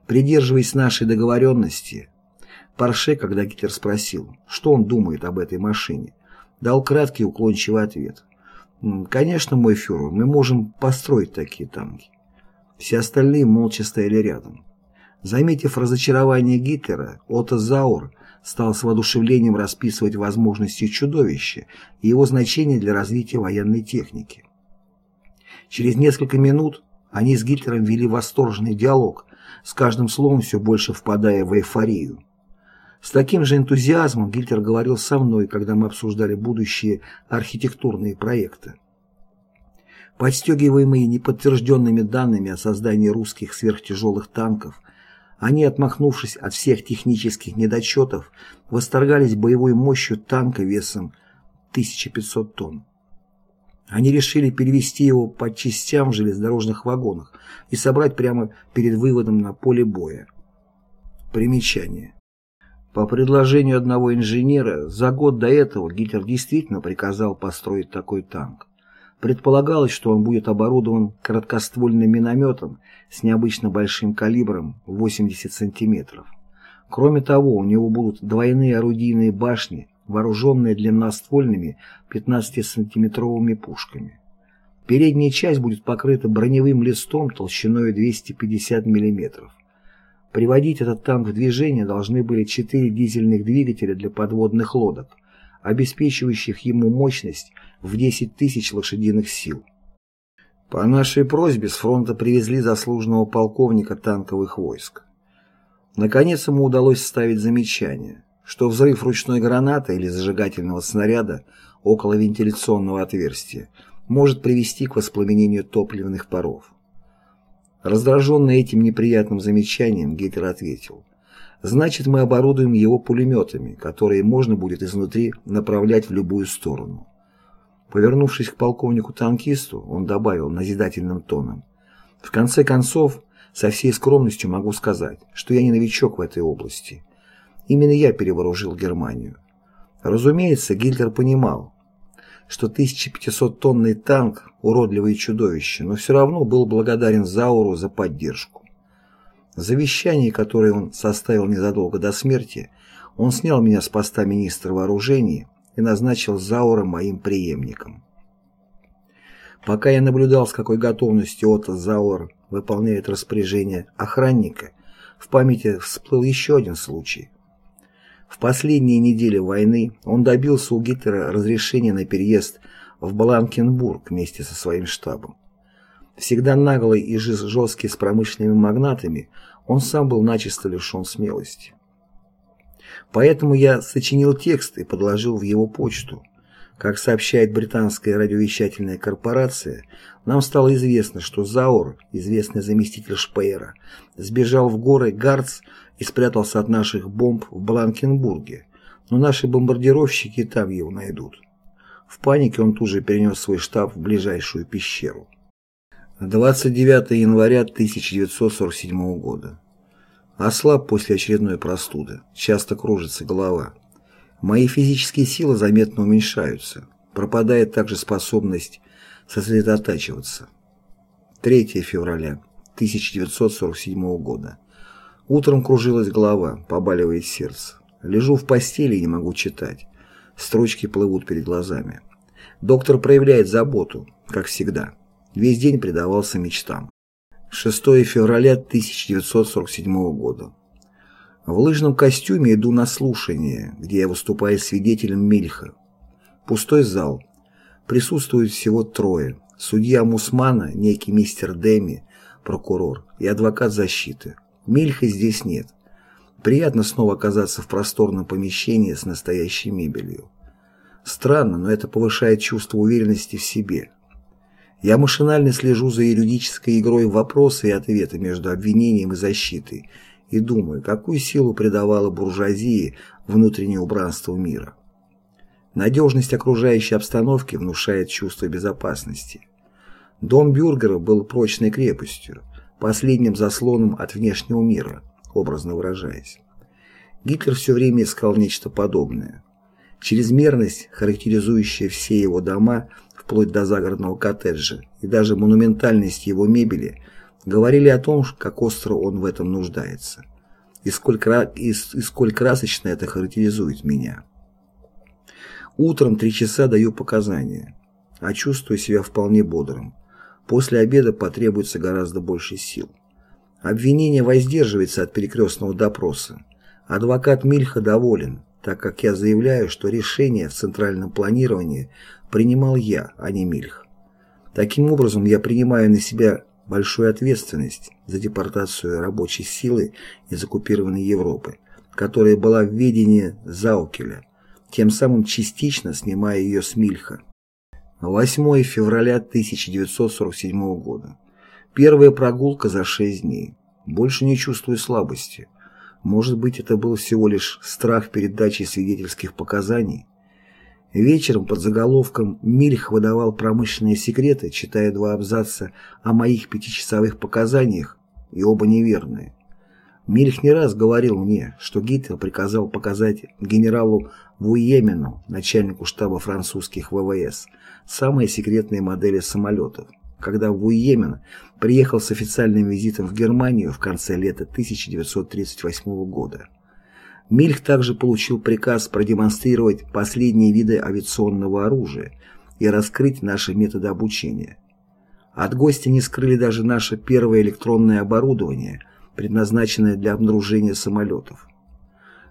Speaker 2: Придерживаясь нашей договоренности, Парше, когда Гитлер спросил, что он думает об этой машине, дал краткий уклончивый ответ. «Конечно, мой фюрер, мы можем построить такие танки». Все остальные молча стояли рядом. Заметив разочарование Гитлера, Отто Заур стал с воодушевлением расписывать возможности чудовища и его значение для развития военной техники. Через несколько минут они с Гитлером вели восторженный диалог, с каждым словом все больше впадая в эйфорию. С таким же энтузиазмом Гитлер говорил со мной, когда мы обсуждали будущие архитектурные проекты. Подстегиваемые неподтвержденными данными о создании русских сверхтяжелых танков, они, отмахнувшись от всех технических недочетов, восторгались боевой мощью танка весом 1500 тонн. Они решили перевести его по частям в железнодорожных вагонах и собрать прямо перед выводом на поле боя. Примечание. По предложению одного инженера, за год до этого Гитлер действительно приказал построить такой танк. Предполагалось, что он будет оборудован короткоствольным минометом с необычно большим калибром 80 см. Кроме того, у него будут двойные орудийные башни вооруженные длинноствольными 15-сантиметровыми пушками. Передняя часть будет покрыта броневым листом толщиной 250 мм. Приводить этот танк в движение должны были четыре дизельных двигателя для подводных лодок, обеспечивающих ему мощность в 10 тысяч лошадиных сил. По нашей просьбе с фронта привезли заслуженного полковника танковых войск. Наконец ему удалось ставить замечание что взрыв ручной гранаты или зажигательного снаряда около вентиляционного отверстия может привести к воспламенению топливных паров. Раздраженный этим неприятным замечанием, Гитлер ответил, «Значит, мы оборудуем его пулеметами, которые можно будет изнутри направлять в любую сторону». Повернувшись к полковнику-танкисту, он добавил назидательным тоном, «В конце концов, со всей скромностью могу сказать, что я не новичок в этой области» Именно я перевооружил Германию. Разумеется, Гитлер понимал, что 1500-тонный танк – уродливое чудовище, но все равно был благодарен Зауру за поддержку. В завещании, которое он составил незадолго до смерти, он снял меня с поста министра вооружений и назначил Заура моим преемником. Пока я наблюдал, с какой готовностью Отто Заур выполняет распоряжение охранника, в памяти всплыл еще один случай. В последние недели войны он добился у Гитлера разрешения на переезд в Бланкенбург вместе со своим штабом. Всегда наглый и жесткий с промышленными магнатами, он сам был начисто лишен смелости. Поэтому я сочинил текст и подложил в его почту. Как сообщает британская радиовещательная корпорация, нам стало известно, что Заур, известный заместитель Шпеера, сбежал в горы Гарц и спрятался от наших бомб в Бланкенбурге, но наши бомбардировщики там его найдут. В панике он тут же перенес свой штаб в ближайшую пещеру. 29 января 1947 года. Ослаб после очередной простуды. Часто кружится голова. Мои физические силы заметно уменьшаются. Пропадает также способность сосредотачиваться. 3 февраля 1947 года. Утром кружилась голова, побаливает сердце. Лежу в постели и не могу читать. Строчки плывут перед глазами. Доктор проявляет заботу, как всегда. Весь день предавался мечтам. 6 февраля 1947 года. В лыжном костюме иду на слушание, где я выступаю свидетелем Мильха. Пустой зал. Присутствуют всего трое. Судья Мусмана, некий мистер Деми, прокурор, и адвокат защиты. Мильха здесь нет. Приятно снова оказаться в просторном помещении с настоящей мебелью. Странно, но это повышает чувство уверенности в себе. Я машинально слежу за юридической игрой вопросы и ответы между обвинением и защитой и думаю, какую силу придавало буржуазии внутреннее убранство мира. Надежность окружающей обстановки внушает чувство безопасности. Дом Бюргера был прочной крепостью, последним заслоном от внешнего мира, образно выражаясь. Гитлер все время искал нечто подобное. Чрезмерность, характеризующая все его дома – вплоть до загородного коттеджа, и даже монументальность его мебели говорили о том, как остро он в этом нуждается, и сколь, и, и сколь красочно это характеризует меня. Утром три часа даю показания, а чувствую себя вполне бодрым. После обеда потребуется гораздо больше сил. Обвинение воздерживается от перекрестного допроса. Адвокат Мильха доволен, так как я заявляю, что решение в центральном планировании принимал я, а не Мильх. Таким образом, я принимаю на себя большую ответственность за депортацию рабочей силы из оккупированной Европы, которая была в ведении Заукеля, тем самым частично снимая ее с Мильха. 8 февраля 1947 года. Первая прогулка за шесть дней. Больше не чувствую слабости. Может быть, это был всего лишь страх перед дачей свидетельских показаний? Вечером под заголовком «Мильх выдавал промышленные секреты», читая два абзаца о моих пятичасовых показаниях, и оба неверные. Мильх не раз говорил мне, что Гитлер приказал показать генералу Вуемену, начальнику штаба французских ВВС, самые секретные модели самолетов, когда Вуемен приехал с официальным визитом в Германию в конце лета 1938 года. Мильх также получил приказ продемонстрировать последние виды авиационного оружия и раскрыть наши методы обучения. От гостя не скрыли даже наше первое электронное оборудование, предназначенное для обнаружения самолетов.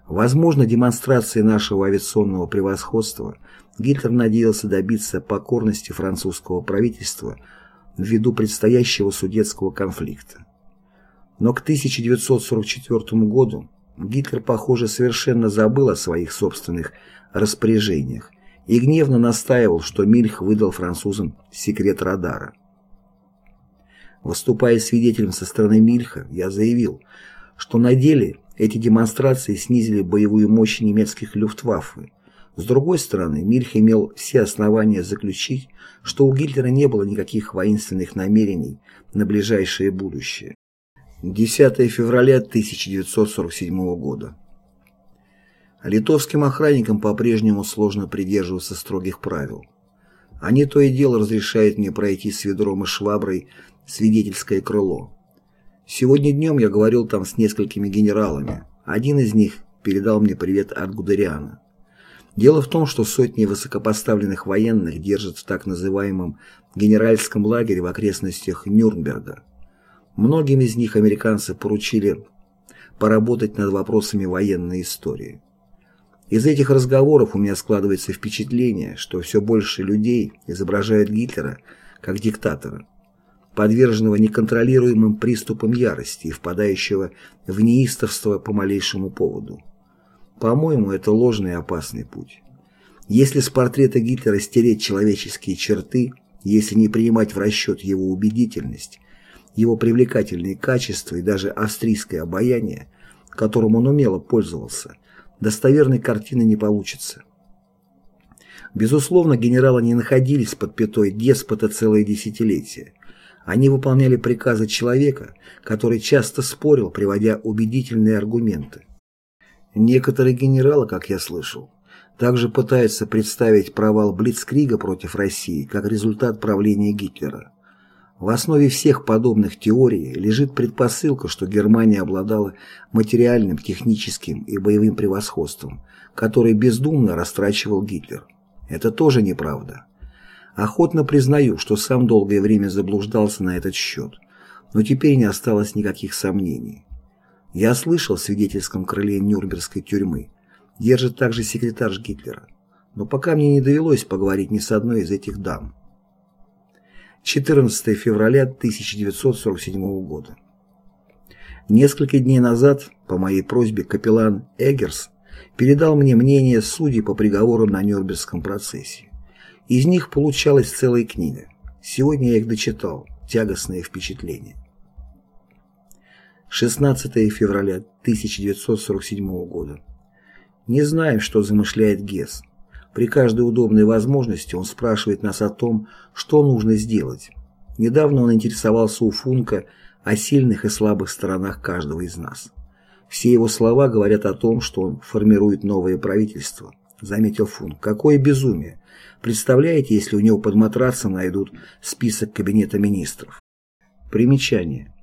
Speaker 2: Возможно, демонстрацией нашего авиационного превосходства Гитлер надеялся добиться покорности французского правительства ввиду предстоящего судетского конфликта. Но к 1944 году Гитлер, похоже, совершенно забыл о своих собственных распоряжениях и гневно настаивал, что Мильх выдал французам секрет радара. Выступая свидетелем со стороны Мильха, я заявил, что на деле эти демонстрации снизили боевую мощь немецких люфтваффе. С другой стороны, Мильх имел все основания заключить, что у Гитлера не было никаких воинственных намерений на ближайшее будущее. 10 февраля 1947 года. Литовским охранникам по-прежнему сложно придерживаться строгих правил. Они то и дело разрешают мне пройти с ведром и шваброй свидетельское крыло. Сегодня днем я говорил там с несколькими генералами. Один из них передал мне привет от Гудериана. Дело в том, что сотни высокопоставленных военных держат в так называемом генеральском лагере в окрестностях Нюрнберга. Многим из них американцы поручили поработать над вопросами военной истории. Из этих разговоров у меня складывается впечатление, что все больше людей изображают Гитлера как диктатора. подверженного неконтролируемым приступам ярости и впадающего в неистовство по малейшему поводу. По-моему, это ложный и опасный путь. Если с портрета Гитлера стереть человеческие черты, если не принимать в расчет его убедительность, его привлекательные качества и даже австрийское обаяние, которым он умело пользовался, достоверной картины не получится. Безусловно, генералы не находились под пятой деспота целые десятилетия. Они выполняли приказы человека, который часто спорил, приводя убедительные аргументы. Некоторые генералы, как я слышал, также пытаются представить провал Блицкрига против России как результат правления Гитлера. В основе всех подобных теорий лежит предпосылка, что Германия обладала материальным, техническим и боевым превосходством, которое бездумно растрачивал Гитлер. Это тоже неправда. Охотно признаю, что сам долгое время заблуждался на этот счет, но теперь не осталось никаких сомнений. Я слышал в свидетельском крыле Нюрнбергской тюрьмы, держит также секретарь Гитлера, но пока мне не довелось поговорить ни с одной из этих дам. 14 февраля 1947 года. Несколько дней назад, по моей просьбе, капеллан Эггерс передал мне мнение судей по приговорам на Нюрнбергском процессе. Из них получалась целая книга. Сегодня я их дочитал. Тягостное впечатление. 16 февраля 1947 года. Не знаем, что замышляет Гесс. При каждой удобной возможности он спрашивает нас о том, что нужно сделать. Недавно он интересовался у Функа о сильных и слабых сторонах каждого из нас. Все его слова говорят о том, что он формирует новое правительство. Заметил Функ. Какое безумие! Представляете, если у него под матрасом найдут список кабинета министров? Примечание.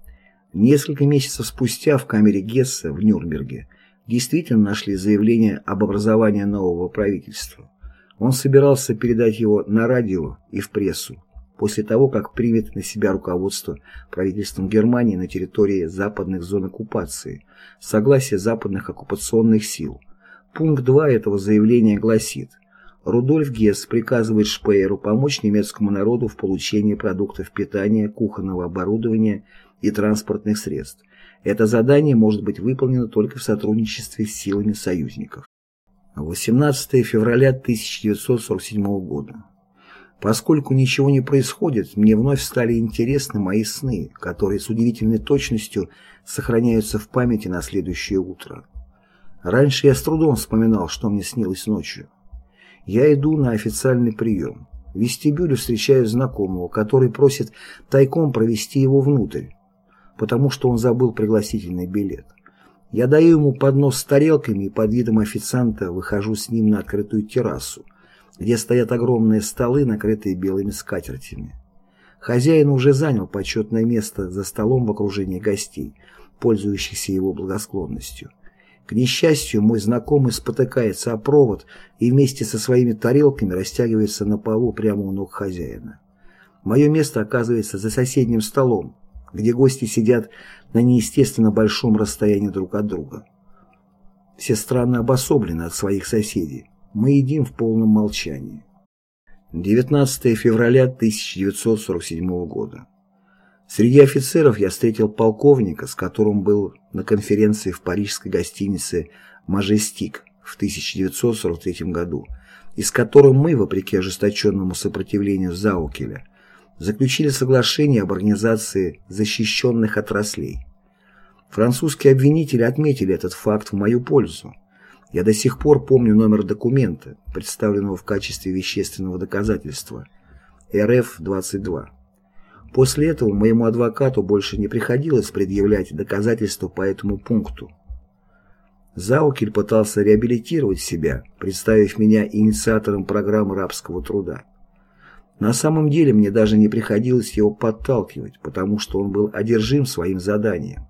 Speaker 2: Несколько месяцев спустя в камере Гесса в Нюрнберге действительно нашли заявление об образовании нового правительства. Он собирался передать его на радио и в прессу после того, как примет на себя руководство правительством Германии на территории западных зон оккупации, согласие западных оккупационных сил. Пункт 2 этого заявления гласит Рудольф Гесс приказывает Шпееру помочь немецкому народу в получении продуктов питания, кухонного оборудования и транспортных средств. Это задание может быть выполнено только в сотрудничестве с силами союзников. 18 февраля 1947 года. Поскольку ничего не происходит, мне вновь стали интересны мои сны, которые с удивительной точностью сохраняются в памяти на следующее утро. Раньше я с трудом вспоминал, что мне снилось ночью. Я иду на официальный прием. В вестибюле встречаю знакомого, который просит тайком провести его внутрь, потому что он забыл пригласительный билет. Я даю ему поднос с тарелками и под видом официанта выхожу с ним на открытую террасу, где стоят огромные столы, накрытые белыми скатертями. Хозяин уже занял почетное место за столом в окружении гостей, пользующихся его благосклонностью. К несчастью, мой знакомый спотыкается о провод и вместе со своими тарелками растягивается на полу прямо у ног хозяина. Мое место оказывается за соседним столом, где гости сидят на неестественно большом расстоянии друг от друга. Все страны обособлены от своих соседей. Мы едим в полном молчании. 19 февраля 1947 года. Среди офицеров я встретил полковника, с которым был на конференции в парижской гостинице «Мажестик» в 1943 году, и с которым мы, вопреки ожесточенному сопротивлению Заукеля, заключили соглашение об организации защищенных отраслей. Французские обвинители отметили этот факт в мою пользу. Я до сих пор помню номер документа, представленного в качестве вещественного доказательства РФ-22. После этого моему адвокату больше не приходилось предъявлять доказательства по этому пункту. Заукель пытался реабилитировать себя, представив меня инициатором программы рабского труда. На самом деле мне даже не приходилось его подталкивать, потому что он был одержим своим заданием.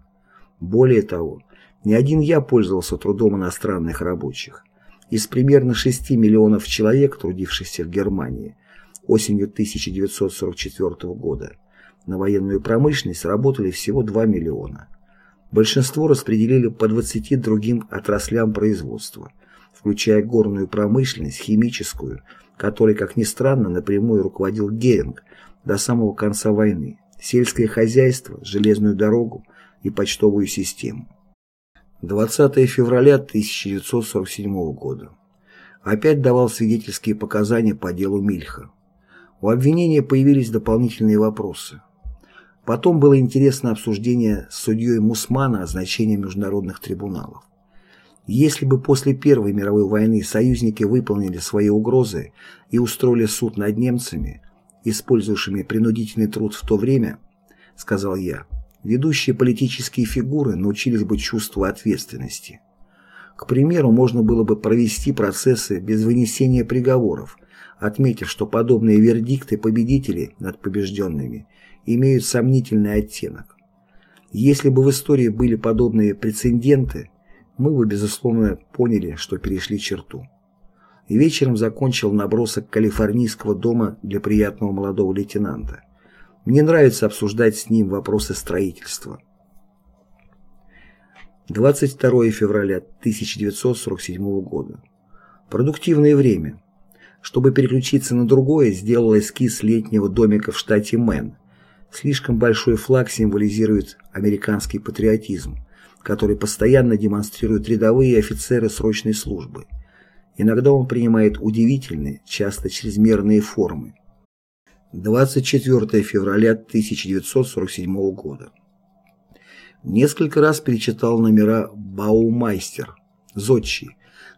Speaker 2: Более того, не один я пользовался трудом иностранных рабочих. Из примерно 6 миллионов человек, трудившихся в Германии осенью 1944 года, на военную промышленность работали всего 2 миллиона. Большинство распределили по 20 другим отраслям производства, включая горную промышленность, химическую, которой, как ни странно, напрямую руководил Геринг до самого конца войны, сельское хозяйство, железную дорогу и почтовую систему. 20 февраля 1947 года. Опять давал свидетельские показания по делу Мильха. У обвинения появились дополнительные вопросы. Потом было интересное обсуждение с судьей Мусмана о значении международных трибуналов. Если бы после Первой мировой войны союзники выполнили свои угрозы и устроили суд над немцами, использовавшими принудительный труд в то время, сказал я, ведущие политические фигуры научились бы чувству ответственности. К примеру, можно было бы провести процессы без вынесения приговоров, отметив, что подобные вердикты победителей над побежденными имеют сомнительный оттенок. Если бы в истории были подобные прецеденты, мы бы, безусловно, поняли, что перешли черту. И вечером закончил набросок калифорнийского дома для приятного молодого лейтенанта. Мне нравится обсуждать с ним вопросы строительства. 22 февраля 1947 года. Продуктивное время. Чтобы переключиться на другое, сделал эскиз летнего домика в штате Мэн. Слишком большой флаг символизирует американский патриотизм, который постоянно демонстрируют рядовые офицеры срочной службы. Иногда он принимает удивительные, часто чрезмерные формы. 24 февраля 1947 года. Несколько раз перечитал номера «Баумайстер», «Зодчий»,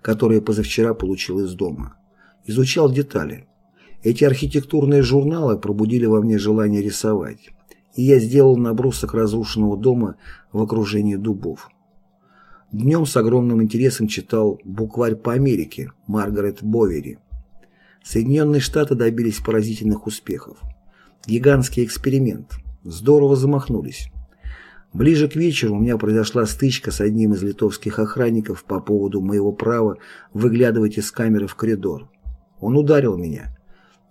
Speaker 2: которые позавчера получил из дома. Изучал детали. Эти архитектурные журналы пробудили во мне желание рисовать и я сделал набросок разрушенного дома в окружении дубов. Днем с огромным интересом читал «Букварь по Америке» Маргарет Бовери. Соединенные Штаты добились поразительных успехов. Гигантский эксперимент. Здорово замахнулись. Ближе к вечеру у меня произошла стычка с одним из литовских охранников по поводу моего права выглядывать из камеры в коридор. Он ударил меня.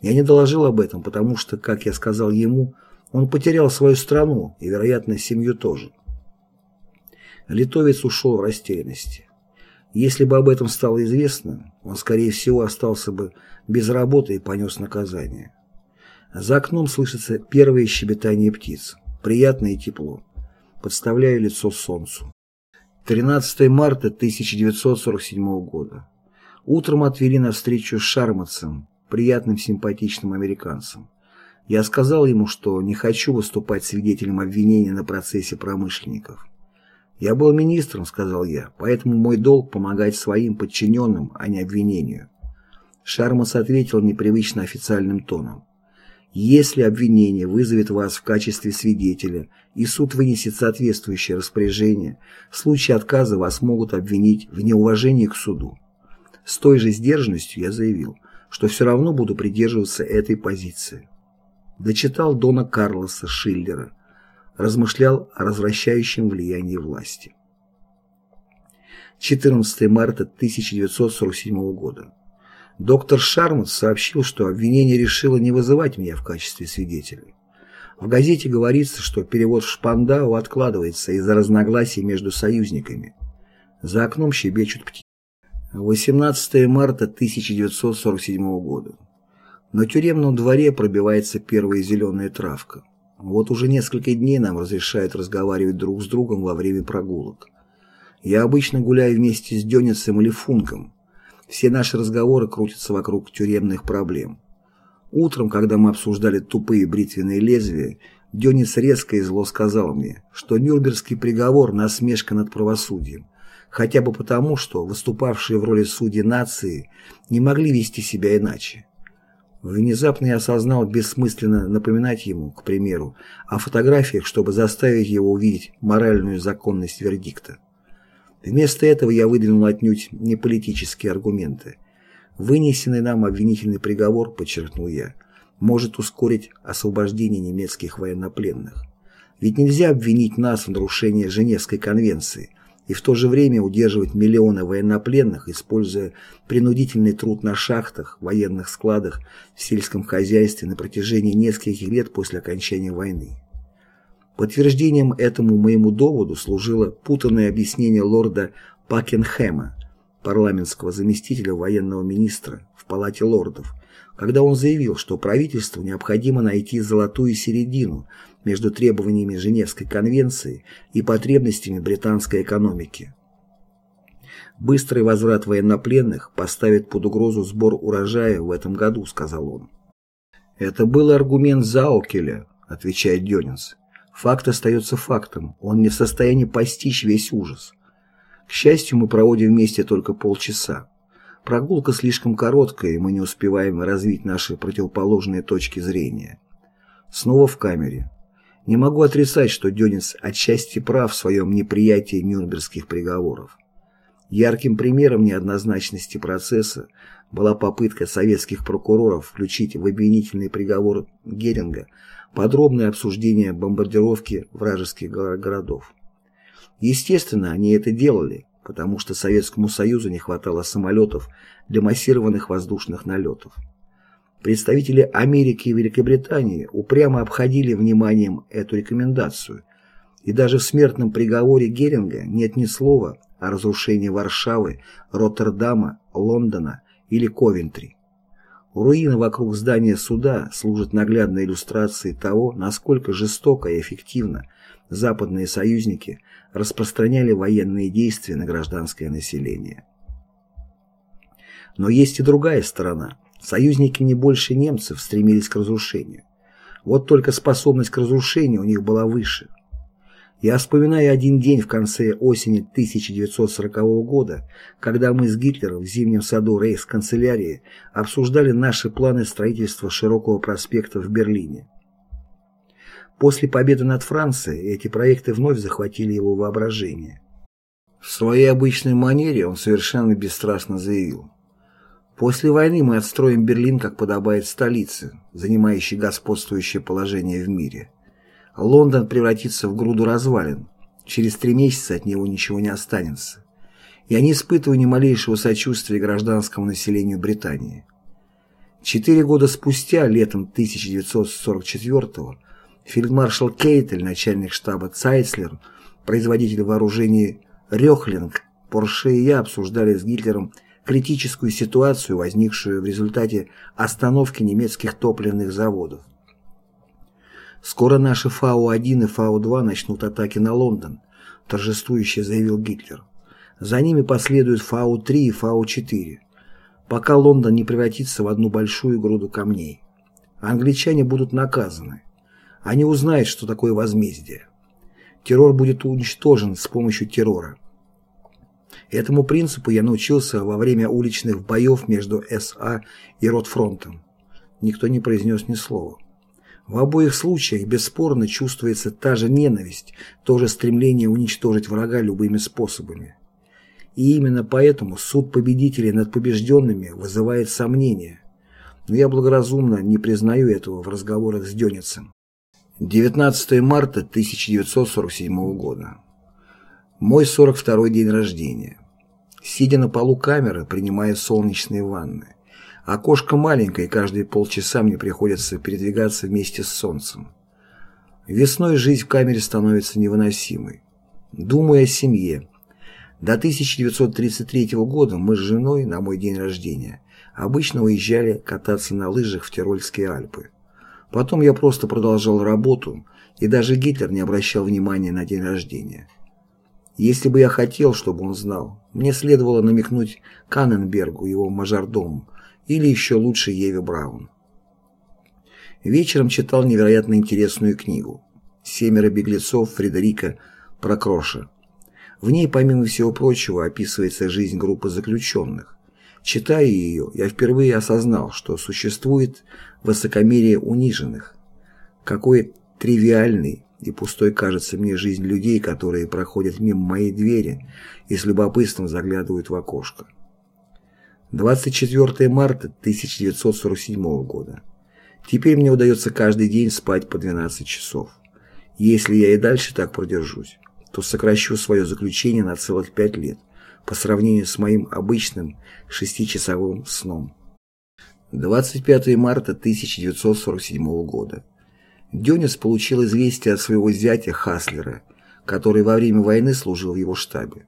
Speaker 2: Я не доложил об этом, потому что, как я сказал ему, он потерял свою страну и, вероятно, семью тоже. Литовец ушел в растерянности. Если бы об этом стало известно, он, скорее всего, остался бы без работы и понес наказание. За окном слышится первое щебетание птиц. Приятно и тепло. Подставляю лицо солнцу. 13 марта 1947 года. Утром отвели на встречу с Шармацем, приятным симпатичным американцем. Я сказал ему, что не хочу выступать свидетелем обвинения на процессе промышленников. «Я был министром», — сказал я, — «поэтому мой долг помогать своим подчиненным, а не обвинению». Шармас ответил непривычно официальным тоном. «Если обвинение вызовет вас в качестве свидетеля, и суд вынесет соответствующее распоряжение, в случае отказа вас могут обвинить в неуважении к суду». С той же сдержанностью я заявил, что все равно буду придерживаться этой позиции. Дочитал Дона Карлоса Шиллера, размышлял о развращающем влиянии власти. 14 марта 1947 года. Доктор Шармут сообщил, что обвинение решило не вызывать меня в качестве свидетеля. В газете говорится, что перевод в Шпандау откладывается из-за разногласий между союзниками. За окном щебечут птицы. 18 марта 1947 года. На тюремном дворе пробивается первая зеленая травка. Вот уже несколько дней нам разрешают разговаривать друг с другом во время прогулок. Я обычно гуляю вместе с Дёницем или Функом. Все наши разговоры крутятся вокруг тюремных проблем. Утром, когда мы обсуждали тупые бритвенные лезвия, Дёнис резко и зло сказал мне, что Нюрнбергский приговор – насмешка над правосудием, хотя бы потому, что выступавшие в роли судей нации не могли вести себя иначе. Внезапно я осознал бессмысленно напоминать ему, к примеру, о фотографиях, чтобы заставить его увидеть моральную законность вердикта. Вместо этого я выдвинул отнюдь не политические аргументы. Вынесенный нам обвинительный приговор, подчеркнул я, может ускорить освобождение немецких военнопленных. Ведь нельзя обвинить нас в нарушении Женевской конвенции – и в то же время удерживать миллионы военнопленных, используя принудительный труд на шахтах, военных складах, в сельском хозяйстве на протяжении нескольких лет после окончания войны. Подтверждением этому моему доводу служило путанное объяснение лорда Пакенхэма, парламентского заместителя военного министра в Палате лордов, когда он заявил, что правительству необходимо найти золотую середину между требованиями Женевской конвенции и потребностями британской экономики. «Быстрый возврат военнопленных поставит под угрозу сбор урожая в этом году», — сказал он. «Это был аргумент Заукеля», — отвечает Дёнинс. «Факт остается фактом, он не в состоянии постичь весь ужас. К счастью, мы проводим вместе только полчаса. Прогулка слишком короткая, и мы не успеваем развить наши противоположные точки зрения. Снова в камере. Не могу отрицать, что Дёнец отчасти прав в своем неприятии нюрнбергских приговоров. Ярким примером неоднозначности процесса была попытка советских прокуроров включить в обвинительный приговор Геринга подробное обсуждение бомбардировки вражеских городов. Естественно, они это делали, потому что Советскому Союзу не хватало самолетов для массированных воздушных налетов. Представители Америки и Великобритании упрямо обходили вниманием эту рекомендацию, и даже в смертном приговоре Геринга нет ни слова о разрушении Варшавы, Роттердама, Лондона или Ковентри. Руины вокруг здания суда служат наглядной иллюстрацией того, насколько жестоко и эффективно западные союзники распространяли военные действия на гражданское население. Но есть и другая сторона. Союзники не больше немцев стремились к разрушению. Вот только способность к разрушению у них была выше. Я вспоминаю один день в конце осени 1940 года, когда мы с Гитлером в зимнем саду рейхсканцелярии обсуждали наши планы строительства широкого проспекта в Берлине. После победы над Францией эти проекты вновь захватили его воображение. В своей обычной манере он совершенно бесстрастно заявил «После войны мы отстроим Берлин, как подобает столице, занимающей господствующее положение в мире. Лондон превратится в груду развалин. Через три месяца от него ничего не останется. Я не испытываю ни малейшего сочувствия гражданскому населению Британии». Четыре года спустя, летом 1944 года, Фельдмаршал Кейтель, начальник штаба Цайслер, производитель вооружений Рёхлинг, Порше и я обсуждали с Гитлером критическую ситуацию, возникшую в результате остановки немецких топливных заводов. «Скоро наши Фау-1 и Фау-2 начнут атаки на Лондон», торжествующе заявил Гитлер. «За ними последуют Фау-3 и Фау-4, пока Лондон не превратится в одну большую груду камней. Англичане будут наказаны. Они узнают, что такое возмездие. Террор будет уничтожен с помощью террора. Этому принципу я научился во время уличных боев между СА и Ротфронтом. Никто не произнес ни слова. В обоих случаях бесспорно чувствуется та же ненависть, то же стремление уничтожить врага любыми способами. И именно поэтому суд победителей над побежденными вызывает сомнения. Но я благоразумно не признаю этого в разговорах с Дёницем. 19 марта 1947 года. Мой 42-й день рождения. Сидя на полу камеры, принимая солнечные ванны. Окошко маленькое, и каждые полчаса мне приходится передвигаться вместе с солнцем. Весной жизнь в камере становится невыносимой. Думаю о семье. До 1933 года мы с женой на мой день рождения обычно уезжали кататься на лыжах в Тирольские Альпы. Потом я просто продолжал работу, и даже Гитлер не обращал внимания на день рождения. Если бы я хотел, чтобы он знал, мне следовало намекнуть Канненбергу, его мажордому, или еще лучше Еве Браун. Вечером читал невероятно интересную книгу «Семеро беглецов» Фредерика Прокроша. В ней, помимо всего прочего, описывается жизнь группы заключенных. Читая ее, я впервые осознал, что существует высокомерие униженных. Какой тривиальный и пустой кажется мне жизнь людей, которые проходят мимо моей двери и с любопытством заглядывают в окошко. 24 марта 1947 года. Теперь мне удается каждый день спать по 12 часов. Если я и дальше так продержусь, то сокращу свое заключение на целых 5 лет по сравнению с моим обычным шестичасовым сном. 25 марта 1947 года. Дёнис получил известие от своего зятя Хаслера, который во время войны служил в его штабе.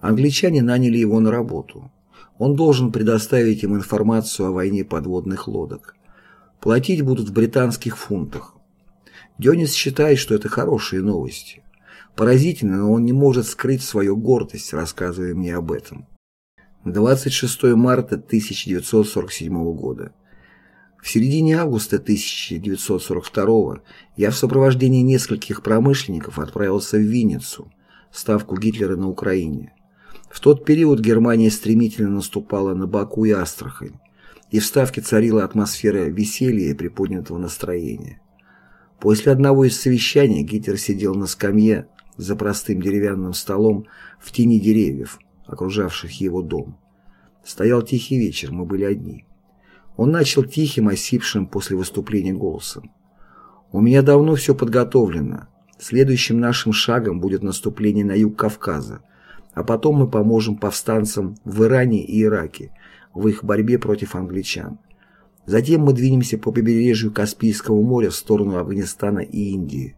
Speaker 2: Англичане наняли его на работу. Он должен предоставить им информацию о войне подводных лодок. Платить будут в британских фунтах. Дёнис считает, что это хорошие новости. Поразительно, но он не может скрыть свою гордость, рассказывая мне об этом. 26 марта 1947 года. В середине августа 1942 я в сопровождении нескольких промышленников отправился в Винницу, ставку Гитлера на Украине. В тот период Германия стремительно наступала на Баку и Астрахань, и в Ставке царила атмосфера веселья и приподнятого настроения. После одного из совещаний Гитлер сидел на скамье за простым деревянным столом в тени деревьев, окружавших его дом. Стоял тихий вечер, мы были одни. Он начал тихим, осипшим после выступления голосом. «У меня давно все подготовлено. Следующим нашим шагом будет наступление на юг Кавказа, а потом мы поможем повстанцам в Иране и Ираке в их борьбе против англичан. Затем мы двинемся по побережью Каспийского моря в сторону Афганистана и Индии.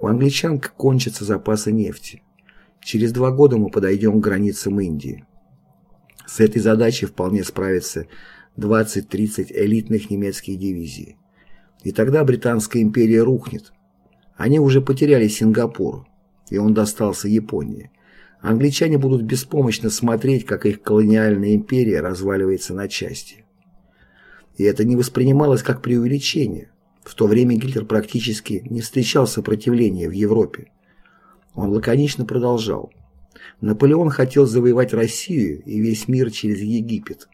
Speaker 2: У англичан кончатся запасы нефти. Через два года мы подойдем к границам Индии. С этой задачей вполне справится 20-30 элитных немецких дивизий. И тогда Британская империя рухнет. Они уже потеряли Сингапур, и он достался Японии. Англичане будут беспомощно смотреть, как их колониальная империя разваливается на части. И это не воспринималось как преувеличение. В то время Гитлер практически не встречал сопротивления в Европе. Он лаконично продолжал. Наполеон хотел завоевать Россию и весь мир через Египет.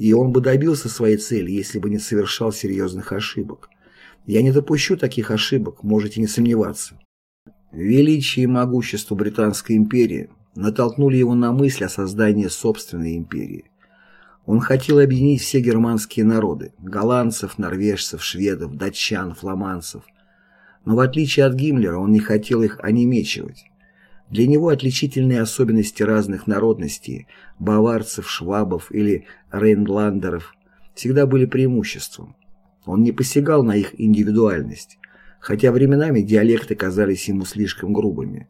Speaker 2: И он бы добился своей цели, если бы не совершал серьезных ошибок. Я не допущу таких ошибок, можете не сомневаться. Величие и могущество Британской империи натолкнули его на мысль о создании собственной империи. Он хотел объединить все германские народы – голландцев, норвежцев, шведов, датчан, фламандцев. Но в отличие от Гиммлера он не хотел их онемечивать. Для него отличительные особенности разных народностей – баварцев, швабов или рейнландеров – всегда были преимуществом. Он не посягал на их индивидуальность, хотя временами диалекты казались ему слишком грубыми.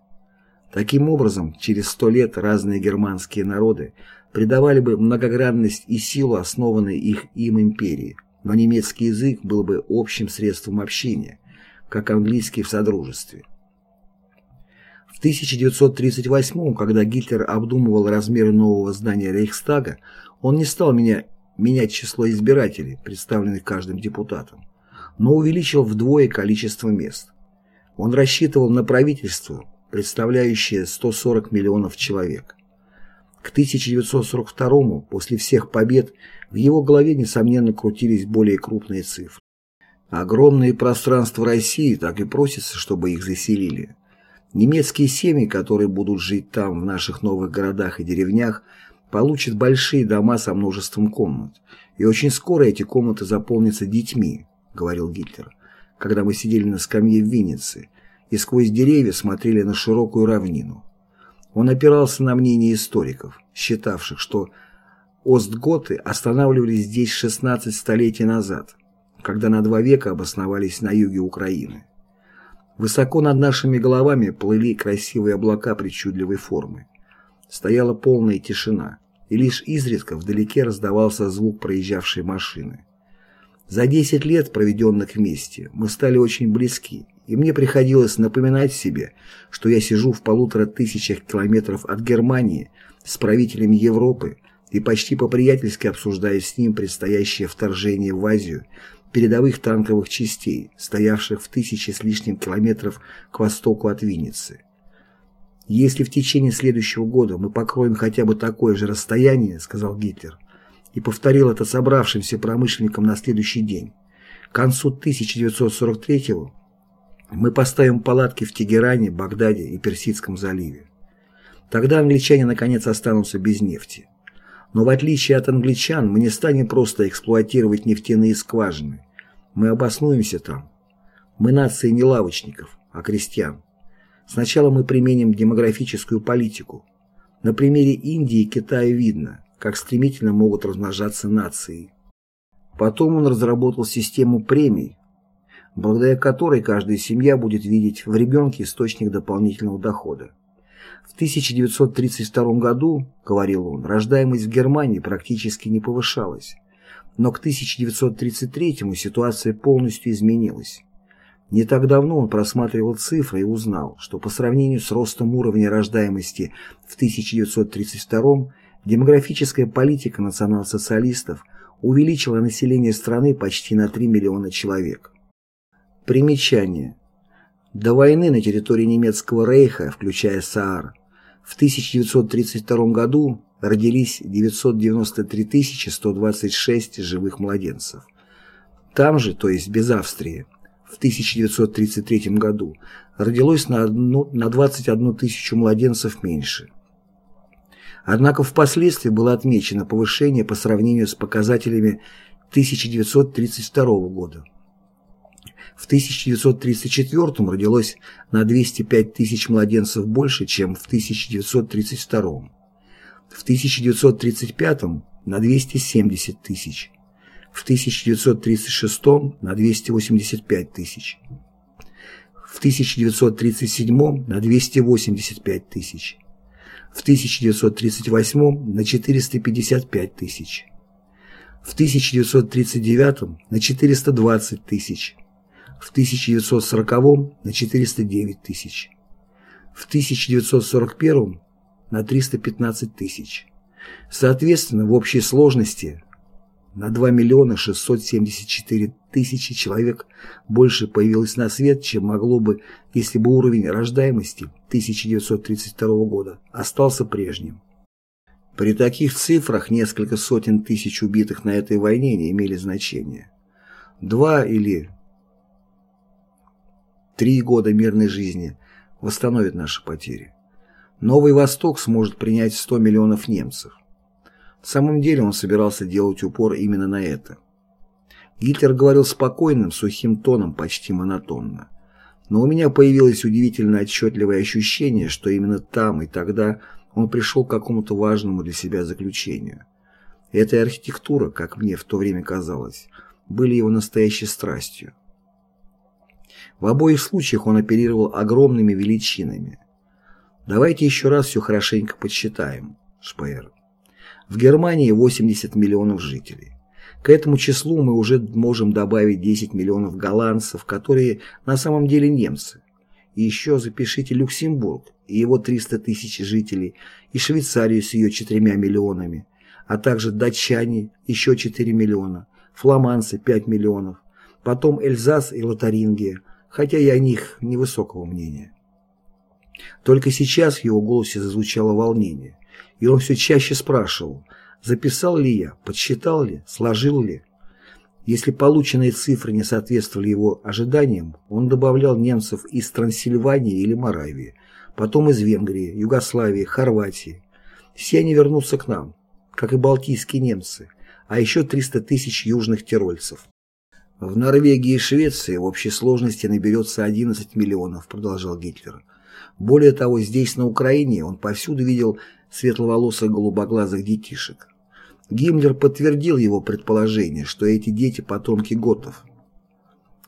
Speaker 2: Таким образом, через сто лет разные германские народы придавали бы многогранность и силу основанной их им империи, но немецкий язык был бы общим средством общения, как английский в Содружестве. В 1938 когда Гитлер обдумывал размеры нового здания Рейхстага, он не стал меня менять число избирателей, представленных каждым депутатом, но увеличил вдвое количество мест. Он рассчитывал на правительство, представляющее 140 миллионов человек. К 1942 после всех побед, в его голове, несомненно, крутились более крупные цифры. Огромные пространства России так и просятся, чтобы их заселили. Немецкие семьи, которые будут жить там, в наших новых городах и деревнях, получат большие дома со множеством комнат. И очень скоро эти комнаты заполнятся детьми, говорил Гитлер, когда мы сидели на скамье в Виннице, и сквозь деревья смотрели на широкую равнину. Он опирался на мнение историков, считавших, что Остготы останавливались здесь 16 столетий назад, когда на два века обосновались на юге Украины. Высоко над нашими головами плыли красивые облака причудливой формы. Стояла полная тишина, и лишь изредка вдалеке раздавался звук проезжавшей машины. За 10 лет, проведенных вместе, мы стали очень близки, и мне приходилось напоминать себе, что я сижу в полутора тысячах километров от Германии с правителями Европы и почти по-приятельски обсуждаю с ним предстоящее вторжение в Азию передовых танковых частей, стоявших в тысячи с лишним километров к востоку от Винницы. «Если в течение следующего года мы покроем хотя бы такое же расстояние, — сказал Гитлер, и повторил это собравшимся промышленникам на следующий день, к концу 1943 года мы поставим палатки в Тегеране, Багдаде и Персидском заливе. Тогда англичане наконец останутся без нефти. Но в отличие от англичан, мы не станем просто эксплуатировать нефтяные скважины. Мы обоснуемся там. Мы нация не лавочников, а крестьян. Сначала мы применим демографическую политику. На примере Индии и Китая видно, как стремительно могут размножаться нации. Потом он разработал систему премий, благодаря которой каждая семья будет видеть в ребенке источник дополнительного дохода. В 1932 году, говорил он, рождаемость в Германии практически не повышалась. Но к 1933 ситуация полностью изменилась. Не так давно он просматривал цифры и узнал, что по сравнению с ростом уровня рождаемости в 1932 демографическая политика национал-социалистов увеличила население страны почти на 3 миллиона человек. Примечание. До войны на территории немецкого рейха, включая Саар, в 1932 году родились 993 126 живых младенцев. Там же, то есть без Австрии, в 1933 году родилось на, одну, на 21 тысячу младенцев меньше. Однако впоследствии было отмечено повышение по сравнению с показателями 1932 года. В 1934 родилось на 205 тысяч младенцев больше, чем в 1932. В 1935 на 270 тысяч. В 1936 на 285 тысяч, в 1937 на 285 тысяч, в 1938 на 455 тысяч, в 1939 на 420 тысяч, в 1940 на 409 тысяч, в 1941 на 315 тысяч. Соответственно, в общей сложности на 2 миллиона 674 тысячи человек больше появилось на свет, чем могло бы, если бы уровень рождаемости 1932 года остался прежним. При таких цифрах несколько сотен тысяч убитых на этой войне не имели значения. Два или три года мирной жизни восстановят наши потери. Новый Восток сможет принять 100 миллионов немцев. В самом деле он собирался делать упор именно на это. Гитлер говорил спокойным, сухим тоном, почти монотонно. Но у меня появилось удивительно отчетливое ощущение, что именно там и тогда он пришел к какому-то важному для себя заключению. Эта архитектура, как мне в то время казалось, были его настоящей страстью. В обоих случаях он оперировал огромными величинами. Давайте еще раз все хорошенько подсчитаем, Шпеер. В Германии 80 миллионов жителей. К этому числу мы уже можем добавить 10 миллионов голландцев, которые на самом деле немцы. И еще запишите Люксембург и его 300 тысяч жителей, и Швейцарию с ее 4 миллионами, а также датчане еще 4 миллиона, фламандцы 5 миллионов, потом Эльзас и Лотарингия, хотя я о них невысокого мнения. Только сейчас в его голосе зазвучало волнение и он все чаще спрашивал, записал ли я, подсчитал ли, сложил ли. Если полученные цифры не соответствовали его ожиданиям, он добавлял немцев из Трансильвании или Моравии, потом из Венгрии, Югославии, Хорватии. Все они вернутся к нам, как и балтийские немцы, а еще 300 тысяч южных тирольцев. В Норвегии и Швеции в общей сложности наберется 11 миллионов, продолжал Гитлер. Более того, здесь, на Украине, он повсюду видел светловолосых голубоглазых детишек. Гиммлер подтвердил его предположение, что эти дети – потомки готов.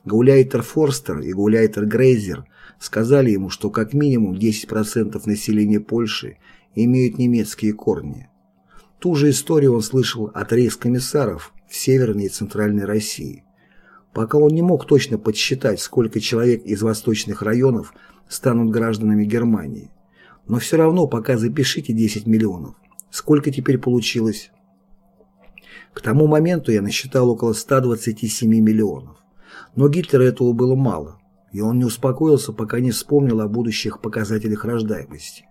Speaker 2: Гауляйтер Форстер и Гауляйтер Грейзер сказали ему, что как минимум 10% населения Польши имеют немецкие корни. Ту же историю он слышал от рейс-комиссаров в Северной и Центральной России. Пока он не мог точно подсчитать, сколько человек из восточных районов станут гражданами Германии. Но все равно пока запишите 10 миллионов. Сколько теперь получилось? К тому моменту я насчитал около 127 миллионов. Но Гитлеру этого было мало, и он не успокоился, пока не вспомнил о будущих показателях рождаемости.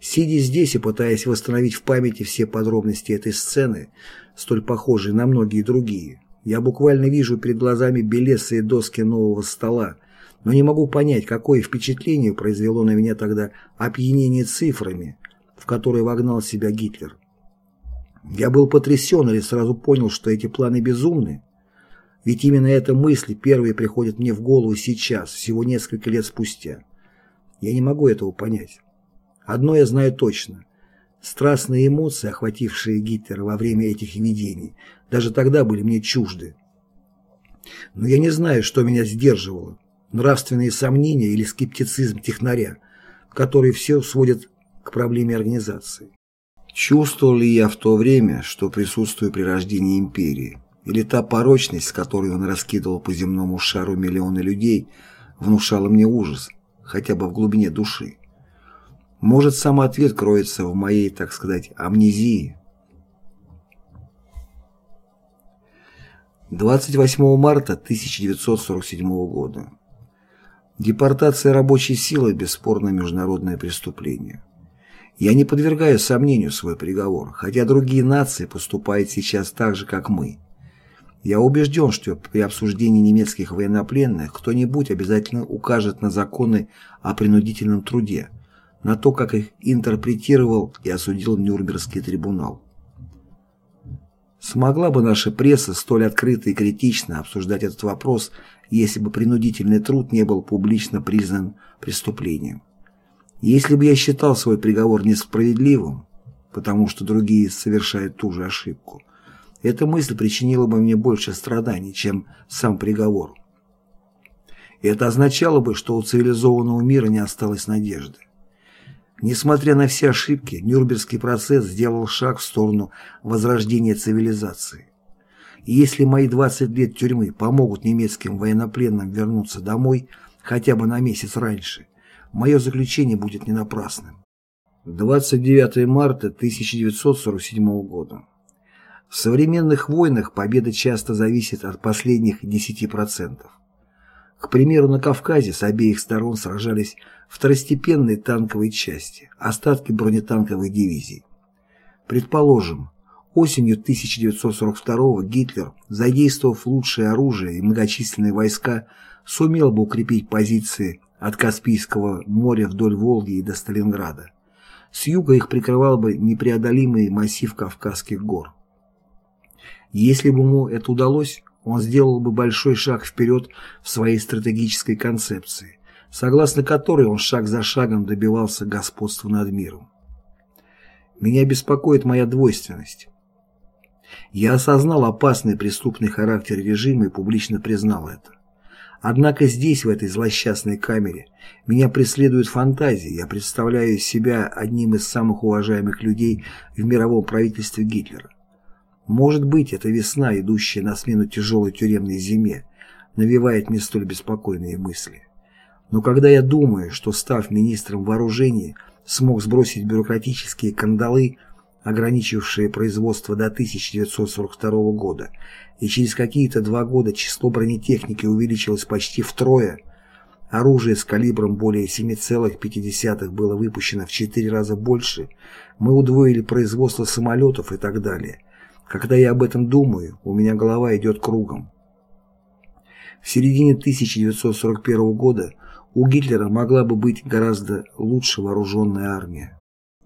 Speaker 2: Сидя здесь и пытаясь восстановить в памяти все подробности этой сцены, столь похожей на многие другие, я буквально вижу перед глазами белесые доски нового стола, но не могу понять, какое впечатление произвело на меня тогда опьянение цифрами, в которые вогнал себя Гитлер. Я был потрясен или сразу понял, что эти планы безумны. Ведь именно эта мысль первые приходит мне в голову сейчас, всего несколько лет спустя. Я не могу этого понять. Одно я знаю точно. Страстные эмоции, охватившие Гитлера во время этих видений, даже тогда были мне чужды. Но я не знаю, что меня сдерживало нравственные сомнения или скептицизм технаря, которые все сводят к проблеме организации. Чувствовал ли я в то время, что присутствую при рождении империи, или та порочность, с которой он раскидывал по земному шару миллионы людей, внушала мне ужас, хотя бы в глубине души? Может, сам ответ кроется в моей, так сказать, амнезии? 28 марта 1947 года. Депортация рабочей силы – бесспорно международное преступление. Я не подвергаю сомнению свой приговор, хотя другие нации поступают сейчас так же, как мы. Я убежден, что при обсуждении немецких военнопленных кто-нибудь обязательно укажет на законы о принудительном труде, на то, как их интерпретировал и осудил Нюрнбергский трибунал. Смогла бы наша пресса столь открыто и критично обсуждать этот вопрос, если бы принудительный труд не был публично признан преступлением? Если бы я считал свой приговор несправедливым, потому что другие совершают ту же ошибку, эта мысль причинила бы мне больше страданий, чем сам приговор. Это означало бы, что у цивилизованного мира не осталось надежды. Несмотря на все ошибки, Нюрнбергский процесс сделал шаг в сторону возрождения цивилизации. И если мои 20 лет тюрьмы помогут немецким военнопленным вернуться домой хотя бы на месяц раньше, мое заключение будет не напрасным. 29 марта 1947 года. В современных войнах победа часто зависит от последних 10%. К примеру, на Кавказе с обеих сторон сражались второстепенные танковые части, остатки бронетанковых дивизий. Предположим, осенью 1942 Гитлер, задействовав лучшее оружие и многочисленные войска, сумел бы укрепить позиции от Каспийского моря вдоль Волги и до Сталинграда. С юга их прикрывал бы непреодолимый массив Кавказских гор. Если бы ему это удалось, он сделал бы большой шаг вперед в своей стратегической концепции, согласно которой он шаг за шагом добивался господства над миром. Меня беспокоит моя двойственность. Я осознал опасный преступный характер режима и публично признал это. Однако здесь, в этой злосчастной камере, меня преследуют фантазии, я представляю себя одним из самых уважаемых людей в мировом правительстве Гитлера. Может быть, эта весна, идущая на смену тяжелой тюремной зиме, навевает мне столь беспокойные мысли. Но когда я думаю, что, став министром вооружений, смог сбросить бюрократические кандалы, ограничившие производство до 1942 года, и через какие-то два года число бронетехники увеличилось почти втрое, оружие с калибром более 7,5 было выпущено в 4 раза больше, мы удвоили производство самолетов и так далее – когда я об этом думаю, у меня голова идет кругом. В середине 1941 года у Гитлера могла бы быть гораздо лучше вооруженная армия.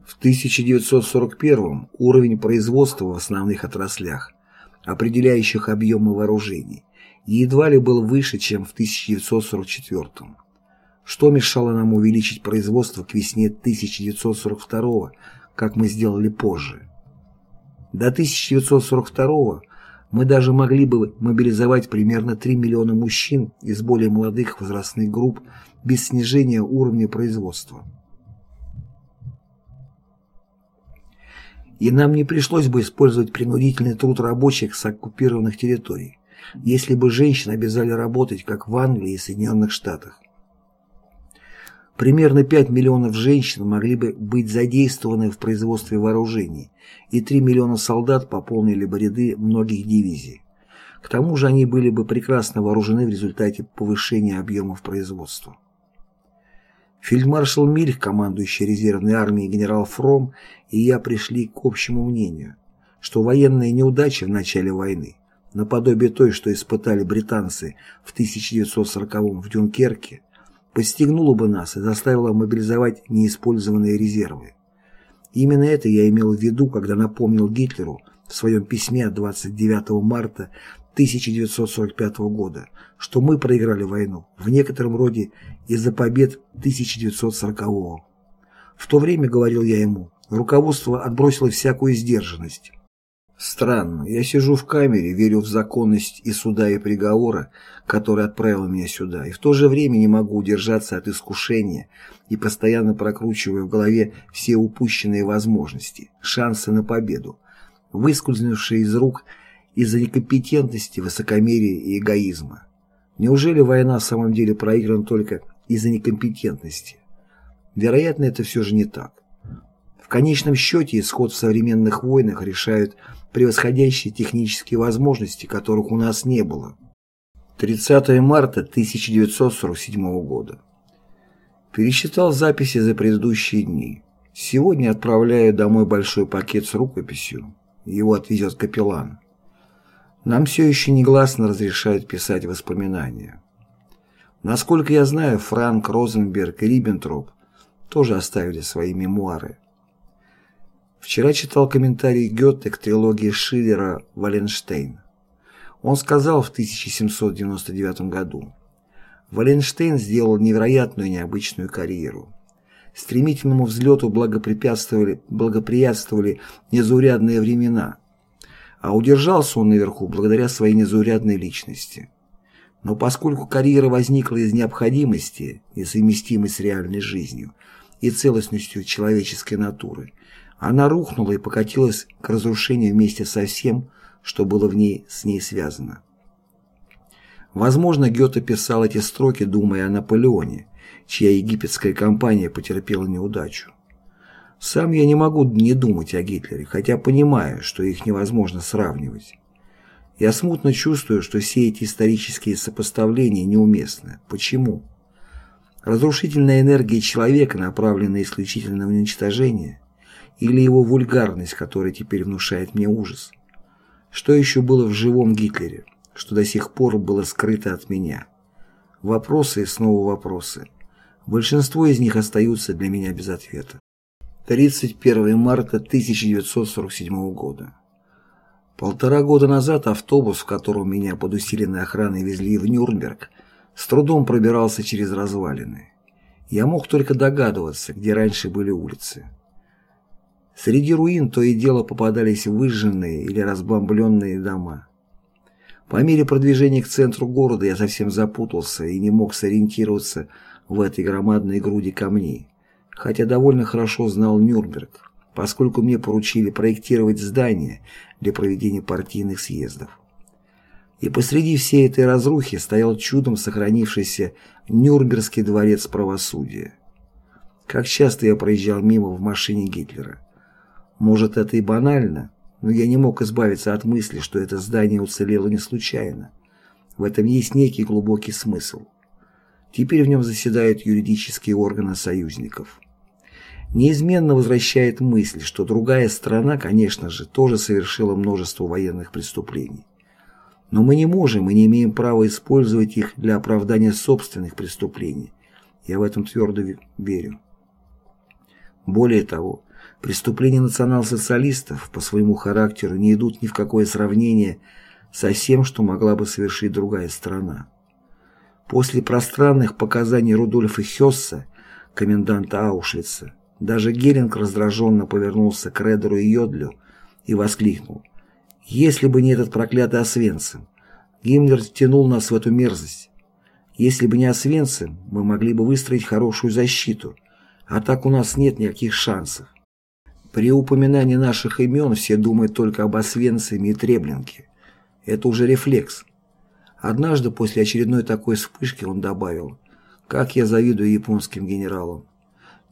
Speaker 2: В 1941 уровень производства в основных отраслях, определяющих объемы вооружений, едва ли был выше, чем в 1944 Что мешало нам увеличить производство к весне 1942 как мы сделали позже? До 1942 мы даже могли бы мобилизовать примерно 3 миллиона мужчин из более молодых возрастных групп без снижения уровня производства. И нам не пришлось бы использовать принудительный труд рабочих с оккупированных территорий, если бы женщин обязали работать, как в Англии и Соединенных Штатах. Примерно 5 миллионов женщин могли бы быть задействованы в производстве вооружений, и 3 миллиона солдат пополнили бы ряды многих дивизий. К тому же они были бы прекрасно вооружены в результате повышения объемов производства. Фельдмаршал Мильх, командующий резервной армией генерал Фром и я пришли к общему мнению, что военная неудача в начале войны, наподобие той, что испытали британцы в 1940 в Дюнкерке, подстегнула бы нас и заставила мобилизовать неиспользованные резервы. Именно это я имел в виду, когда напомнил Гитлеру в своем письме от 29 марта 1945 года, что мы проиграли войну, в некотором роде из-за побед 1940 -го. В то время, говорил я ему, руководство отбросило всякую сдержанность. Странно, я сижу в камере, верю в законность и суда, и приговора, который отправил меня сюда, и в то же время не могу удержаться от искушения и постоянно прокручиваю в голове все упущенные возможности, шансы на победу, выскользнувшие из рук из-за некомпетентности, высокомерия и эгоизма. Неужели война в самом деле проиграна только из-за некомпетентности? Вероятно, это все же не так. В конечном счете исход в современных войнах решают превосходящие технические возможности, которых у нас не было. 30 марта 1947 года. Пересчитал записи за предыдущие дни. Сегодня отправляю домой большой пакет с рукописью. Его отвезет капеллан. Нам все еще негласно разрешают писать воспоминания. Насколько я знаю, Франк Розенберг и Риббентроп тоже оставили свои мемуары. Вчера читал комментарий Гёте к трилогии Шиллера «Валенштейн». Он сказал в 1799 году «Валенштейн сделал невероятную необычную карьеру. Стремительному взлету благоприятствовали, благоприятствовали незаурядные времена, а удержался он наверху благодаря своей незаурядной личности. Но поскольку карьера возникла из необходимости, несовместимой с реальной жизнью и целостностью человеческой натуры, она рухнула и покатилась к разрушению вместе со всем, что было в ней с ней связано. Возможно, Гёте писал эти строки, думая о Наполеоне, чья египетская кампания потерпела неудачу. Сам я не могу не думать о Гитлере, хотя понимаю, что их невозможно сравнивать. Я смутно чувствую, что все эти исторические сопоставления неуместны. Почему? Разрушительная энергия человека, направленная исключительно на уничтожение, или его вульгарность, которая теперь внушает мне ужас. Что еще было в живом Гитлере, что до сих пор было скрыто от меня? Вопросы и снова вопросы. Большинство из них остаются для меня без ответа. 31 марта 1947 года. Полтора года назад автобус, в котором меня под усиленной охраной везли в Нюрнберг, с трудом пробирался через развалины. Я мог только догадываться, где раньше были улицы. Среди руин то и дело попадались выжженные или разбомбленные дома. По мере продвижения к центру города я совсем запутался и не мог сориентироваться в этой громадной груди камней, хотя довольно хорошо знал Нюрнберг, поскольку мне поручили проектировать здания для проведения партийных съездов. И посреди всей этой разрухи стоял чудом сохранившийся Нюрнбергский дворец правосудия. Как часто я проезжал мимо в машине Гитлера. Может, это и банально, но я не мог избавиться от мысли, что это здание уцелело не случайно. В этом есть некий глубокий смысл. Теперь в нем заседают юридические органы союзников. Неизменно возвращает мысль, что другая страна, конечно же, тоже совершила множество военных преступлений. Но мы не можем и не имеем права использовать их для оправдания собственных преступлений. Я в этом твердо верю. Более того, Преступления национал-социалистов по своему характеру не идут ни в какое сравнение со всем, что могла бы совершить другая страна. После пространных показаний Рудольфа Хесса, коменданта Аушлица, даже Геринг раздраженно повернулся к Редеру и Йодлю и воскликнул. «Если бы не этот проклятый Освенцим, Гиммлер тянул нас в эту мерзость. Если бы не Освенцим, мы могли бы выстроить хорошую защиту, а так у нас нет никаких шансов. При упоминании наших имен все думают только об Освенциме и Треблинке. Это уже рефлекс. Однажды после очередной такой вспышки он добавил, «Как я завидую японским генералам».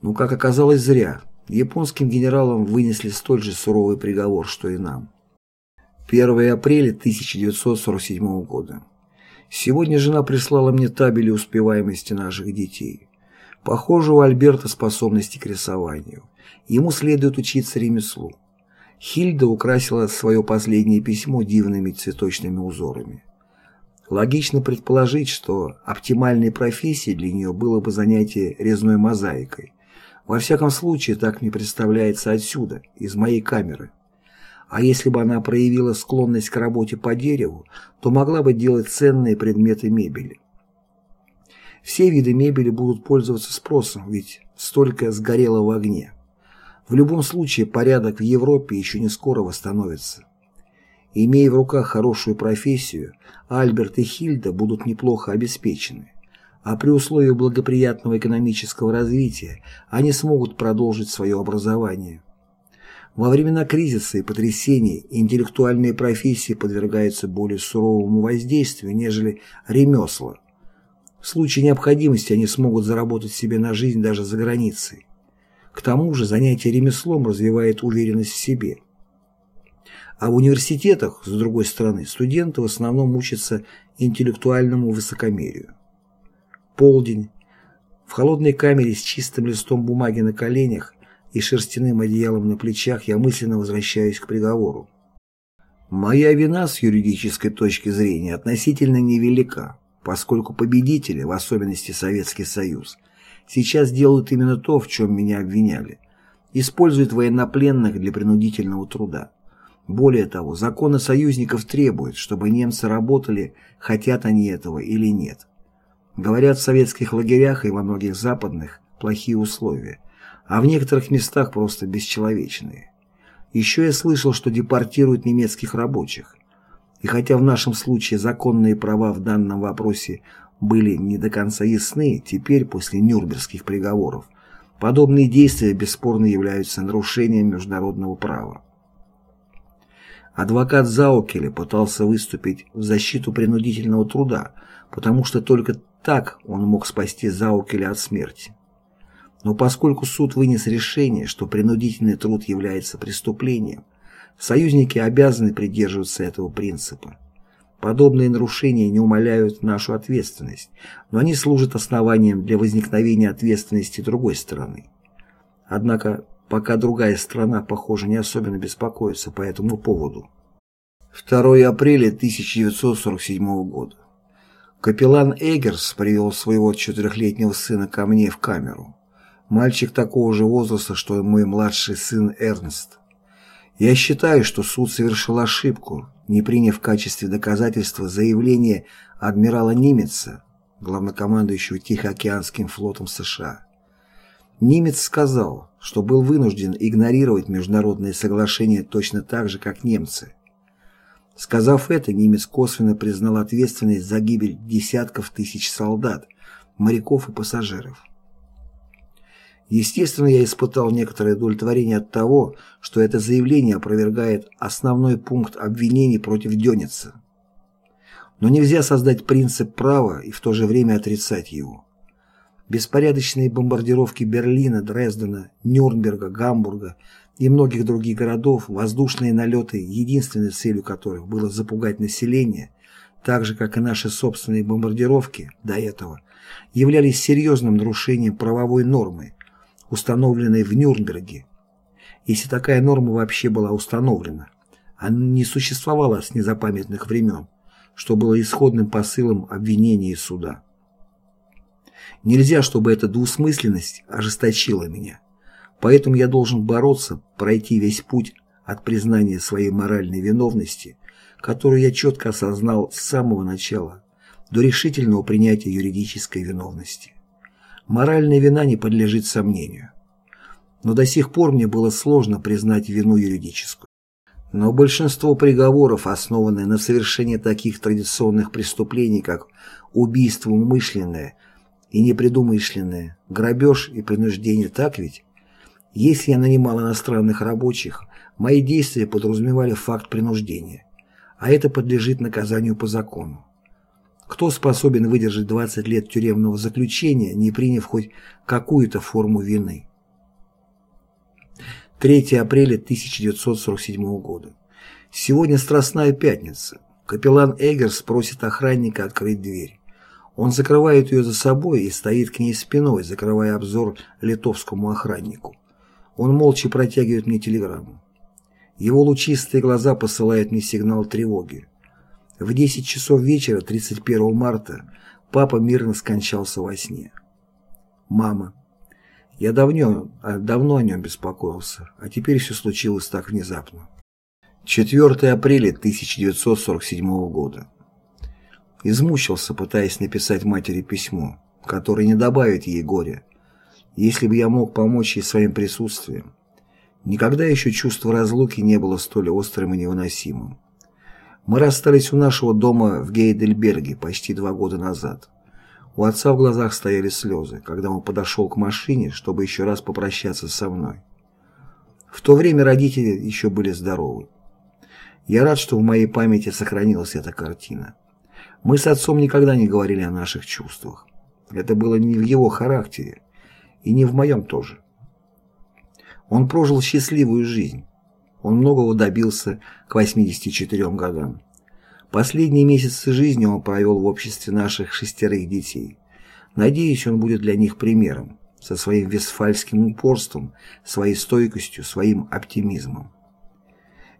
Speaker 2: Ну, как оказалось, зря. Японским генералам вынесли столь же суровый приговор, что и нам. 1 апреля 1947 года. Сегодня жена прислала мне табели успеваемости наших детей. Похоже, у Альберта способности к рисованию. Ему следует учиться ремеслу. Хильда украсила свое последнее письмо дивными цветочными узорами. Логично предположить, что оптимальной профессией для нее было бы занятие резной мозаикой. Во всяком случае, так мне представляется отсюда, из моей камеры. А если бы она проявила склонность к работе по дереву, то могла бы делать ценные предметы мебели. Все виды мебели будут пользоваться спросом, ведь столько сгорело в огне. В любом случае порядок в Европе еще не скоро восстановится. Имея в руках хорошую профессию, Альберт и Хильда будут неплохо обеспечены, а при условии благоприятного экономического развития они смогут продолжить свое образование. Во времена кризиса и потрясений интеллектуальные профессии подвергаются более суровому воздействию, нежели ремесла. В случае необходимости они смогут заработать себе на жизнь даже за границей. К тому же занятие ремеслом развивает уверенность в себе. А в университетах, с другой стороны, студенты в основном учатся интеллектуальному высокомерию. Полдень. В холодной камере с чистым листом бумаги на коленях и шерстяным одеялом на плечах я мысленно возвращаюсь к приговору. Моя вина с юридической точки зрения относительно невелика, поскольку победители, в особенности Советский Союз, сейчас делают именно то, в чем меня обвиняли, используют военнопленных для принудительного труда. Более того, законы союзников требуют, чтобы немцы работали, хотят они этого или нет. Говорят, в советских лагерях и во многих западных плохие условия – а в некоторых местах просто бесчеловечные. Еще я слышал, что депортируют немецких рабочих. И хотя в нашем случае законные права в данном вопросе были не до конца ясны, теперь, после Нюрнбергских приговоров, подобные действия бесспорно являются нарушением международного права. Адвокат Заукеля пытался выступить в защиту принудительного труда, потому что только так он мог спасти Заукеля от смерти. Но поскольку суд вынес решение, что принудительный труд является преступлением, союзники обязаны придерживаться этого принципа. Подобные нарушения не умаляют нашу ответственность, но они служат основанием для возникновения ответственности другой стороны. Однако пока другая страна, похоже, не особенно беспокоится по этому поводу. 2 апреля 1947 года. Капеллан Эггерс привел своего четырехлетнего сына ко мне в камеру. Мальчик такого же возраста, что и мой младший сын Эрнст. Я считаю, что суд совершил ошибку, не приняв в качестве доказательства заявление адмирала Нимеца, главнокомандующего Тихоокеанским флотом США. Немец сказал, что был вынужден игнорировать международные соглашения точно так же, как немцы. Сказав это, немец косвенно признал ответственность за гибель десятков тысяч солдат, моряков и пассажиров. Естественно, я испытал некоторое удовлетворение от того, что это заявление опровергает основной пункт обвинений против Дёница. Но нельзя создать принцип права и в то же время отрицать его. Беспорядочные бомбардировки Берлина, Дрездена, Нюрнберга, Гамбурга и многих других городов, воздушные налеты, единственной целью которых было запугать население, так же, как и наши собственные бомбардировки до этого, являлись серьезным нарушением правовой нормы, установленной в Нюрнберге. Если такая норма вообще была установлена, она не существовала с незапамятных времен, что было исходным посылом обвинения и суда. Нельзя, чтобы эта двусмысленность ожесточила меня. Поэтому я должен бороться, пройти весь путь от признания своей моральной виновности, которую я четко осознал с самого начала, до решительного принятия юридической виновности. Моральная вина не подлежит сомнению. Но до сих пор мне было сложно признать вину юридическую. Но большинство приговоров, основанные на совершении таких традиционных преступлений, как убийство умышленное и непредумышленное, грабеж и принуждение, так ведь? Если я нанимал иностранных рабочих, мои действия подразумевали факт принуждения, а это подлежит наказанию по закону. Кто способен выдержать 20 лет тюремного заключения, не приняв хоть какую-то форму вины? 3 апреля 1947 года. Сегодня Страстная пятница. Капеллан Эггерс просит охранника открыть дверь. Он закрывает ее за собой и стоит к ней спиной, закрывая обзор литовскому охраннику. Он молча протягивает мне телеграмму. Его лучистые глаза посылают мне сигнал тревоги. В 10 часов вечера 31 марта папа мирно скончался во сне. Мама. Я давно, а, давно о нем беспокоился, а теперь все случилось так внезапно. 4 апреля 1947 года. Измучился, пытаясь написать матери письмо, которое не добавит ей горя, если бы я мог помочь ей своим присутствием. Никогда еще чувство разлуки не было столь острым и невыносимым. Мы расстались у нашего дома в Гейдельберге почти два года назад. У отца в глазах стояли слезы, когда он подошел к машине, чтобы еще раз попрощаться со мной. В то время родители еще были здоровы. Я рад, что в моей памяти сохранилась эта картина. Мы с отцом никогда не говорили о наших чувствах. Это было не в его характере, и не в моем тоже. Он прожил счастливую жизнь. Он многого добился к 84 годам. Последние месяцы жизни он провел в обществе наших шестерых детей. Надеюсь, он будет для них примером, со своим вестфальским упорством, своей стойкостью, своим оптимизмом.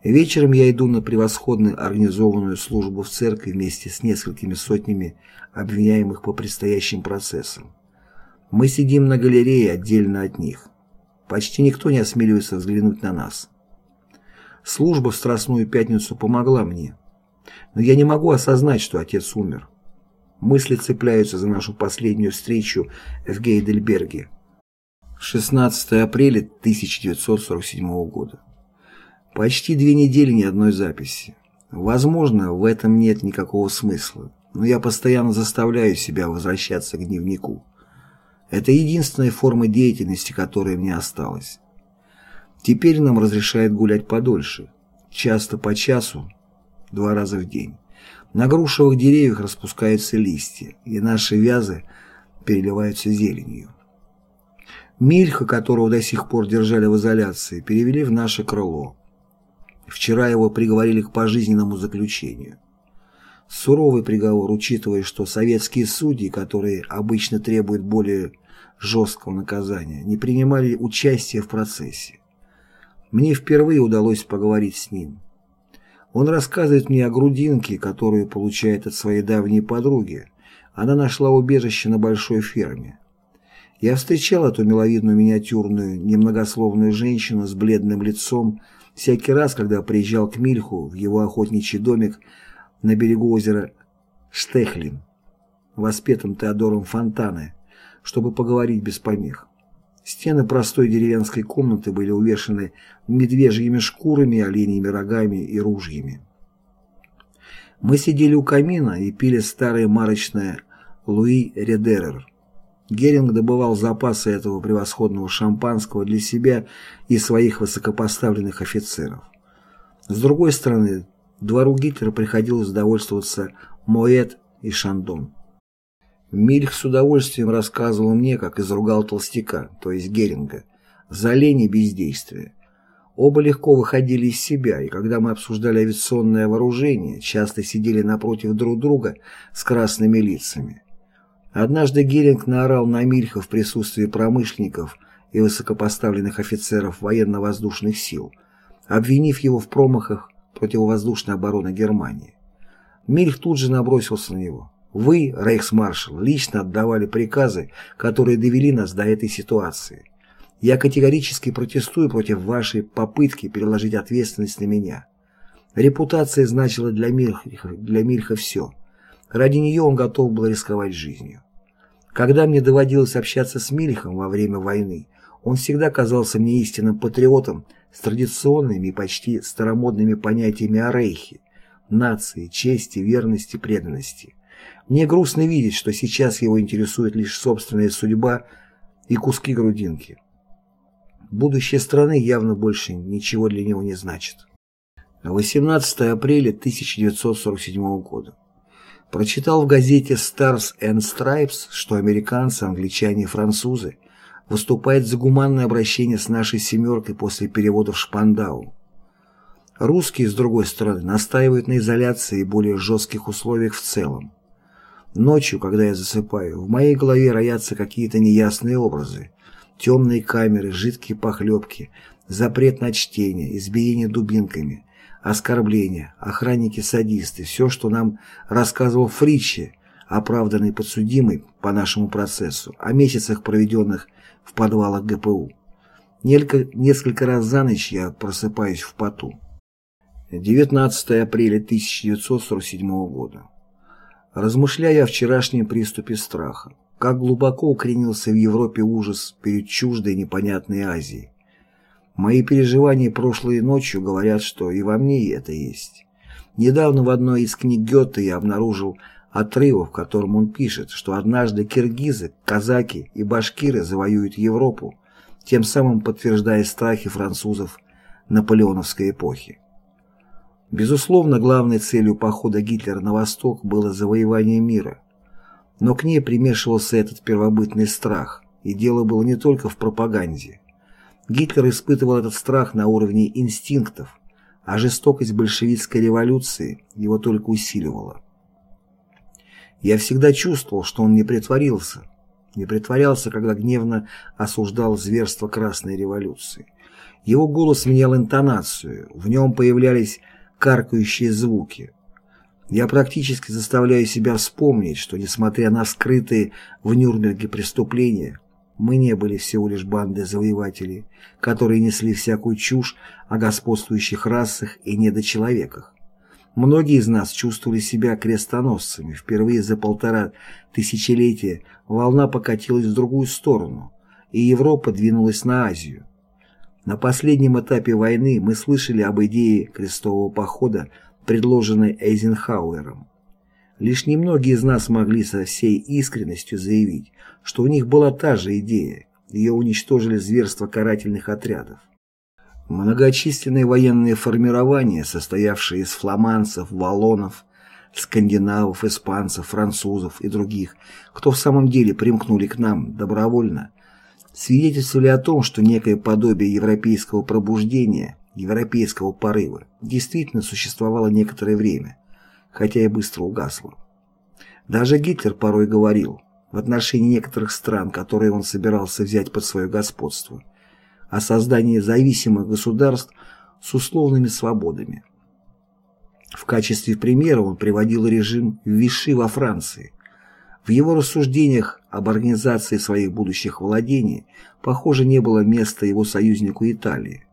Speaker 2: Вечером я иду на превосходно организованную службу в церкви вместе с несколькими сотнями обвиняемых по предстоящим процессам. Мы сидим на галерее отдельно от них. Почти никто не осмеливается взглянуть на нас. Служба в Страстную Пятницу помогла мне. Но я не могу осознать, что отец умер. Мысли цепляются за нашу последнюю встречу в Гейдельберге. 16 апреля 1947 года. Почти две недели ни одной записи. Возможно, в этом нет никакого смысла, но я постоянно заставляю себя возвращаться к дневнику. Это единственная форма деятельности, которая мне осталась. Теперь нам разрешают гулять подольше, часто по часу, два раза в день. На грушевых деревьях распускаются листья, и наши вязы переливаются зеленью. Мильха, которого до сих пор держали в изоляции, перевели в наше крыло. Вчера его приговорили к пожизненному заключению. Суровый приговор, учитывая, что советские судьи, которые обычно требуют более жесткого наказания, не принимали участие в процессе. Мне впервые удалось поговорить с ним. Он рассказывает мне о грудинке, которую получает от своей давней подруги. Она нашла убежище на большой ферме. Я встречал эту миловидную миниатюрную, немногословную женщину с бледным лицом, Всякий раз, когда приезжал к Мильху в его охотничий домик на берегу озера Штехлин, воспетым Теодором Фонтане, чтобы поговорить без помех. Стены простой деревенской комнаты были увешаны медвежьими шкурами, оленьими рогами и ружьями. Мы сидели у камина и пили старое марочное Луи Редерер, Геринг добывал запасы этого превосходного шампанского для себя и своих высокопоставленных офицеров. С другой стороны, двору Гитлера приходилось довольствоваться Моэт и Шандон. Мильх с удовольствием рассказывал мне, как изругал толстяка, то есть Геринга, за лень и бездействие. Оба легко выходили из себя, и когда мы обсуждали авиационное вооружение, часто сидели напротив друг друга с красными лицами. Однажды Геринг наорал на Мильха в присутствии промышленников и высокопоставленных офицеров военно-воздушных сил, обвинив его в промахах противовоздушной обороны Германии. Мильх тут же набросился на него. «Вы, рейхсмаршал, лично отдавали приказы, которые довели нас до этой ситуации. Я категорически протестую против вашей попытки переложить ответственность на меня. Репутация значила для Мильха, для Мильха все. Ради нее он готов был рисковать жизнью. Когда мне доводилось общаться с Мильхом во время войны, он всегда казался мне истинным патриотом с традиционными и почти старомодными понятиями о рейхе, нации, чести, верности, преданности. Мне грустно видеть, что сейчас его интересует лишь собственная судьба и куски грудинки. Будущее страны явно больше ничего для него не значит. 18 апреля 1947 года. Прочитал в газете Stars and Stripes, что американцы, англичане и французы выступают за гуманное обращение с нашей «семеркой» после перевода в Шпандау. Русские, с другой стороны, настаивают на изоляции и более жестких условиях в целом. Ночью, когда я засыпаю, в моей голове роятся какие-то неясные образы. Темные камеры, жидкие похлебки, запрет на чтение, избиение дубинками, оскорбления, охранники-садисты, все, что нам рассказывал Фричи, оправданный подсудимый по нашему процессу, о месяцах, проведенных в подвалах ГПУ. Несколько, раз за ночь я просыпаюсь в поту. 19 апреля 1947 года. Размышляя о вчерашнем приступе страха, как глубоко укоренился в Европе ужас перед чуждой непонятной Азией, Мои переживания прошлой ночью говорят, что и во мне это есть. Недавно в одной из книг Гёте я обнаружил отрывок, в котором он пишет, что однажды киргизы, казаки и башкиры завоюют Европу, тем самым подтверждая страхи французов наполеоновской эпохи. Безусловно, главной целью похода Гитлера на восток было завоевание мира. Но к ней примешивался этот первобытный страх, и дело было не только в пропаганде. Гитлер испытывал этот страх на уровне инстинктов, а жестокость большевистской революции его только усиливала. Я всегда чувствовал, что он не притворился, не притворялся, когда гневно осуждал зверство Красной революции. Его голос менял интонацию, в нем появлялись каркающие звуки. Я практически заставляю себя вспомнить, что, несмотря на скрытые в Нюрнберге преступления, мы не были всего лишь бандой завоевателей, которые несли всякую чушь о господствующих расах и недочеловеках. Многие из нас чувствовали себя крестоносцами. Впервые за полтора тысячелетия волна покатилась в другую сторону, и Европа двинулась на Азию. На последнем этапе войны мы слышали об идее крестового похода, предложенной Эйзенхауэром. Лишь немногие из нас могли со всей искренностью заявить, что у них была та же идея, ее уничтожили зверства карательных отрядов. Многочисленные военные формирования, состоявшие из фламандцев, валлонов, скандинавов, испанцев, французов и других, кто в самом деле примкнули к нам добровольно, свидетельствовали о том, что некое подобие европейского пробуждения, европейского порыва действительно существовало некоторое время, хотя и быстро угасло. Даже Гитлер порой говорил в отношении некоторых стран, которые он собирался взять под свое господство, о создании зависимых государств с условными свободами. В качестве примера он приводил режим Виши во Франции, в его рассуждениях об организации своих будущих владений, похоже, не было места его союзнику Италии.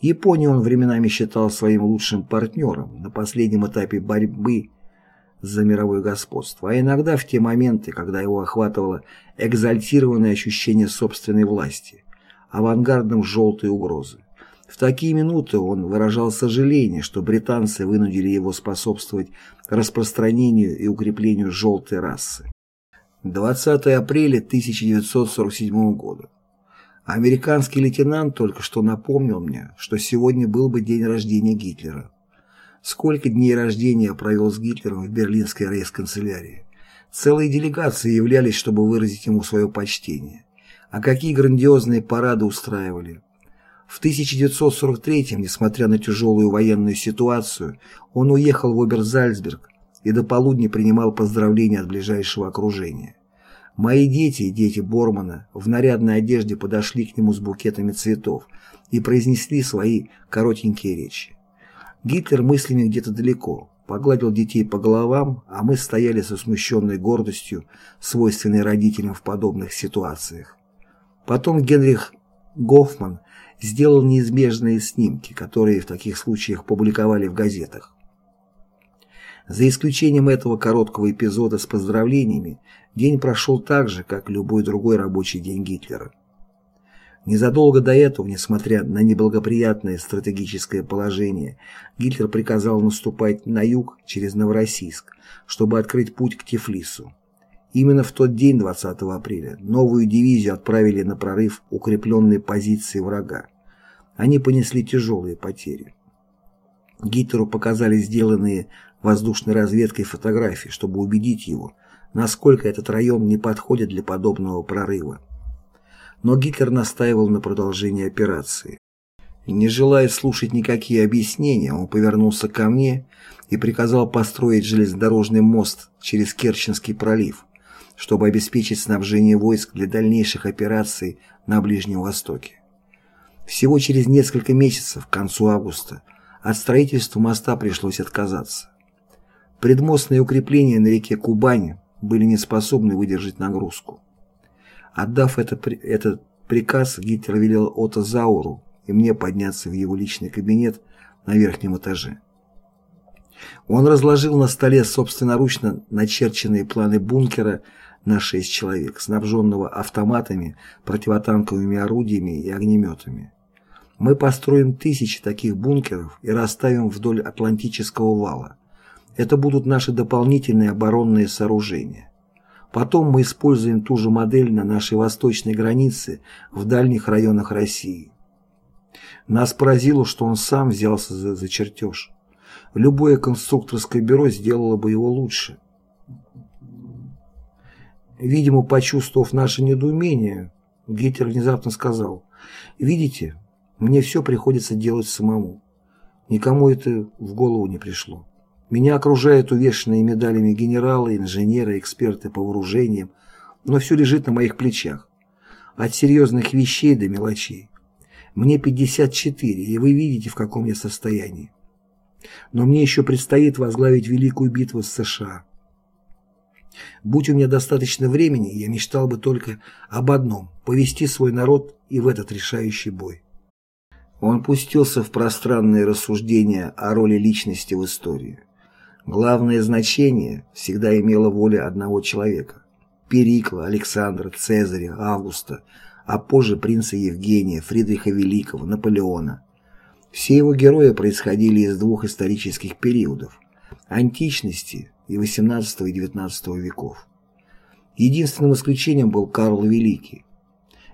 Speaker 2: Японию он временами считал своим лучшим партнером на последнем этапе борьбы за мировое господство, а иногда в те моменты, когда его охватывало экзальтированное ощущение собственной власти, авангардом желтой угрозы. В такие минуты он выражал сожаление, что британцы вынудили его способствовать распространению и укреплению желтой расы. 20 апреля 1947 года. Американский лейтенант только что напомнил мне, что сегодня был бы день рождения Гитлера. Сколько дней рождения провел с Гитлером в берлинской рейс-канцелярии. Целые делегации являлись, чтобы выразить ему свое почтение. А какие грандиозные парады устраивали. В 1943-м, несмотря на тяжелую военную ситуацию, он уехал в Оберзальцберг, и до полудня принимал поздравления от ближайшего окружения. Мои дети и дети Бормана в нарядной одежде подошли к нему с букетами цветов и произнесли свои коротенькие речи. Гитлер мыслями где-то далеко, погладил детей по головам, а мы стояли со смущенной гордостью, свойственной родителям в подобных ситуациях. Потом Генрих Гофман сделал неизбежные снимки, которые в таких случаях публиковали в газетах. За исключением этого короткого эпизода с поздравлениями, день прошел так же, как любой другой рабочий день Гитлера. Незадолго до этого, несмотря на неблагоприятное стратегическое положение, Гитлер приказал наступать на юг через Новороссийск, чтобы открыть путь к Тифлису. Именно в тот день, 20 апреля, новую дивизию отправили на прорыв укрепленной позиции врага. Они понесли тяжелые потери. Гитлеру показали сделанные воздушной разведкой фотографии, чтобы убедить его, насколько этот район не подходит для подобного прорыва. Но Гитлер настаивал на продолжении операции. Не желая слушать никакие объяснения, он повернулся ко мне и приказал построить железнодорожный мост через Керченский пролив, чтобы обеспечить снабжение войск для дальнейших операций на Ближнем Востоке. Всего через несколько месяцев, к концу августа, от строительства моста пришлось отказаться. Предмостные укрепления на реке Кубани были не способны выдержать нагрузку. Отдав это, этот приказ, Гитлер велел Отто Зауру и мне подняться в его личный кабинет на верхнем этаже. Он разложил на столе собственноручно начерченные планы бункера на шесть человек, снабженного автоматами, противотанковыми орудиями и огнеметами. Мы построим тысячи таких бункеров и расставим вдоль Атлантического вала. Это будут наши дополнительные оборонные сооружения. Потом мы используем ту же модель на нашей восточной границе в дальних районах России. Нас поразило, что он сам взялся за, за чертеж. Любое конструкторское бюро сделало бы его лучше. Видимо, почувствовав наше недоумение, Гитлер внезапно сказал, «Видите, мне все приходится делать самому. Никому это в голову не пришло. Меня окружают увешанные медалями генералы, инженеры, эксперты по вооружениям, но все лежит на моих плечах. От серьезных вещей до мелочей. Мне 54, и вы видите, в каком я состоянии. Но мне еще предстоит возглавить великую битву с США. Будь у меня достаточно времени, я мечтал бы только об одном – повести свой народ и в этот решающий бой. Он пустился в пространные рассуждения о роли личности в истории. Главное значение всегда имела воля одного человека – Перикла, Александра, Цезаря, Августа, а позже принца Евгения, Фридриха Великого, Наполеона. Все его герои происходили из двух исторических периодов – античности и XVIII и XIX веков. Единственным исключением был Карл Великий.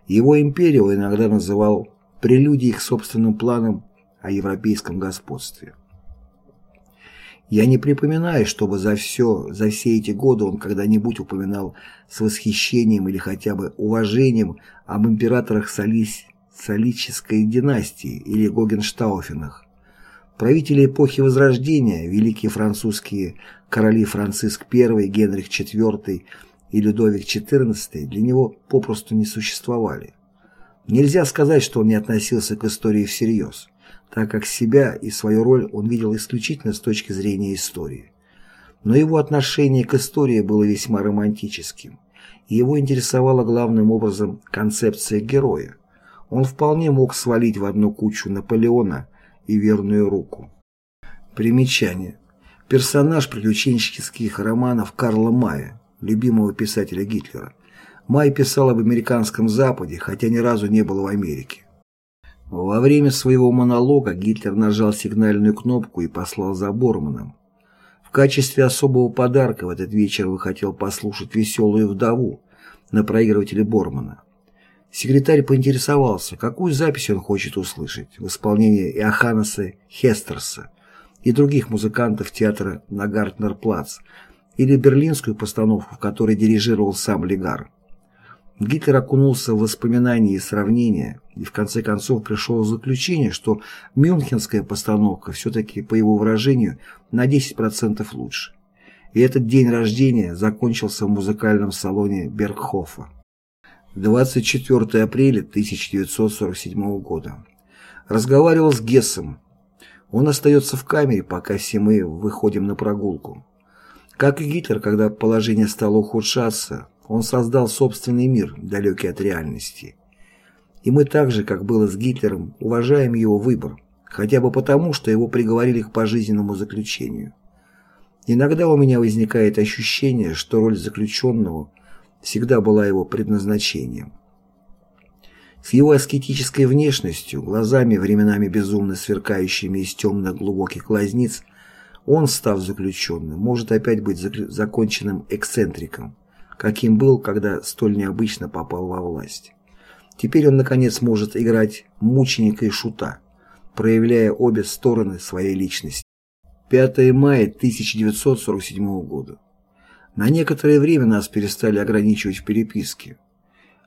Speaker 2: Его империю иногда называл прелюдией к собственным планам о европейском господстве. Я не припоминаю, чтобы за все, за все эти годы он когда-нибудь упоминал с восхищением или хотя бы уважением об императорах Солис, Солической династии или Гогенштауфенах. Правители эпохи Возрождения, великие французские короли Франциск I, Генрих IV и Людовик XIV для него попросту не существовали. Нельзя сказать, что он не относился к истории всерьез, так как себя и свою роль он видел исключительно с точки зрения истории. Но его отношение к истории было весьма романтическим, и его интересовала главным образом концепция героя. Он вполне мог свалить в одну кучу Наполеона и верную руку. Примечание. Персонаж приключенческих романов Карла Мая, любимого писателя Гитлера, Май писал об американском Западе, хотя ни разу не был в Америке. Во время своего монолога Гитлер нажал сигнальную кнопку и послал за Борманом. В качестве особого подарка в этот вечер он хотел послушать «Веселую вдову» на проигрывателе Бормана. Секретарь поинтересовался, какую запись он хочет услышать в исполнении Иоханнеса Хестерса и других музыкантов театра на Гартнер-Плац или берлинскую постановку, в которой дирижировал сам Легар. Гитлер окунулся в воспоминания и сравнения и в конце концов пришел к заключению, что мюнхенская постановка все-таки, по его выражению, на 10% лучше. И этот день рождения закончился в музыкальном салоне Бергхофа. 24 апреля 1947 года. Разговаривал с Гессом. Он остается в камере, пока все мы выходим на прогулку. Как и Гитлер, когда положение стало ухудшаться, он создал собственный мир, далекий от реальности. И мы так же, как было с Гитлером, уважаем его выбор, хотя бы потому, что его приговорили к пожизненному заключению. Иногда у меня возникает ощущение, что роль заключенного всегда была его предназначением. С его аскетической внешностью, глазами временами безумно сверкающими из темных глубоких глазниц, он, став заключенным, может опять быть законченным эксцентриком, каким был, когда столь необычно попал во власть. Теперь он, наконец, может играть мученика и шута, проявляя обе стороны своей личности. 5 мая 1947 года. На некоторое время нас перестали ограничивать в переписке.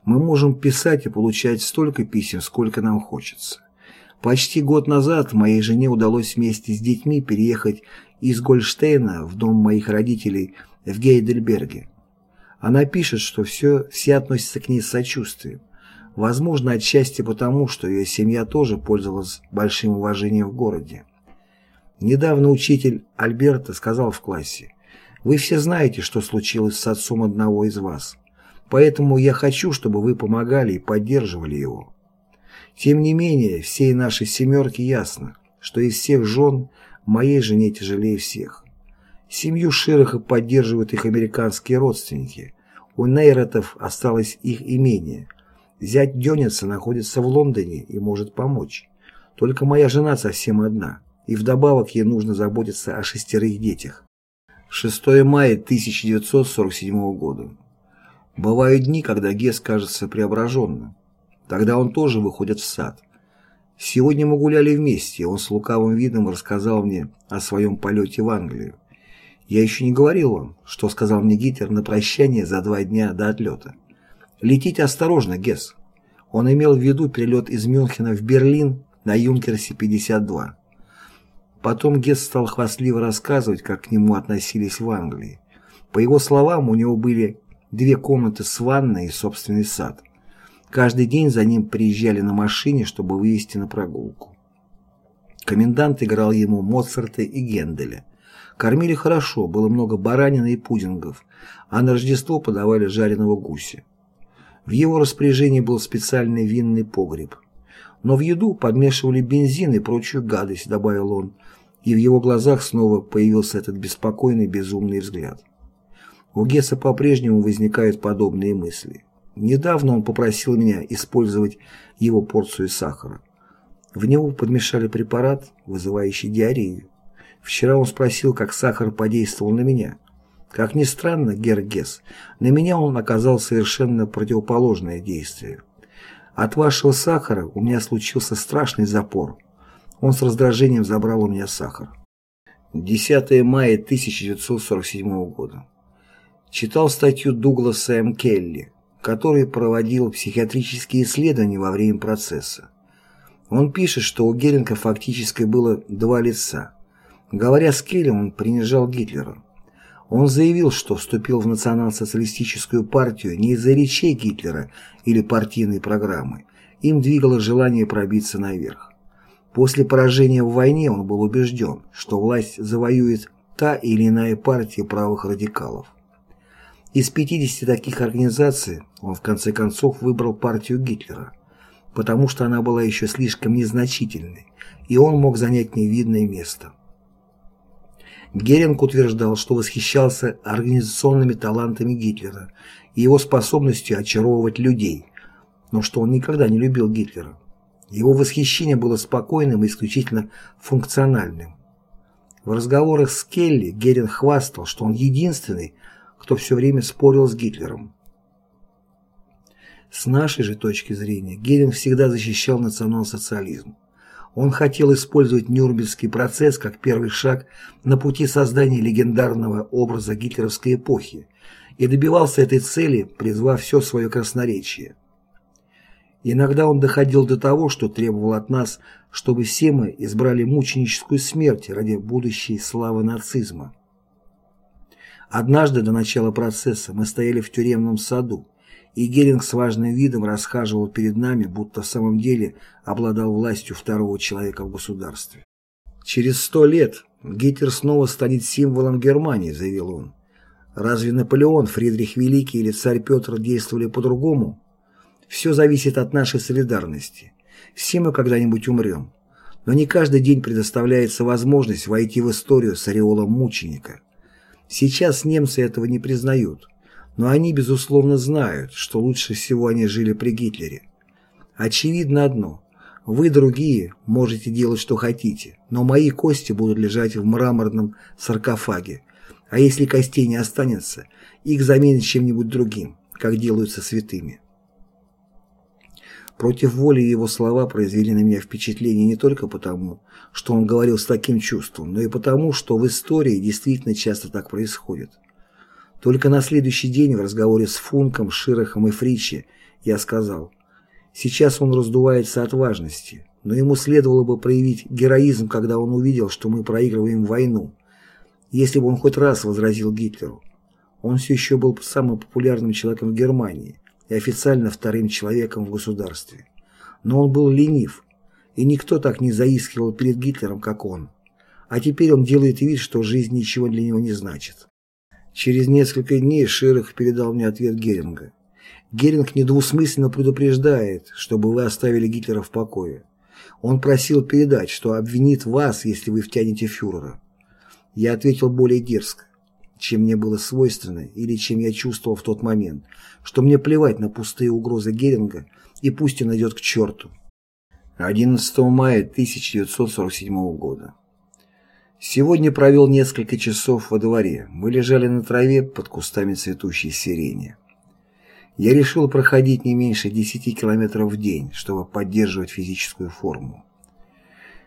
Speaker 2: Мы можем писать и получать столько писем, сколько нам хочется. Почти год назад моей жене удалось вместе с детьми переехать из Гольштейна в дом моих родителей в Гейдельберге. Она пишет, что все, все относятся к ней с сочувствием. Возможно, отчасти потому, что ее семья тоже пользовалась большим уважением в городе. Недавно учитель Альберта сказал в классе, «Вы все знаете, что случилось с отцом одного из вас, поэтому я хочу, чтобы вы помогали и поддерживали его». Тем не менее, всей нашей семерке ясно, что из всех жен моей жене тяжелее всех. Семью Широха поддерживают их американские родственники. У Нейротов осталось их имение. Зять Дёница находится в Лондоне и может помочь. Только моя жена совсем одна, и вдобавок ей нужно заботиться о шестерых детях. 6 мая 1947 года. Бывают дни, когда Гесс кажется преображенным. Тогда он тоже выходит в сад. Сегодня мы гуляли вместе, и он с лукавым видом рассказал мне о своем полете в Англию. Я еще не говорил вам, что сказал мне Гитлер на прощание за два дня до отлета. Летите осторожно, Гесс. Он имел в виду перелет из Мюнхена в Берлин на Юнкерсе-52. Потом Гесс стал хвастливо рассказывать, как к нему относились в Англии. По его словам, у него были две комнаты с ванной и собственный сад. Каждый день за ним приезжали на машине, чтобы вывести на прогулку. Комендант играл ему Моцарта и Генделя. Кормили хорошо, было много баранины и пудингов, а на Рождество подавали жареного гуся. В его распоряжении был специальный винный погреб. Но в еду подмешивали бензин и прочую гадость, добавил он, и в его глазах снова появился этот беспокойный безумный взгляд. У Гесса по-прежнему возникают подобные мысли. Недавно он попросил меня использовать его порцию сахара. В него подмешали препарат, вызывающий диарею. Вчера он спросил, как сахар подействовал на меня. Как ни странно, Гергес, на меня он оказал совершенно противоположное действие. От вашего сахара у меня случился страшный запор. Он с раздражением забрал у меня сахар. 10 мая 1947 года. Читал статью Дугласа М. Келли который проводил психиатрические исследования во время процесса. Он пишет, что у Геринга фактически было два лица. Говоря с Келлем, он принижал Гитлера. Он заявил, что вступил в национал-социалистическую партию не из-за речей Гитлера или партийной программы. Им двигало желание пробиться наверх. После поражения в войне он был убежден, что власть завоюет та или иная партия правых радикалов. Из 50 таких организаций он в конце концов выбрал партию Гитлера, потому что она была еще слишком незначительной, и он мог занять невидное место. Геринг утверждал, что восхищался организационными талантами Гитлера и его способностью очаровывать людей, но что он никогда не любил Гитлера. Его восхищение было спокойным и исключительно функциональным. В разговорах с Келли Геринг хвастал, что он единственный, кто все время спорил с Гитлером. С нашей же точки зрения Геринг всегда защищал национал-социализм. Он хотел использовать Нюрнбергский процесс как первый шаг на пути создания легендарного образа гитлеровской эпохи и добивался этой цели, призвав все свое красноречие. Иногда он доходил до того, что требовал от нас, чтобы все мы избрали мученическую смерть ради будущей славы нацизма. Однажды до начала процесса мы стояли в тюремном саду, и Геринг с важным видом расхаживал перед нами, будто в самом деле обладал властью второго человека в государстве. «Через сто лет Гитлер снова станет символом Германии», — заявил он. «Разве Наполеон, Фридрих Великий или царь Петр действовали по-другому? Все зависит от нашей солидарности. Все мы когда-нибудь умрем. Но не каждый день предоставляется возможность войти в историю с ореолом мученика». Сейчас немцы этого не признают, но они, безусловно, знают, что лучше всего они жили при Гитлере. Очевидно одно – вы, другие, можете делать, что хотите, но мои кости будут лежать в мраморном саркофаге, а если костей не останется, их заменят чем-нибудь другим, как делают со святыми. Против воли его слова произвели на меня впечатление не только потому, что он говорил с таким чувством, но и потому, что в истории действительно часто так происходит. Только на следующий день в разговоре с Функом, Широхом и Фричи я сказал, сейчас он раздувается от важности, но ему следовало бы проявить героизм, когда он увидел, что мы проигрываем войну. Если бы он хоть раз возразил Гитлеру. Он все еще был самым популярным человеком в Германии, и официально вторым человеком в государстве. Но он был ленив, и никто так не заискивал перед Гитлером, как он. А теперь он делает вид, что жизнь ничего для него не значит. Через несколько дней Ширах передал мне ответ Геринга. Геринг недвусмысленно предупреждает, чтобы вы оставили Гитлера в покое. Он просил передать, что обвинит вас, если вы втянете фюрера. Я ответил более дерзко чем мне было свойственно или чем я чувствовал в тот момент, что мне плевать на пустые угрозы Геринга и пусть он идет к черту. 11 мая 1947 года. Сегодня провел несколько часов во дворе. Мы лежали на траве под кустами цветущей сирени. Я решил проходить не меньше 10 километров в день, чтобы поддерживать физическую форму.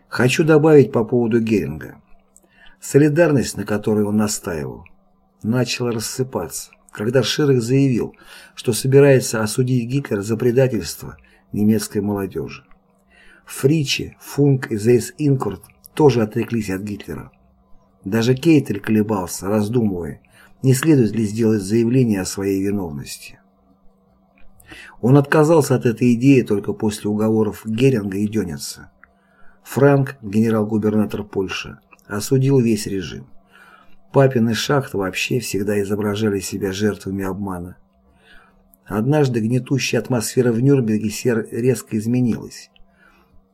Speaker 2: Хочу добавить по поводу Геринга. Солидарность, на которой он настаивал, начала рассыпаться, когда Ширах заявил, что собирается осудить Гитлера за предательство немецкой молодежи. Фричи, Функ и Зейс Инкурт тоже отреклись от Гитлера. Даже Кейтель колебался, раздумывая, не следует ли сделать заявление о своей виновности. Он отказался от этой идеи только после уговоров Геринга и Дёница. Франк, генерал-губернатор Польши, осудил весь режим. Папин и Шахт вообще всегда изображали себя жертвами обмана. Однажды гнетущая атмосфера в Нюрнберге резко изменилась.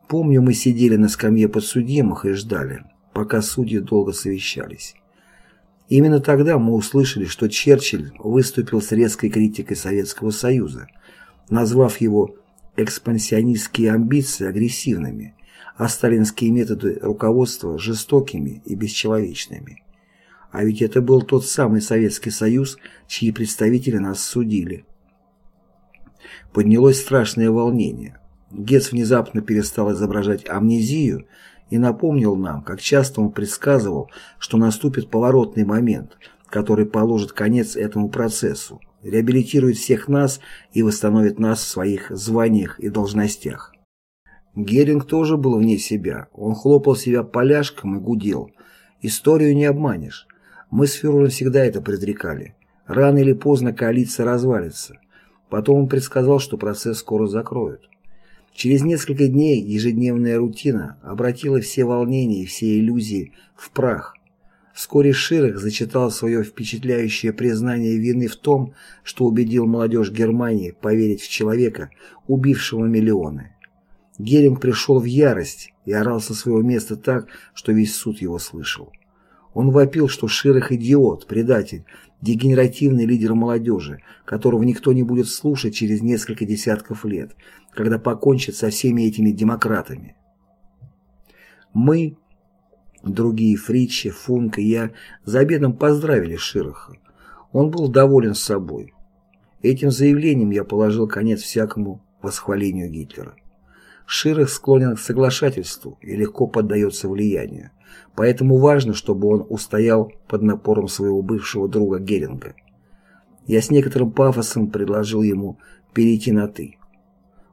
Speaker 2: Помню, мы сидели на скамье подсудимых и ждали, пока судьи долго совещались. Именно тогда мы услышали, что Черчилль выступил с резкой критикой Советского Союза, назвав его экспансионистские амбиции агрессивными, а сталинские методы руководства жестокими и бесчеловечными. А ведь это был тот самый Советский Союз, чьи представители нас судили. Поднялось страшное волнение. Гетц внезапно перестал изображать амнезию и напомнил нам, как часто он предсказывал, что наступит поворотный момент, который положит конец этому процессу, реабилитирует всех нас и восстановит нас в своих званиях и должностях. Геринг тоже был вне себя. Он хлопал себя поляшком и гудел. Историю не обманешь. Мы с Фюрером всегда это предрекали. Рано или поздно коалиция развалится. Потом он предсказал, что процесс скоро закроют. Через несколько дней ежедневная рутина обратила все волнения и все иллюзии в прах. Вскоре Ширах зачитал свое впечатляющее признание вины в том, что убедил молодежь Германии поверить в человека, убившего миллионы. Геринг пришел в ярость и орал со своего места так, что весь суд его слышал. Он вопил, что Ширах идиот, предатель, дегенеративный лидер молодежи, которого никто не будет слушать через несколько десятков лет, когда покончит со всеми этими демократами. Мы, другие Фричи, Функ и я, за обедом поздравили Широха. Он был доволен собой. Этим заявлением я положил конец всякому восхвалению Гитлера. Ширах склонен к соглашательству и легко поддается влиянию, поэтому важно, чтобы он устоял под напором своего бывшего друга Геринга. Я с некоторым пафосом предложил ему перейти на «ты».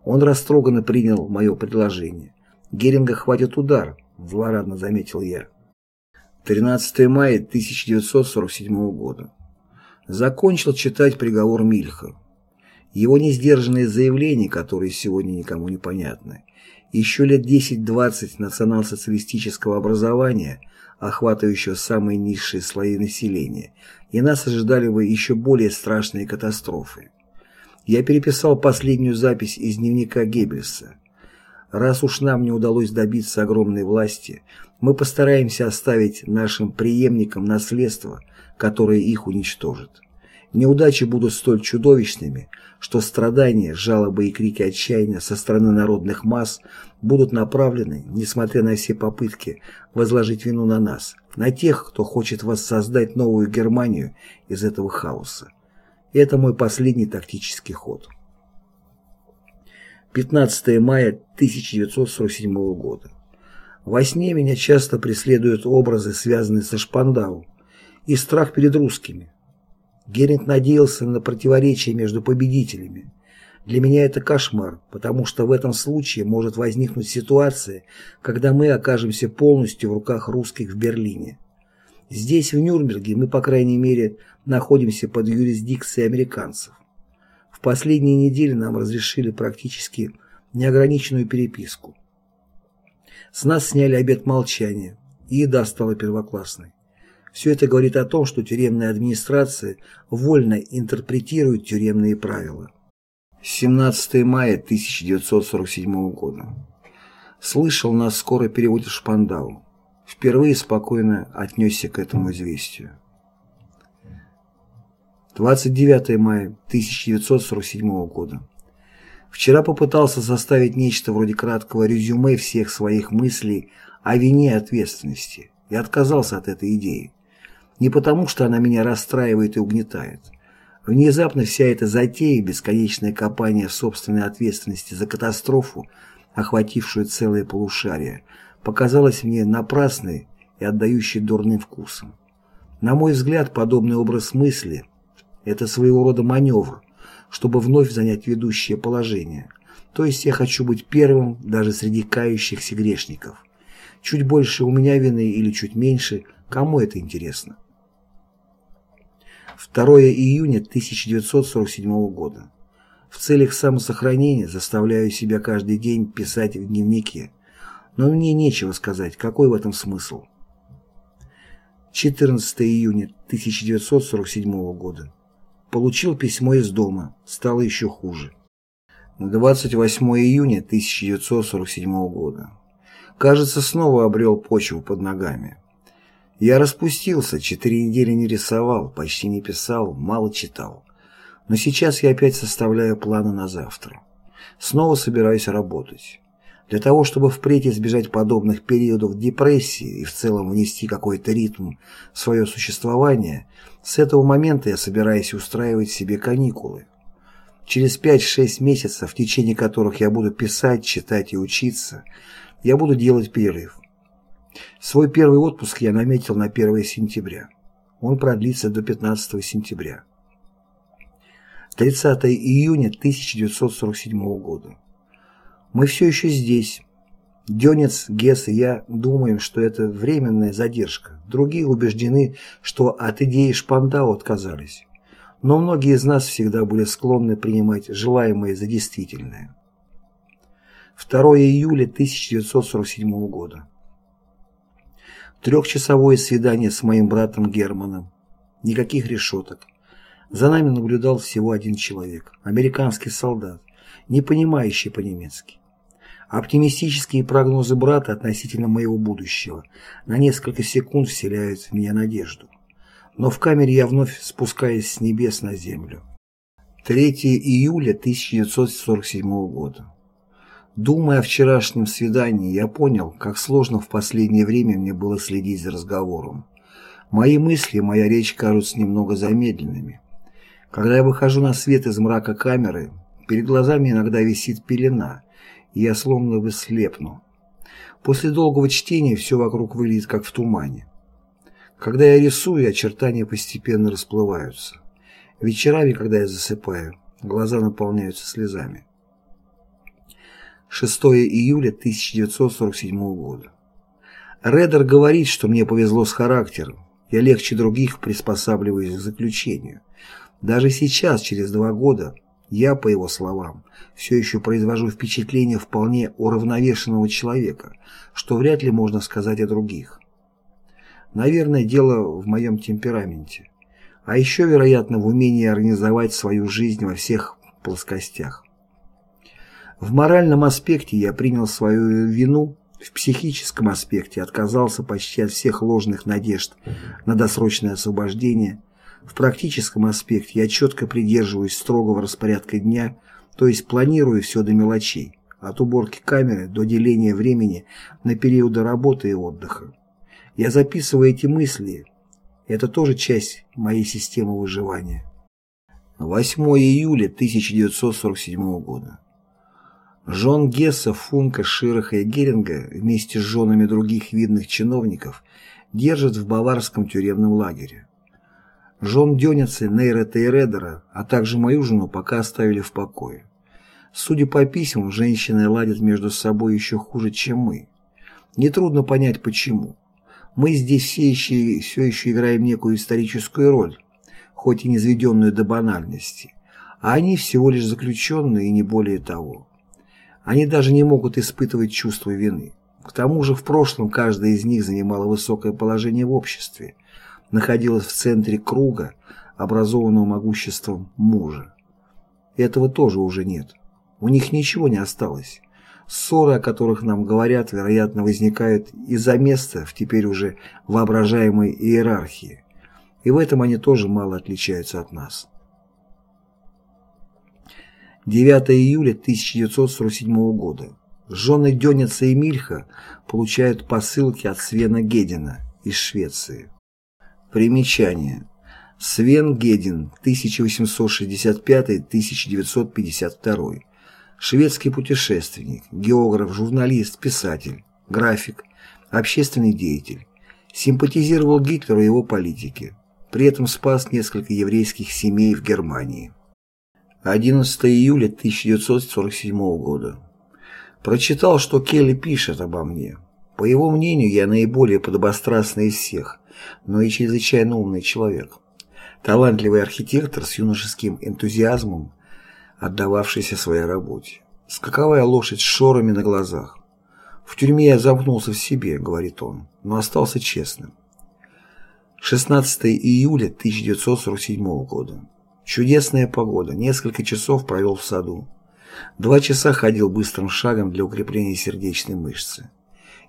Speaker 2: Он растроганно принял мое предложение. Геринга хватит удар, злорадно заметил я. 13 мая 1947 года. Закончил читать приговор Мильха. Его несдержанные заявления, которые сегодня никому не понятны, еще лет 10-20 национал-социалистического образования, охватывающего самые низшие слои населения, и нас ожидали бы еще более страшные катастрофы. Я переписал последнюю запись из дневника Геббельса. Раз уж нам не удалось добиться огромной власти, мы постараемся оставить нашим преемникам наследство, которое их уничтожит. Неудачи будут столь чудовищными, что страдания, жалобы и крики отчаяния со стороны народных масс будут направлены, несмотря на все попытки, возложить вину на нас, на тех, кто хочет воссоздать новую Германию из этого хаоса. Это мой последний тактический ход. 15 мая 1947 года. Во сне меня часто преследуют образы, связанные со Шпандау, и страх перед русскими. Геринг надеялся на противоречие между победителями. Для меня это кошмар, потому что в этом случае может возникнуть ситуация, когда мы окажемся полностью в руках русских в Берлине. Здесь, в Нюрнберге, мы, по крайней мере, находимся под юрисдикцией американцев. В последние недели нам разрешили практически неограниченную переписку. С нас сняли обет молчания, и еда стала первоклассной. Все это говорит о том, что тюремная администрация вольно интерпретирует тюремные правила. 17 мая 1947 года. Слышал, нас скоро переводят в Шпандау. Впервые спокойно отнесся к этому известию. 29 мая 1947 года. Вчера попытался составить нечто вроде краткого резюме всех своих мыслей о вине и ответственности и отказался от этой идеи. Не потому, что она меня расстраивает и угнетает. Внезапно вся эта затея, бесконечное копание в собственной ответственности за катастрофу, охватившую целое полушарие, показалась мне напрасной и отдающей дурным вкусом. На мой взгляд, подобный образ мысли – это своего рода маневр, чтобы вновь занять ведущее положение. То есть я хочу быть первым даже среди кающихся грешников. Чуть больше у меня вины или чуть меньше, кому это интересно? 2 июня 1947 года. В целях самосохранения заставляю себя каждый день писать в дневнике. Но мне нечего сказать, какой в этом смысл. 14 июня 1947 года. Получил письмо из дома. Стало еще хуже. 28 июня 1947 года. Кажется, снова обрел почву под ногами. Я распустился, четыре недели не рисовал, почти не писал, мало читал. Но сейчас я опять составляю планы на завтра. Снова собираюсь работать. Для того, чтобы впредь избежать подобных периодов депрессии и в целом внести какой-то ритм в свое существование, с этого момента я собираюсь устраивать себе каникулы. Через 5-6 месяцев, в течение которых я буду писать, читать и учиться, я буду делать перерыв. Свой первый отпуск я наметил на 1 сентября. Он продлится до 15 сентября. 30 июня 1947 года. Мы все еще здесь. Дёнец, Гесс и я думаем, что это временная задержка. Другие убеждены, что от идеи Шпандау отказались. Но многие из нас всегда были склонны принимать желаемое за действительное. 2 июля 1947 года. Трехчасовое свидание с моим братом Германом. Никаких решеток. За нами наблюдал всего один человек. Американский солдат, не понимающий по-немецки. Оптимистические прогнозы брата относительно моего будущего на несколько секунд вселяют в меня надежду. Но в камере я вновь спускаюсь с небес на землю. 3 июля 1947 года. Думая о вчерашнем свидании, я понял, как сложно в последнее время мне было следить за разговором. Мои мысли, моя речь кажутся немного замедленными. Когда я выхожу на свет из мрака камеры, перед глазами иногда висит пелена, и я словно бы слепну. После долгого чтения все вокруг выглядит как в тумане. Когда я рисую, очертания постепенно расплываются. Вечерами, когда я засыпаю, глаза наполняются слезами. 6 июля 1947 года. Редер говорит, что мне повезло с характером. Я легче других приспосабливаюсь к заключению. Даже сейчас, через два года, я, по его словам, все еще произвожу впечатление вполне уравновешенного человека, что вряд ли можно сказать о других. Наверное, дело в моем темпераменте. А еще, вероятно, в умении организовать свою жизнь во всех плоскостях. В моральном аспекте я принял свою вину, в психическом аспекте отказался почти от всех ложных надежд на досрочное освобождение – в практическом аспекте я четко придерживаюсь строгого распорядка дня, то есть планирую все до мелочей, от уборки камеры до деления времени на периоды работы и отдыха. Я записываю эти мысли, это тоже часть моей системы выживания. 8 июля 1947 года. Жон Гесса, Функа, Широха и Геринга вместе с женами других видных чиновников держат в баварском тюремном лагере. Жен Дёница, Нейрета и Редера, а также мою жену пока оставили в покое. Судя по письмам, женщины ладят между собой еще хуже, чем мы. Нетрудно понять, почему. Мы здесь все еще, все еще играем некую историческую роль, хоть и низведенную до банальности, а они всего лишь заключенные и не более того. Они даже не могут испытывать чувство вины. К тому же в прошлом каждая из них занимала высокое положение в обществе, находилась в центре круга, образованного могуществом мужа. Этого тоже уже нет. У них ничего не осталось. Ссоры, о которых нам говорят, вероятно, возникают из-за места в теперь уже воображаемой иерархии. И в этом они тоже мало отличаются от нас. 9 июля 1947 года. Жены Дёница и Мильха получают посылки от Свена Гедина из Швеции. Примечание. Свен Гедин, 1865-1952. Шведский путешественник, географ, журналист, писатель, график, общественный деятель. Симпатизировал Гитлеру и его политике. При этом спас несколько еврейских семей в Германии. 11 июля 1947 года. Прочитал, что Келли пишет обо мне. По его мнению, я наиболее подобострастный из всех, но и чрезвычайно умный человек. Талантливый архитектор с юношеским энтузиазмом, отдававшийся своей работе. Скаковая лошадь с шорами на глазах. В тюрьме я замкнулся в себе, говорит он, но остался честным. 16 июля 1947 года. Чудесная погода, несколько часов провел в саду. Два часа ходил быстрым шагом для укрепления сердечной мышцы.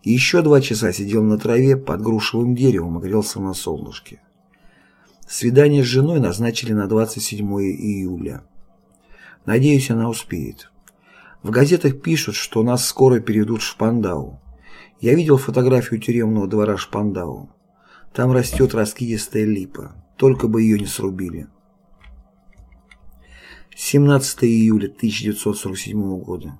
Speaker 2: И еще два часа сидел на траве под грушевым деревом и грелся на солнышке. Свидание с женой назначили на 27 июля. Надеюсь, она успеет. В газетах пишут, что нас скоро переведут в Шпандау. Я видел фотографию тюремного двора Шпандау. Там растет раскидистая липа. Только бы ее не срубили. 17 июля 1947 года.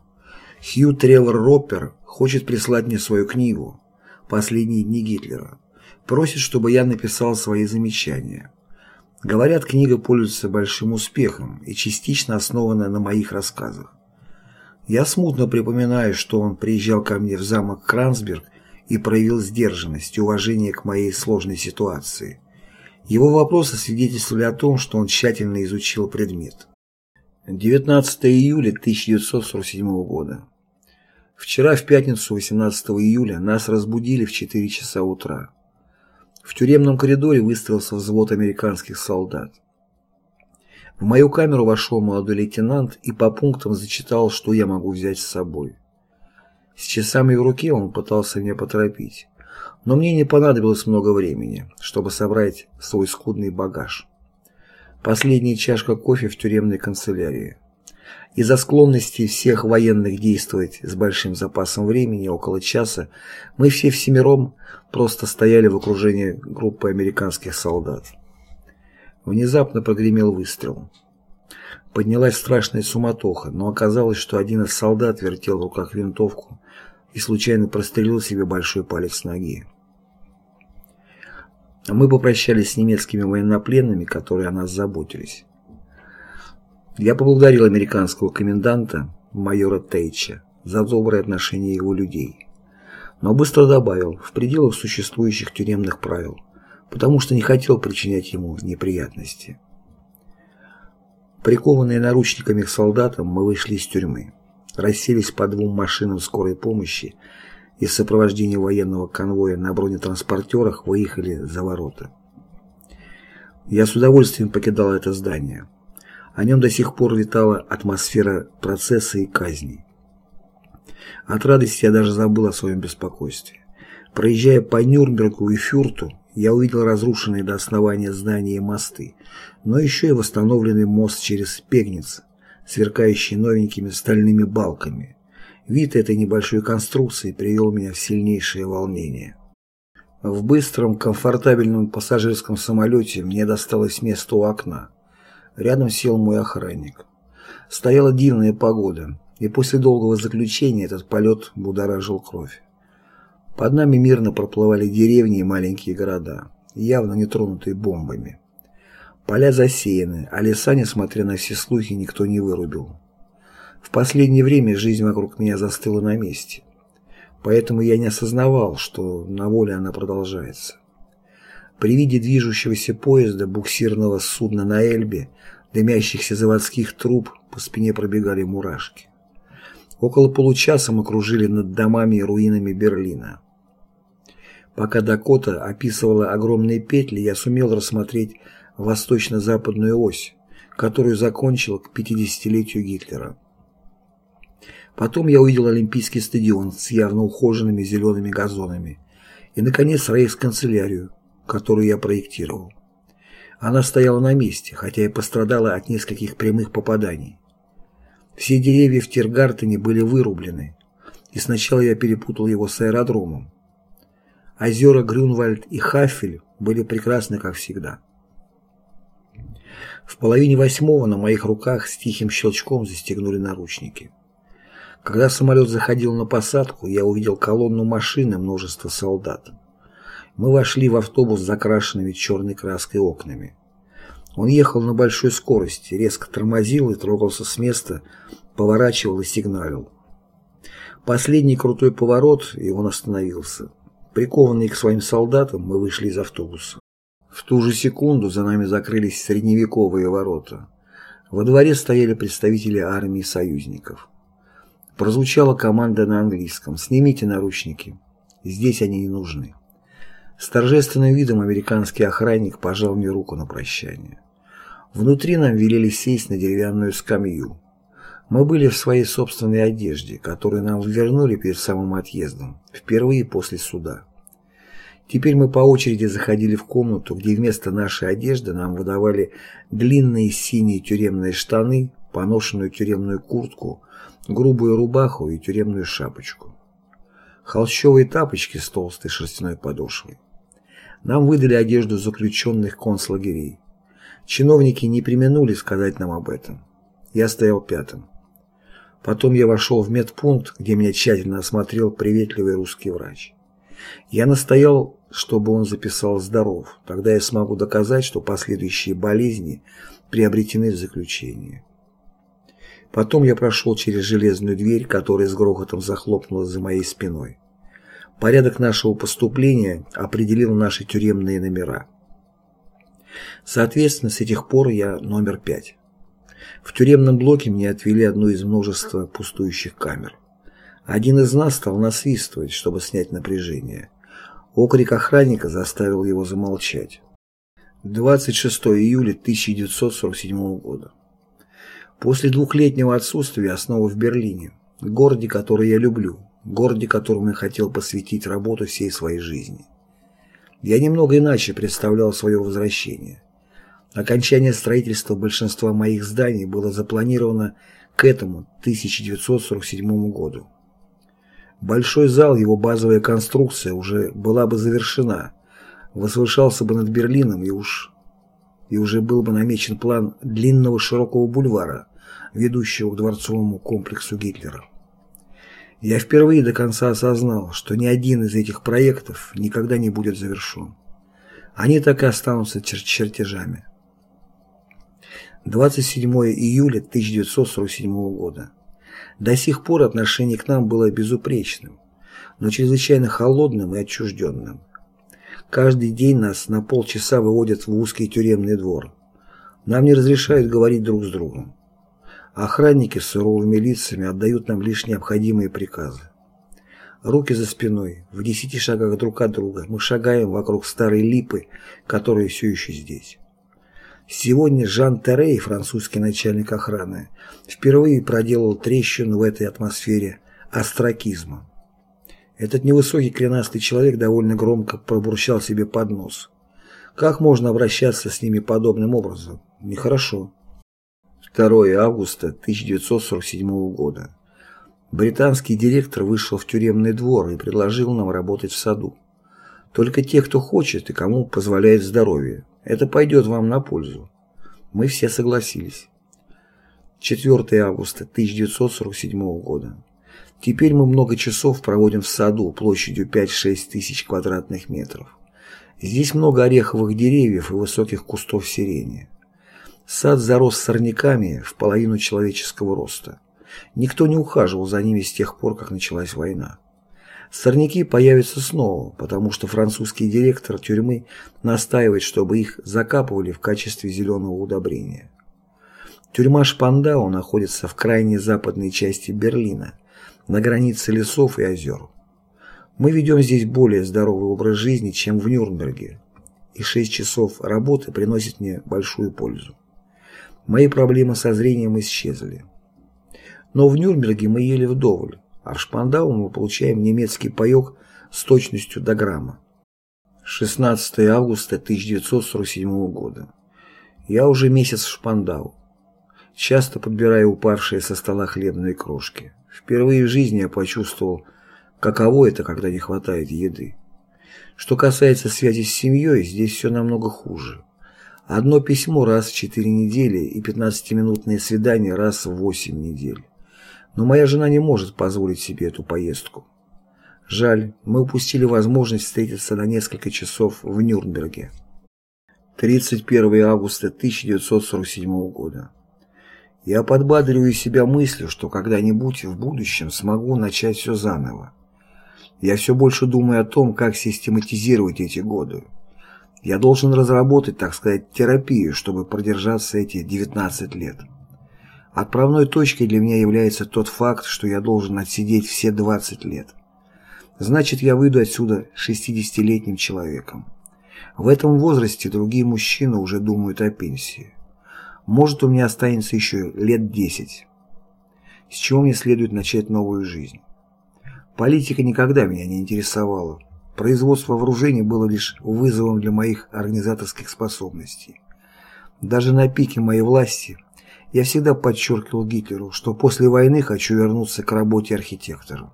Speaker 2: Хью Тревор Роппер хочет прислать мне свою книгу «Последние дни Гитлера». Просит, чтобы я написал свои замечания. Говорят, книга пользуется большим успехом и частично основана на моих рассказах. Я смутно припоминаю, что он приезжал ко мне в замок Кранцберг и проявил сдержанность и уважение к моей сложной ситуации. Его вопросы свидетельствовали о том, что он тщательно изучил предмет. 19 июля 1947 года. Вчера, в пятницу 18 июля, нас разбудили в 4 часа утра. В тюремном коридоре выстроился взвод американских солдат. В мою камеру вошел молодой лейтенант и по пунктам зачитал, что я могу взять с собой. С часами в руке он пытался меня поторопить, но мне не понадобилось много времени, чтобы собрать свой скудный багаж. Последняя чашка кофе в тюремной канцелярии. Из-за склонности всех военных действовать с большим запасом времени, около часа, мы все всемиром просто стояли в окружении группы американских солдат. Внезапно прогремел выстрел. Поднялась страшная суматоха, но оказалось, что один из солдат вертел в руках винтовку и случайно прострелил себе большой палец ноги. Мы попрощались с немецкими военнопленными, которые о нас заботились. Я поблагодарил американского коменданта, майора Тейча, за доброе отношение его людей. Но быстро добавил, в пределах существующих тюремных правил, потому что не хотел причинять ему неприятности. Прикованные наручниками к солдатам, мы вышли из тюрьмы, расселись по двум машинам скорой помощи и в сопровождении военного конвоя на бронетранспортерах выехали за ворота. Я с удовольствием покидал это здание. О нем до сих пор витала атмосфера процесса и казни. От радости я даже забыл о своем беспокойстве. Проезжая по Нюрнбергу и Фюрту, я увидел разрушенные до основания здания и мосты, но еще и восстановленный мост через Пегниц, сверкающий новенькими стальными балками, Вид этой небольшой конструкции привел меня в сильнейшее волнение. В быстром, комфортабельном пассажирском самолете мне досталось место у окна. Рядом сел мой охранник. Стояла дивная погода, и после долгого заключения этот полет будоражил кровь. Под нами мирно проплывали деревни и маленькие города, явно не тронутые бомбами. Поля засеяны, а леса, несмотря на все слухи, никто не вырубил. В последнее время жизнь вокруг меня застыла на месте. Поэтому я не осознавал, что на воле она продолжается. При виде движущегося поезда, буксирного судна на Эльбе, дымящихся заводских труб, по спине пробегали мурашки. Около получаса мы кружили над домами и руинами Берлина. Пока Дакота описывала огромные петли, я сумел рассмотреть восточно-западную ось, которую закончил к 50-летию Гитлера. Потом я увидел Олимпийский стадион с явно ухоженными зелеными газонами и, наконец, рейхсканцелярию, которую я проектировал. Она стояла на месте, хотя и пострадала от нескольких прямых попаданий. Все деревья в Тиргартене были вырублены, и сначала я перепутал его с аэродромом. Озера Грюнвальд и Хафель были прекрасны, как всегда. В половине восьмого на моих руках с тихим щелчком застегнули наручники. Когда самолет заходил на посадку, я увидел колонну машин и множество солдат. Мы вошли в автобус с закрашенными черной краской окнами. Он ехал на большой скорости, резко тормозил и трогался с места, поворачивал и сигналил. Последний крутой поворот, и он остановился. Прикованные к своим солдатам, мы вышли из автобуса. В ту же секунду за нами закрылись средневековые ворота. Во дворе стояли представители армии союзников. Прозвучала команда на английском «Снимите наручники. Здесь они не нужны». С торжественным видом американский охранник пожал мне руку на прощание. Внутри нам велели сесть на деревянную скамью. Мы были в своей собственной одежде, которую нам вернули перед самым отъездом, впервые после суда. Теперь мы по очереди заходили в комнату, где вместо нашей одежды нам выдавали длинные синие тюремные штаны, поношенную тюремную куртку, грубую рубаху и тюремную шапочку. Холщовые тапочки с толстой шерстяной подошвой. Нам выдали одежду заключенных концлагерей. Чиновники не применули сказать нам об этом. Я стоял пятым. Потом я вошел в медпункт, где меня тщательно осмотрел приветливый русский врач. Я настоял, чтобы он записал «здоров», тогда я смогу доказать, что последующие болезни приобретены в заключении. Потом я прошел через железную дверь, которая с грохотом захлопнулась за моей спиной. Порядок нашего поступления определил наши тюремные номера. Соответственно, с этих пор я номер пять. В тюремном блоке мне отвели одну из множества пустующих камер. Один из нас стал насвистывать, чтобы снять напряжение. Окрик охранника заставил его замолчать. 26 июля 1947 года. После двухлетнего отсутствия снова в Берлине, городе, который я люблю, городе, которому я хотел посвятить работу всей своей жизни. Я немного иначе представлял свое возвращение. Окончание строительства большинства моих зданий было запланировано к этому 1947 году. Большой зал, его базовая конструкция уже была бы завершена, возвышался бы над Берлином и уж и уже был бы намечен план длинного широкого бульвара, ведущего к дворцовому комплексу Гитлера. Я впервые до конца осознал, что ни один из этих проектов никогда не будет завершен. Они так и останутся чер чертежами. 27 июля 1947 года. До сих пор отношение к нам было безупречным, но чрезвычайно холодным и отчужденным. Каждый день нас на полчаса выводят в узкий тюремный двор. Нам не разрешают говорить друг с другом. Охранники с суровыми лицами отдают нам лишь необходимые приказы. Руки за спиной, в десяти шагах друг от друга, мы шагаем вокруг старой липы, которая все еще здесь. Сегодня Жан Терей, французский начальник охраны, впервые проделал трещину в этой атмосфере астракизма. Этот невысокий коренастый человек довольно громко пробурчал себе под нос. Как можно обращаться с ними подобным образом? Нехорошо. 2 августа 1947 года. Британский директор вышел в тюремный двор и предложил нам работать в саду. Только те, кто хочет и кому позволяет здоровье. Это пойдет вам на пользу. Мы все согласились. 4 августа 1947 года. Теперь мы много часов проводим в саду площадью 5-6 тысяч квадратных метров. Здесь много ореховых деревьев и высоких кустов сирени. Сад зарос сорняками в половину человеческого роста. Никто не ухаживал за ними с тех пор, как началась война. Сорняки появятся снова, потому что французский директор тюрьмы настаивает, чтобы их закапывали в качестве зеленого удобрения. Тюрьма Шпандау находится в крайней западной части Берлина, на границе лесов и озер. Мы ведем здесь более здоровый образ жизни, чем в Нюрнберге, и 6 часов работы приносит мне большую пользу. Мои проблемы со зрением исчезли. Но в Нюрнберге мы ели вдоволь, а в Шпандау мы получаем немецкий паек с точностью до грамма. 16 августа 1947 года. Я уже месяц в Шпандау. часто подбирая упавшие со стола хлебные крошки. Впервые в жизни я почувствовал, каково это, когда не хватает еды. Что касается связи с семьей, здесь все намного хуже. Одно письмо раз в четыре недели и 15-минутные свидания раз в восемь недель. Но моя жена не может позволить себе эту поездку. Жаль, мы упустили возможность встретиться на несколько часов в Нюрнберге. 31 августа 1947 года. Я подбадриваю себя мыслью, что когда-нибудь в будущем смогу начать все заново. Я все больше думаю о том, как систематизировать эти годы. Я должен разработать, так сказать, терапию, чтобы продержаться эти 19 лет. Отправной точкой для меня является тот факт, что я должен отсидеть все 20 лет. Значит, я выйду отсюда 60-летним человеком. В этом возрасте другие мужчины уже думают о пенсии. Может, у меня останется еще лет 10. С чего мне следует начать новую жизнь? Политика никогда меня не интересовала. Производство вооружений было лишь вызовом для моих организаторских способностей. Даже на пике моей власти я всегда подчеркивал Гитлеру, что после войны хочу вернуться к работе архитектором.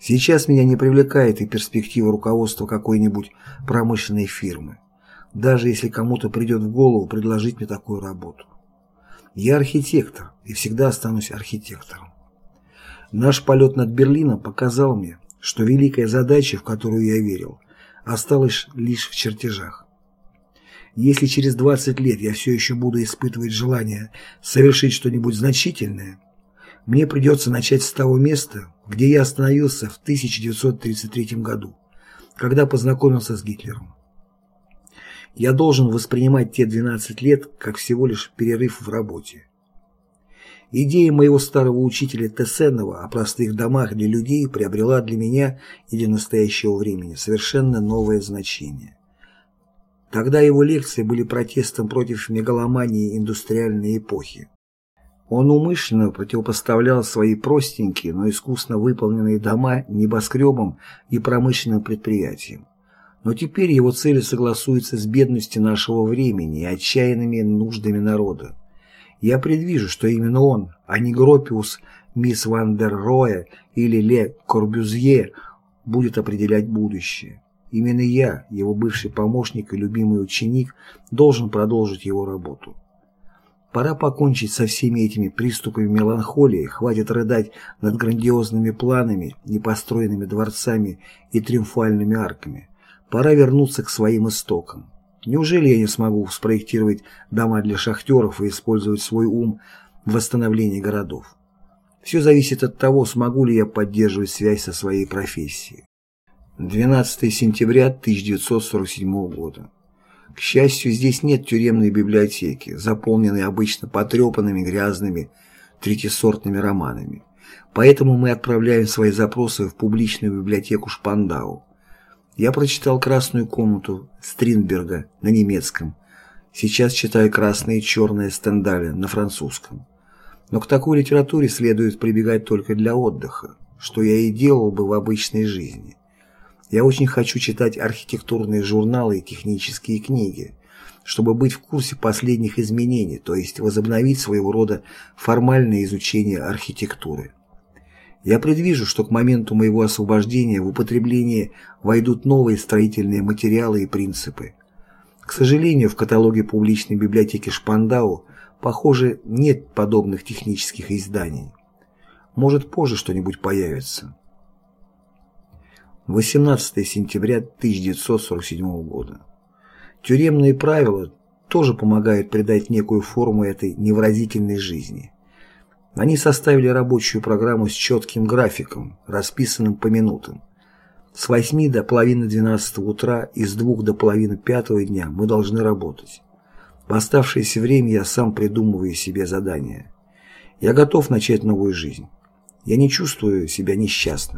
Speaker 2: Сейчас меня не привлекает и перспектива руководства какой-нибудь промышленной фирмы, даже если кому-то придет в голову предложить мне такую работу. Я архитектор и всегда останусь архитектором. Наш полет над Берлином показал мне, что великая задача, в которую я верил, осталась лишь в чертежах. Если через 20 лет я все еще буду испытывать желание совершить что-нибудь значительное, мне придется начать с того места, где я остановился в 1933 году, когда познакомился с Гитлером. Я должен воспринимать те 12 лет как всего лишь перерыв в работе. Идея моего старого учителя Тесенова о простых домах для людей приобрела для меня и для настоящего времени совершенно новое значение. Тогда его лекции были протестом против мегаломании индустриальной эпохи. Он умышленно противопоставлял свои простенькие, но искусно выполненные дома небоскребам и промышленным предприятиям. Но теперь его цели согласуются с бедностью нашего времени и отчаянными нуждами народа. Я предвижу, что именно он, а не Гропиус, мисс Ван дер Роя или Ле Корбюзье, будет определять будущее. Именно я, его бывший помощник и любимый ученик, должен продолжить его работу. Пора покончить со всеми этими приступами меланхолии, хватит рыдать над грандиозными планами, непостроенными дворцами и триумфальными арками. Пора вернуться к своим истокам. Неужели я не смогу спроектировать дома для шахтеров и использовать свой ум в восстановлении городов? Все зависит от того, смогу ли я поддерживать связь со своей профессией. 12 сентября 1947 года. К счастью, здесь нет тюремной библиотеки, заполненной обычно потрепанными, грязными, третьесортными романами. Поэтому мы отправляем свои запросы в публичную библиотеку Шпандау. Я прочитал «Красную комнату» Стринберга на немецком. Сейчас читаю «Красное и черное» Стендаля на французском. Но к такой литературе следует прибегать только для отдыха, что я и делал бы в обычной жизни. Я очень хочу читать архитектурные журналы и технические книги, чтобы быть в курсе последних изменений, то есть возобновить своего рода формальное изучение архитектуры. Я предвижу, что к моменту моего освобождения в употребление войдут новые строительные материалы и принципы. К сожалению, в каталоге публичной библиотеки Шпандау, похоже, нет подобных технических изданий. Может, позже что-нибудь появится. 18 сентября 1947 года. Тюремные правила тоже помогают придать некую форму этой невразительной жизни. Они составили рабочую программу с четким графиком, расписанным по минутам. С 8 до половины 12 утра и с 2 до половины 5 дня мы должны работать. В оставшееся время я сам придумываю себе задания. Я готов начать новую жизнь. Я не чувствую себя несчастным.